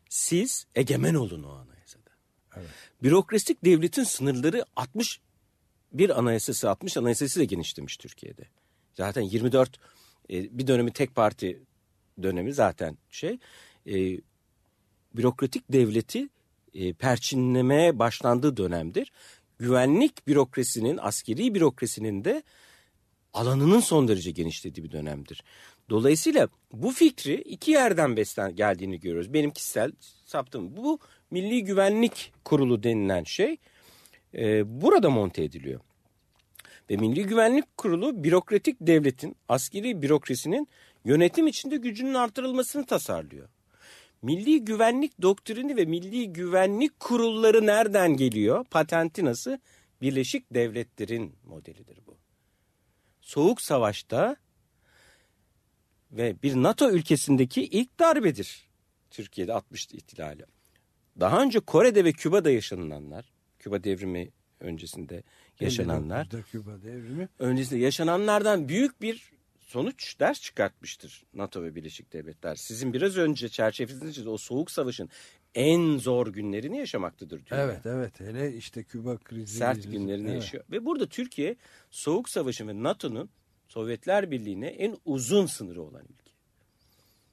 siz egemen olun o anayasada. Evet. Bürokratik devletin sınırları 60 bir anayasası 60 anayasası da genişlemiş Türkiye'de. Zaten 24 e, bir dönemi tek parti dönemi zaten şey e, bürokratik devleti e, perçinlemeye başlandığı dönemdir. Güvenlik bürokrasinin, askeri bürokrasinin de alanının son derece genişlediği bir dönemdir. Dolayısıyla bu fikri iki yerden beslen geldiğini görüyoruz. Benim kişisel saptım. Bu Milli Güvenlik Kurulu denilen şey e, burada monte ediliyor. Ve Milli Güvenlik Kurulu bürokratik devletin, askeri bürokrasinin yönetim içinde gücünün artırılmasını tasarlıyor. Milli güvenlik doktrini ve milli güvenlik kurulları nereden geliyor? Patenti nasıl? Birleşik Devletler'in modelidir bu. Soğuk Savaş'ta ve bir NATO ülkesindeki ilk darbedir. Türkiye'de 60 ihtilali. Daha önce Kore'de ve Küba'da yaşananlar, Küba devrimi öncesinde yaşananlar, Küba devrimi. öncesinde yaşananlardan büyük bir sonuç ders çıkartmıştır NATO ve Birleşik Devletler. Sizin biraz önce çerçevesinizde o soğuk savaşın en zor günlerini yaşamaktadır diyor. Evet evet hele işte Küba krizi. Sert günlerini evet. yaşıyor. Ve burada Türkiye soğuk savaşı ve NATO'nun Sovyetler Birliği'ne en uzun sınırı olan ülke.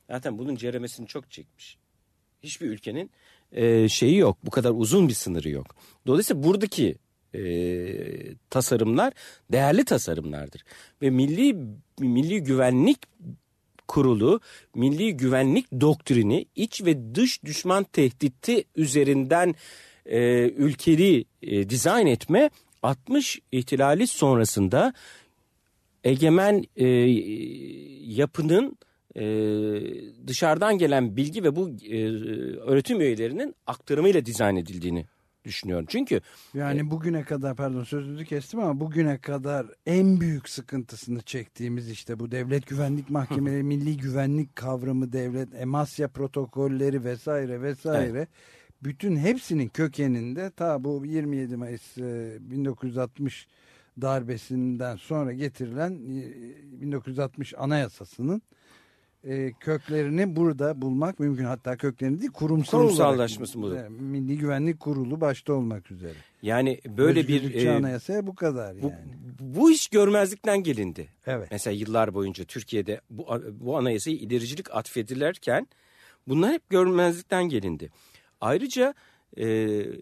Zaten bunun ceremesini çok çekmiş. Hiçbir ülkenin e, şeyi yok. Bu kadar uzun bir sınırı yok. Dolayısıyla buradaki e, tasarımlar değerli tasarımlardır. Ve milli milli güvenlik kurulu milli güvenlik doktrini iç ve dış düşman tehdidi üzerinden e, ülkeli e, dizayn etme 60 ihtilali sonrasında egemen e, yapının e, dışarıdan gelen bilgi ve bu e, öğretim üyelerinin aktarımıyla dizayn edildiğini düşünüyorum. Çünkü Yani bugüne kadar pardon sözünüzü kestim ama bugüne kadar en büyük sıkıntısını çektiğimiz işte bu devlet güvenlik mahkemeleri, milli güvenlik kavramı, devlet emasya protokolleri vesaire vesaire. Bütün hepsinin kökeninde ta bu 27 Mayıs e, 1960 darbesinden sonra getirilen e, 1960 anayasasının e, köklerini burada bulmak mümkün. Hatta köklerini değil kurumsal Kurumsallaşması olarak. bu. e, Milli Güvenlik Kurulu başta olmak üzere. yani böyle bir Özgürlükçü e, anayasaya bu kadar yani. bu, bu iş görmezlikten gelindi. Evet. Mesela yıllar boyunca Türkiye'de bu bu anayasayı ilericilik atfedilerken bunlar hep görmezlikten gelindi. Ayrıca e,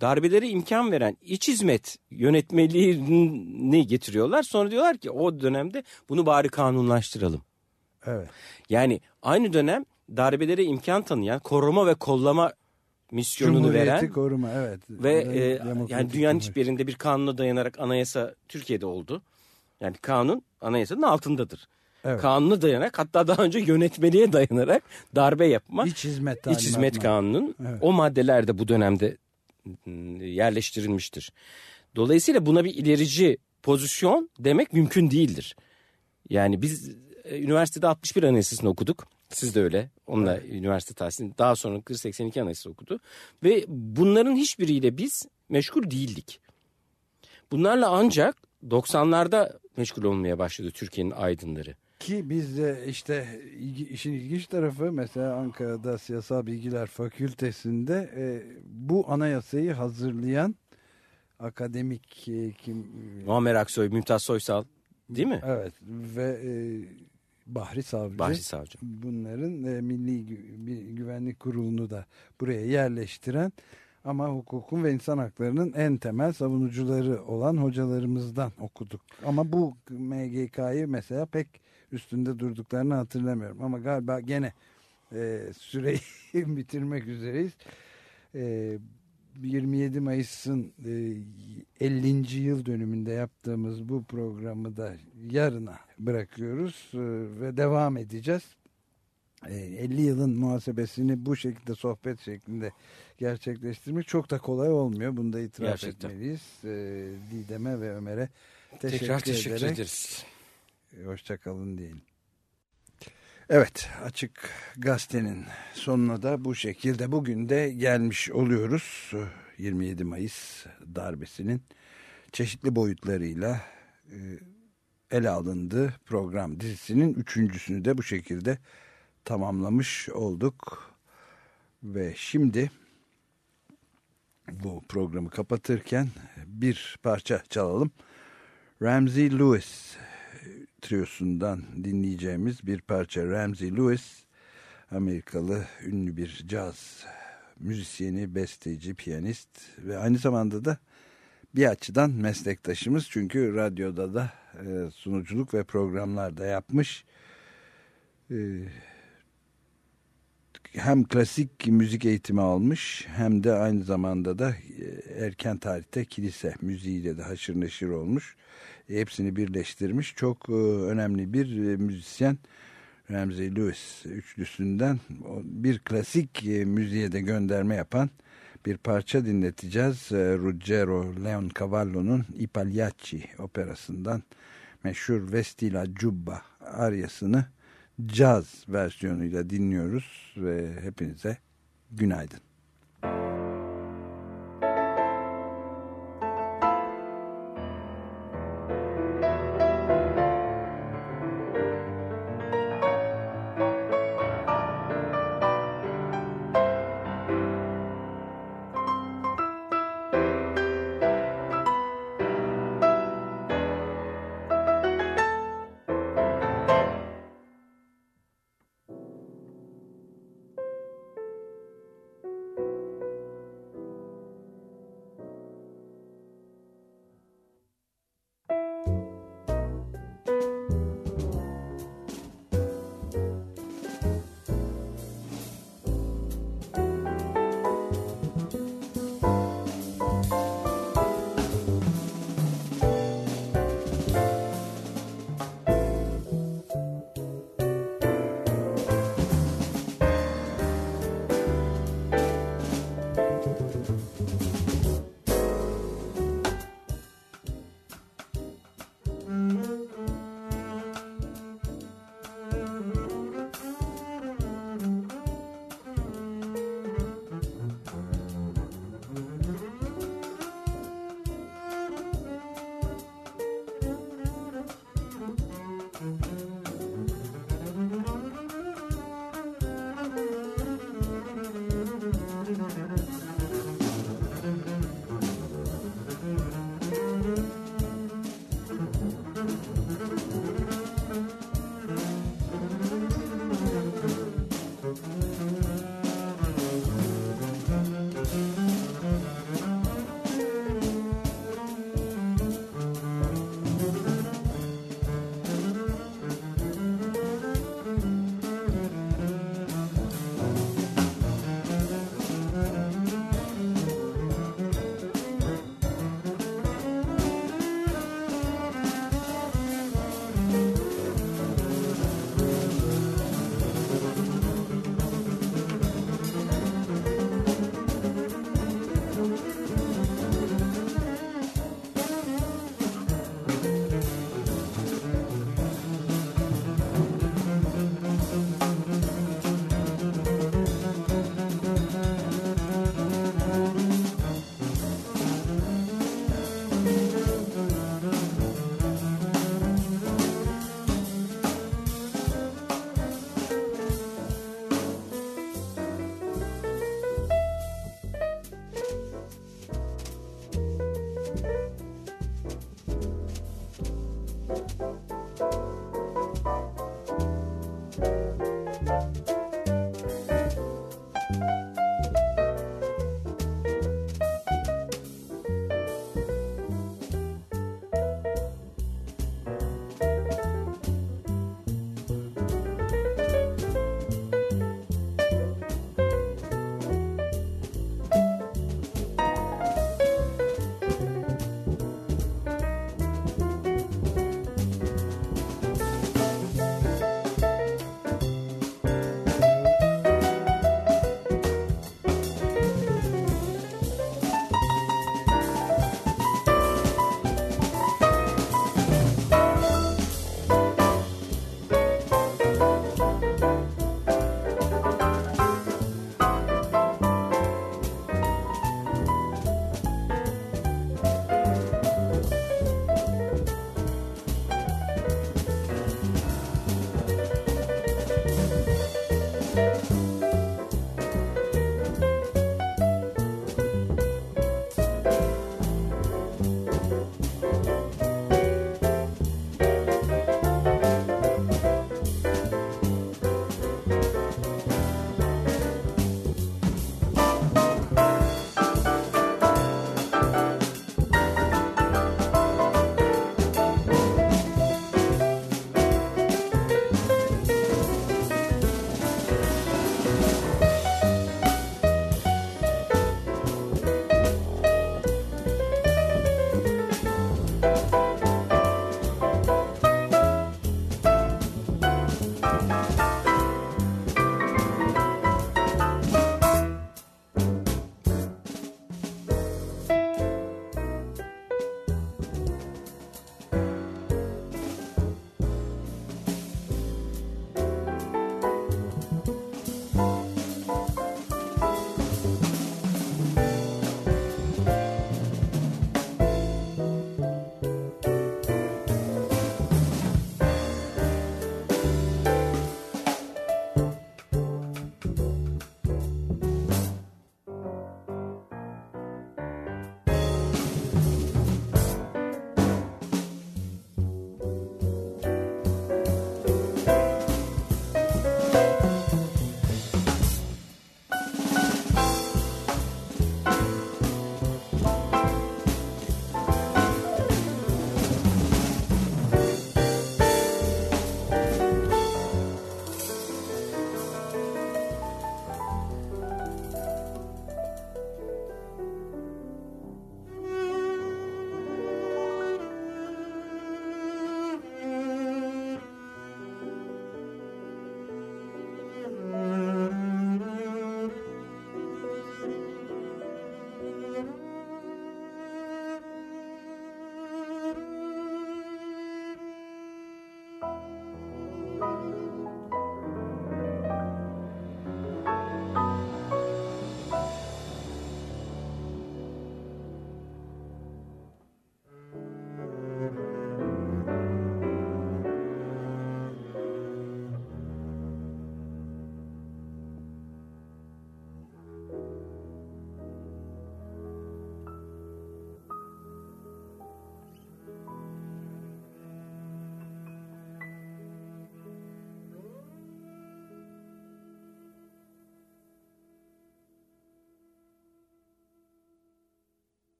darbelere imkan veren iç hizmet yönetmeliğini getiriyorlar. Sonra diyorlar ki o dönemde bunu bari kanunlaştıralım. Evet. Yani aynı dönem darbelere imkan tanıyan koruma ve kollama misyonunu veren koruma evet. ve e, Demokratik yani dünyanın hiçbir yerinde bir kanuna dayanarak anayasa Türkiye'de oldu. Yani kanun anayasanın altındadır. Evet. Kanuna dayanarak hatta daha önce yönetmeliğe dayanarak darbe yapma. İç hizmet İç hizmet kanunun Evet. o maddeler de bu dönemde yerleştirilmiştir. Dolayısıyla buna bir ilerici pozisyon demek mümkün değildir. Yani biz üniversitede 61 anayasasını okuduk. Siz de öyle. Onunla üniversite tahsilini daha sonra 82 anayasası okudu. Ve bunların hiçbiriyle biz meşgul değildik. Bunlarla ancak 90'larda meşgul olmaya başladı Türkiye'nin aydınları. Ki biz de işte işin ilginç tarafı mesela Ankara'da Siyasal Bilgiler Fakültesinde e, bu anayasayı hazırlayan akademik e, kim Muammer Aksoy, Mümtaz Soysal değil mi? Evet ve e, Bahri Savcı. Bahri Savcı. Bunların e, Milli Gü- Gü- Güvenlik Kurulu'nu da buraya yerleştiren ama hukukun ve insan haklarının en temel savunucuları olan hocalarımızdan okuduk. Ama bu MGK'yı mesela pek üstünde durduklarını hatırlamıyorum. Ama galiba gene e, süreyi bitirmek üzereyiz. E, 27 Mayıs'ın e, 50. yıl dönümünde yaptığımız bu programı da yarına bırakıyoruz e, ve devam edeceğiz. E, 50 yılın muhasebesini bu şekilde sohbet şeklinde gerçekleştirmek çok da kolay olmuyor. Bunu da itiraf Gerçekten. etmeliyiz. E, Didem'e ve Ömer'e teşekkür, Tekrar teşekkür ederek ederiz. Hoşçakalın diyelim. Evet Açık Gazete'nin sonuna da bu şekilde bugün de gelmiş oluyoruz. 27 Mayıs darbesinin çeşitli boyutlarıyla e, ele alındığı program dizisinin üçüncüsünü de bu şekilde tamamlamış olduk. Ve şimdi bu programı kapatırken bir parça çalalım. Ramsey Lewis triosundan dinleyeceğimiz bir parça Ramsey Lewis Amerikalı ünlü bir caz müzisyeni, besteci, piyanist ve aynı zamanda da bir açıdan meslektaşımız çünkü radyoda da e, sunuculuk ve programlar da yapmış. E, hem klasik müzik eğitimi almış hem de aynı zamanda da e, erken tarihte kilise müziğiyle de haşır neşir olmuş. Hepsini birleştirmiş. Çok e, önemli bir e, müzisyen Ramsey Lewis üçlüsünden bir klasik e, müziğe de gönderme yapan bir parça dinleteceğiz. Ruggero Leoncavallo'nun I Pagliacci operasından meşhur Vestila Giubba aryasını caz versiyonuyla dinliyoruz ve hepinize günaydın.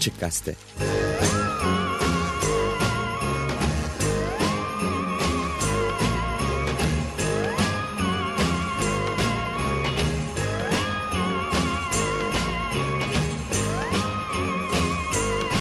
Açık Gazete